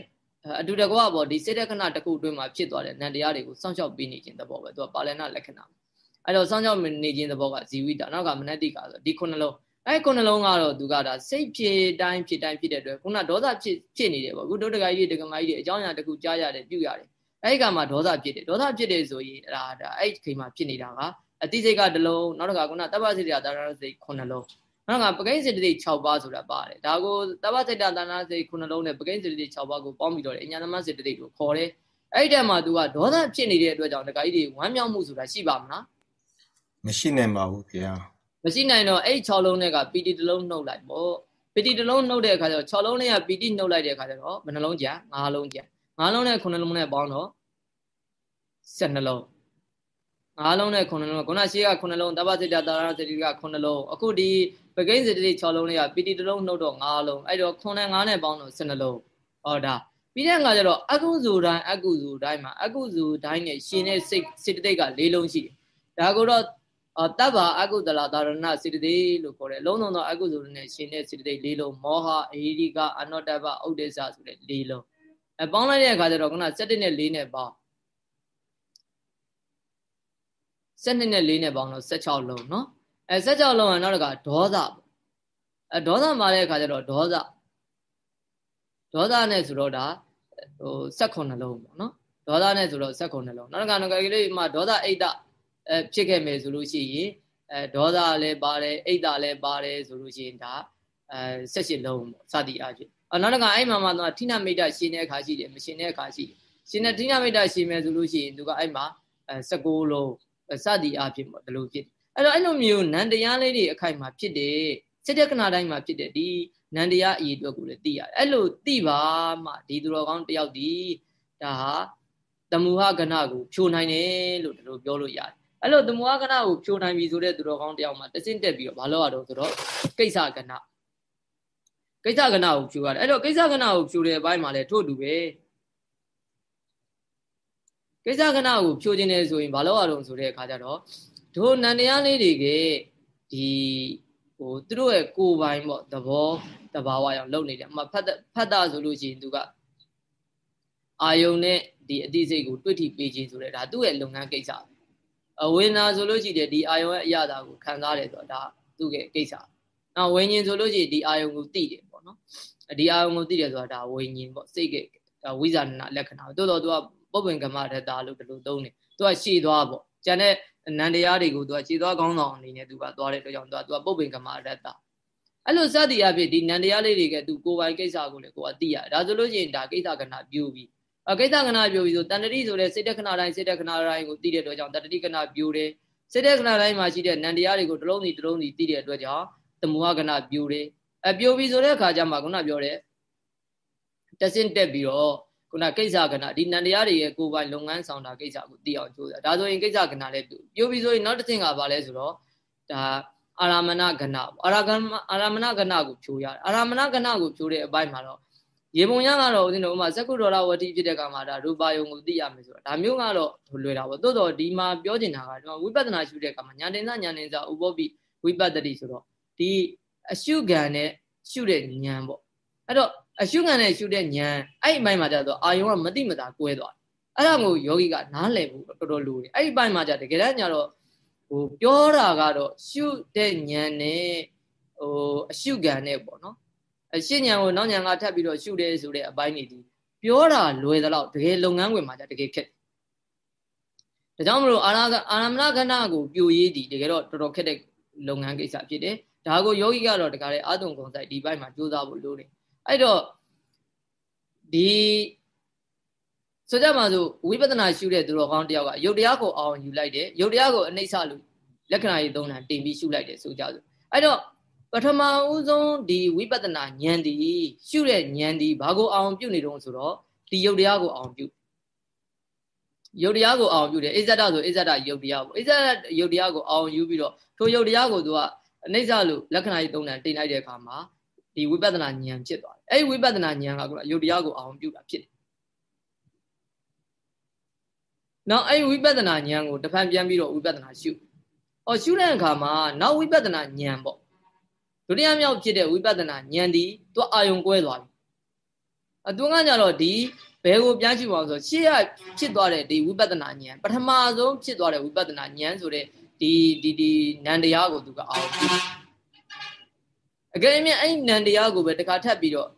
အတူတကွာပေါ့ဒီစေတခဏတစ်ခုအတွင်းမှာဖြစ်သွားတဲ့နန္တရားတွေကိုစောင့်ရှောက်ပေးနေခြင်းသဘောပဲသူကပါဠိနာလက္ခဏာအဲ့တော့စောင့်ရှောက်နေခြင်းသဘောကဇီဝိတာနောက်ကမနတိကာဆိုဒီခုနှလုံးအဲ့ခုနှလုံးကတော့သူကဒါစိတ်ဖြစ်တိုင်းဖြစ်တိုင်းဖြစ်တဲ့အတွက်ခုနဒေါသဖြစ်ဖြစ်နေတယ်ပေါ့အခုဒုဒကကြီးတွေဒကမကြီးတွေအကြောင်းအရာတစ်ခုကြားရတယ်ပြုရတယ်အဲ့ဒီကမှဒေါသဖြစ်တယ်ဒေါသဖြစ်တယ်ဆိုရင်အဲ့ဒါဒါအဲ့ဒီခေတ်မှာဖြစ်နေတာကအတိစိတ်ကတစ်လုံးနောက်တစ်ခါခုနတပ္ပစိတ္တသာရစိတ်ခုနှလုံး နောက်ကပကိန်းစေတသိက်6ပါးဆိုတာပါတယ်ဒါကိုတပ္ပစိတ္တတဏ္ဍစိတ်9လုံးနဲ့ပကိန်းစေတသိက်6ပါးကိုပေါင်းပြီးတော့အညာသမစေတသိက်ကိုခေါ်တယ်အဲ့ဒီတည်းမှာ तू ကဒေါသဖြစ်နေတဲ့အတွက်ကြောင့်ဒကာကြီးတွေဝမ်းမြောက်မှုဆိုတာရှိပါမလားမရှိနိုင်ပါဘူးခင်ဗျာမရှိနိုင်တော့အဲ့6လုံးနဲ့ကပီတိတစ်လုံးနှုတ်လိုက်ပေါ့ပီတိတစ်လုံးနှုတ်တဲ့အခါကျတော့6လုံးနဲ့ကပီတိနှုတ်လိုက်တဲ့အခါကျတော့ဘယ်နှလုံးကြာ9လုံးကြာ9လုံးနဲ့9လုံးနဲ့ပေါင်းတော့12လုံး9လုံးနဲ့9လုံးခုနရှိက9လုံးတပ္ပစိတ္တတာရစိတ္တက9လုံးအခုဒီ ပကိန်းစိတ္တိ6လုံးနဲ့ကပီတိတစ်လုံးနှုတ်တော့9လုံးအဲ့တော့9နဲ့9နဲ့ပေါင်းတော့12လုံးဟောဒါပြီးတဲ့အခါကျတော့အကုသိုလ်တိုင်းအကုသိုလ်တိုင်းမှာအကုသိုလ်တိုင်းနဲ့ရှင်တဲ့စိတ်စိတ်တိတ်က၄လုံးရှိတယ်ဒါကိုတော့တဗ္ဗအကုသလသာရဏစေတသိက်လို့ခေါ်တယ်လုံးလုံးသောအကုသိုလ်နဲ့ရှင်တဲ့စေတသိက်၄လုံးမောဟအဟိရိကအနောတ္တပဥဒိစ္စဆိုတဲ့၄လုံးအဲပေါင်းလိုက်တဲ့အခါကျတော့ခုန7နဲ့4နဲ့ပေါင်း7နဲ့4နဲ့ပေါင်းတော့16လုံးเนาะ အဲ16လုံးကနောက်တကဒေါသအဲဒေါသမှာတဲ့အခါကျတော့ဒေါသဒေါသနဲ့ဆိုတော့ဒါဟို16လုံးပေါ့နော်ဒေါသနဲ့ဆိုတော့16လုံးနောက်တကနောက်ကလေးမှာဒေါသအိတ်တအဲဖြစ်ခဲ့မယ်ဆိုလို့ရှိရင်အဲဒေါသလည်းပါတယ်အိတ်တလည်းပါတယ်ဆိုလို့ရှိရင်ဒါအဲ16လုံးပေါ့စသည်အဖြစ်အနောက်တကအဲ့မှာမှတော့ထိနမိတ်တရှင်တဲ့အခါရှိတယ်မရှင်တဲ့အခါရှိတယ်ရှင်တဲ့ထိနမိတ်တရှင်မယ်ဆိုလို့ရှိရင်သူကအဲ့မှာအဲ16လုံးစသည်အဖြစ်ပေါ့ဒီလိုဖြစ် အဲ့တော့အဲ့လိုမျိုးနန္တရားလေးတွေအခိုက်မှာဖြစ်တယ်စိတ်တက္ကနာတိုင်းမှာဖြစ်တယ်ဒီနန္တရားအရေးအတွက်ကိုလည်းသိရတယ်အဲ့လိုသိပါမှဒီသူတော်ကောင်းတယောက်ဒီဒါဟာတမူဟကဏကိုဖြိုနိုင်တယ်လို့ဒီလိုပြောလို့ရတယ်အဲ့လိုတမူဟကဏကိုဖြိုနိုင်ပြီဆိုတဲ့သူတော်ကောင်းတယောက်မှာတစင့်တက်ပြီးတော့မလုပ်ရတော့ဆိုတော့ကိစ္စကဏကိစ္စကဏကိုဖြိုရတယ်အဲ့တော့ကိစ္စကဏကိုဖြိုတဲ့အပိုင်းမှာလည်းထို့တူပဲကိစ္စကဏကိုဖြိုခြင်းတယ်ဆိုရင်မလုပ်ရတော့ဆိုတဲ့အခါကျတော့ ဒိုနန္တရားလေးတွေကဒီဟိုသူတို့ရဲ့ကိုယ်ပိုင်ပေါ့သဘောတဘာဝအောင်လုပ်နေတယ်အမှဖတ်ဖတ်တာဆိုလို့ရှိရင်သူကအာယုံနဲ့ဒီအတိစိတ်ကိုတွေ့ထိပေးခြင်းဆိုတဲ့ဒါသူ့ရဲ့လုပ်ငန်းကိစ္စအဝိညာဆိုလို့ရှိတယ်ဒီအာယုံရဲ့အရာတာကိုခံစားတယ်ဆိုတော့ဒါသူ့ရဲ့ကိစ္စနောက်ဝိညာဉ်ဆိုလို့ရှိရင်ဒီအာယုံကိုသိတယ်ပေါ့နော်ဒီအာယုံကိုသိတယ်ဆိုတာဒါဝိညာဉ်ပေါ့စိတ်ကဝိဇာဏလက္ခဏာတိုးတော့သူကပုပ္ပင်ကမ္မထတာလို့ဒီလိုသုံးတယ်သူကရှည်သွားပေါ့ကျန်တဲ့ နန္တရားတွေကိုသူကရှည်သွားကောင်းဆောင်အနေနဲ့သူကသွားတဲ့အတွက်ကြောင့်သူကသူကပုပ္ပင်ကမ္မထတာအဲ့လိုစသည်အဖြစ်ဒီနန္တရားလေးတွေကသူကိုယ်ပိုင်ကိစ္စကိုလည်းကိုယ်ကသိရဒါဆိုလို့ရှိရင်ဒါကိစ္စကဏပြူပြီးအကိစ္စကဏပြူပြီးဆိုတန်တတိဆိုတဲ့စိတ်တက္ကနာတိုင်းစိတ်တက္ကနာတိုင်းကိုသိတဲ့အတွက်ကြောင့်တန်တတိကဏပြူတယ်စိတ်တက္ကနာတိုင်းမှာရှိတဲ့နန္တရားတွေကိုတစ်လုံးစီတစ်လုံးစီသိတဲ့အတွက်ကြောင့်တမူဟကဏပြူတယ်အပြူပြီးဆိုတဲ့အခါကျမှခုနပြောတဲ့တဆင့်တက်ပြီးတော့ ခုနကိစ္စကဏဒီနန္တရားတွေရဲ့ကိုယ်ပိုင်လုပ်ငန်းဆောင်တာကိစ္စကိုသိအောင်ကြိုးစားဒါဆိုရင်ကိစ္စကဏလည်းပြူပြူပြီးဆိုရင်နောက်တစ်ဆင့်ကဘာလဲဆိုတော့ဒါအာရမဏကဏအာရကဏအာရမဏကဏကိုဖြိုရတယ်အာရမဏကဏကိုဖြိုတဲ့အပိုင်းမှာတော့ရေပုံရကတော့ဦးဇင်းတို့ဥမာဇကုတော်ရဝတိဖြစ်တဲ့ကမှာဒါရူပါယုံကိုသိရမယ်ဆိုတော့ဒါမျိုးကတော့လွယ်တာပေါ့တိုးတော့ဒီမှာပြောချင်တာကဒီမှာဝိပဿနာရှုတဲ့ကမှာညာတင်စညာတင်စဥပောပိဝိပတ္တိဆိုတော့ဒီအရှုခံနဲ့ရှုတဲ့ဉာဏ်ပေါ့အဲ့တော့ အရှုခံနဲ့ရှုတဲ့ဉာဏ်အဲ့ဒီအပိုင်းမှာကျတော့အာယုံကမတိမတာကွဲသွားတယ်အဲ့ဒါကိုယောဂီကနားလည်ဖို့တော်တော်လိုတယ်အဲ့ဒီအပိုင်းမှာကျတကယ်တမ်းကျတော့ဟိုပြောတာကတော့ရှုတဲ့ဉာဏ်နဲ့ဟိုအရှုခံနဲ့ပေါ့နော်အရှင်းဉာဏ်ကိုနောက်ဉာဏ်ကထပ်ပြီးတော့ရှုတယ်ဆိုတဲ့အပိုင်းနေဒီပြောတာလွယ်သလောက်တကယ်လုပ်ငန်းဝင်မှာじゃတကယ်ခက်တယ်ဒါကြောင့်မလို့အာရအာရမဏခဏကိုပြိုရေးဒီတကယ်တော့တော်တော်ခက်တဲ့လုပ်ငန်းကိစ္စဖြစ်တယ်ဒါကိုယောဂီကတော့တကယ်လေအာတုံကုံဆိုင်ဒီဘက်မှာကြိုးစားဖို့လိုတယ် အဲ့တော့ဒီဆိုကြပါစို့ဝိပဿနာရှုတဲ့သူတော်ကောင်းတယောက်ကယုတ်တရားကိုအောင်ယူလိုက်တယ်ယုတ်တရားကိုအနှိမ့်ဆလို့လက္ခဏာရေးသုံးတာတင်ပြီးရှုလိုက်တယ်ဆိုကြစို့အဲ့တော့ပထမဦးဆုံးဒီဝိပဿနာဉာဏ်ဒီရှုတဲ့ဉာဏ်ဒီဘာကိုအောင်ပြုနေတုံးဆိုတော့ဒီယုတ်တရားကိုအောင်ပြုယုတ်တရားကိုအောင်ပြုတယ်အိဇဒဆိုအိဇဒယုတ်တရားပေါ့အိဇဒယုတ်တရားကိုအောင်ယူပြီးတော့ထိုယုတ်တရားကိုသူကအနှိမ့်ဆလို့လက္ခဏာရေးသုံးတာတင်လိုက်တဲ့အခါမှာ ဒီဝိပဿနာဉာဏ်ဖြစ်သွားတယ်အဲ့ဒီဝိပဿနာဉာဏ်ကကယုတ်တရားကိုအောင်ပြုတာဖြစ်တယ်နောက်အဲ့ဝိပဿနာဉာဏ်ကိုတဖန်ပြန်ပြီးတော့ဝိပဿနာရှု။အော်ရှုတဲ့အခါမှာနောက်ဝိပဿနာဉာဏ်ပေါ့။ဒုတိယမြောက်ဖြစ်တဲ့ဝိပဿနာဉာဏ်ဒီသူအာယုံကွဲသွားပြီ။အတူကကြတော့ဒီဘယ်ကိုပြန်ရှုအောင်ဆိုရှေ့ရဖြစ်သွားတဲ့ဒီဝိပဿနာဉာဏ်ပထမဆုံးဖြစ်သွားတဲ့ဝိပဿနာဉာဏ်ဆိုတဲ့ဒီဒီဒီနန္တရားကိုသူကအာယုံပြု။ အကယ်၍အဲ့နန္တရားကိုပဲတခါထပ်ပြီးတော့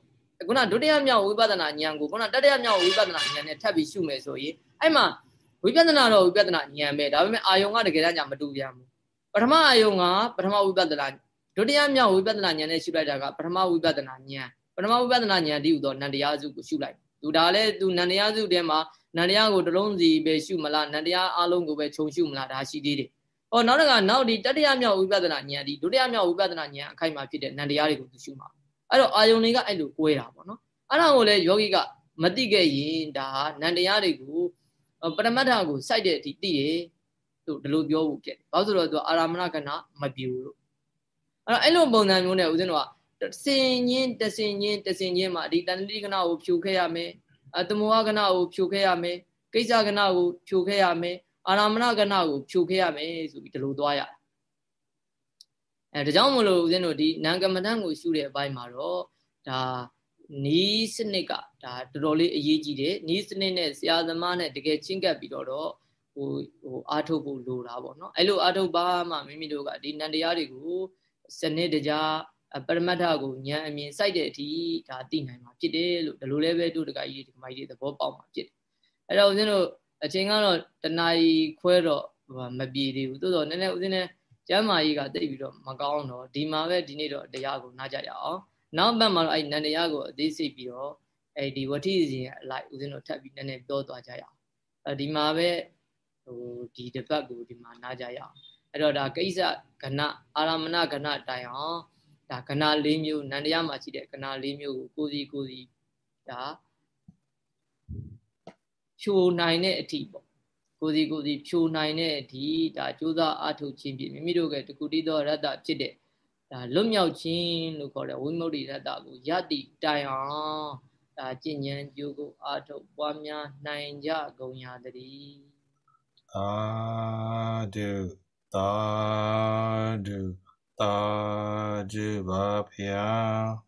ခုနဒုတိယမြောက်ဝိပဿနာဉာဏ်ကိုခုနတတိယမြောက်ဝိပဿနာဉာဏ်နဲ့ထပ်ပြီးရှုမယ်ဆိုရင်အဲ့မှာဝိပဿနာတော့ဝိပဿနာဉာဏ်ပဲဒါပေမဲ့အာယုံကတကယ်တမ်းညာမတူပြန်ဘူးပထမအာယုံကပထမဝိပဿနာဒုတိယမြောက်ဝိပဿနာဉာဏ်နဲ့ရှုလိုက်တာကပထမဝိပဿနာဉာဏ်ပထမဝိပဿနာဉာဏ်တည်းဟူသောနန္တရားစုကိုရှုလိုက်သူဒါလည်းသူနန္တရားစုထဲမှာနန္တရားကိုတလုံးစီပဲရှုမလားနန္တရားအလုံးကိုပဲခြုံရှုမလားဒါရှိသေးတယ်။ ဟောနောက်တစ်ခါနောက်ဒီတတိယမြောက်ဝိပဿနာဉာဏ်ဒီဒုတိယမြောက်ဝိပဿနာဉာဏ်အခိုက်မှာဖြစ်တဲ့နန္တရားတွေကိုသူရှုမှာအဲ့တော့အာယုန်တွေကအဲ့လိုကွဲတာပေါ့နော်အဲ့ဒါကိုလည်းယောဂီကမသိခဲ့ရင်ဒါနန္တရားတွေကိုပရမတ္ထကိုစိုက်တဲ့အထိသိတယ်လို့ဒီလိုပြောဖို့ဖြစ်တယ်ဘာလို့ဆိုတော့သူအာရမဏကဏမပြူလို့အဲ့တော့အဲ့လိုပုံစံမျိုးနဲ့ဦးဇင်းတို့ကတစင်ချင်းတစင်ချင်းတစင်ချင်းမှာဒီတဏှတိကဏကိုဖြူခဲ့ရမယ်အတမောကဏကိုဖြူခဲ့ရမယ်ကိစ္စကဏကိုဖြူခဲ့ရမယ် အာရမဏကဏကိုဖြူခဲ့ရမယ်ဆိုပြီးဒီလိုသွားရအဲဒါကြောင့်မလို့ဦးဇင်းတို့ဒီနံကမ္မဋ္ဌာန်းကိုရှုတဲ့အပိုင်းမှာတော့ဒါနီးစနစ်ကဒါတော်တော်လေးအရေးကြီးတယ်နီးစနစ်နဲ့ဆရာသမားနဲ့တကယ်ချင်းကပ်ပြီးတော့တော့ဟိုဟိုအာထုတ်ဖို့လိုတာပေါ့နော်အဲ့လိုအာထုတ်ပါမှမိမိတို့ကဒီနန္တရားတွေကိုစနစ်တကျပရမတ္ထကိုဉာဏ်အမြင်စိုက်တဲ့အထိဒါသိနိုင်မှာဖြစ်တယ်လို့ဒီလိုလည်းပဲတို့တကကြီးဒီမိုက်တွေသဘောပေါက်မှာဖြစ်တယ်အဲ့တော့ဦးဇင်းတို့ အချိန်ကတော့တနာ ਈ ခွဲတော့မပြေသေးဘူးသို့တော့နည်းနည်းဦးဇင်းနဲ့ကျမ်းမာကြီးကတိတ်ပြီးတော့မကောင်းတော့ဒီမှာပဲဒီနေ့တော့တရားကိုနားကြရအောင်နောက်ဘက်မှာတော့အဲ့နန္တရားကိုအသေးစိတ်ပြီးတော့အဲ့ဒီဝဋ္ဌိစဉ်အလိုက်ဦးဇင်းတို့ထပ်ပြီးနည်းနည်းပြောသွားကြရအောင်အဲဒီမှာပဲဟိုဒီတစ်ပတ်ကိုဒီမှာနားကြရအောင်အဲ့တော့ဒါကိစ္စကဏအာရမဏကဏတိုင်အောင်ဒါကဏ၄မျိုးနန္တရားမှာရှိတဲ့ကဏ၄မျိုးကိုကိုစီကိုစီဒါ ဖြိုနိုင်တဲ့အထိပေါ့ကိုစီကိုစီဖြိုနိုင်တဲ့အထိဒါကြိုးစားအားထုတ်ခြင်းဖြင့်မိမိတို့ကတကူတည်းသောရတ္တဖြစ်တဲ့ဒါလွတ်မြောက်ခြင်းလို့ခေါ်တဲ့ဝိမု ക്തി ရတ္တကိုယတိတိုင်အောင်ဒါကျင့်ဉဏ်ကြိုးကိုအားထုတ်ပွားများနိုင်ကြကုန်ရတည်းအာဒုသာဒုသာဓုပါဖျား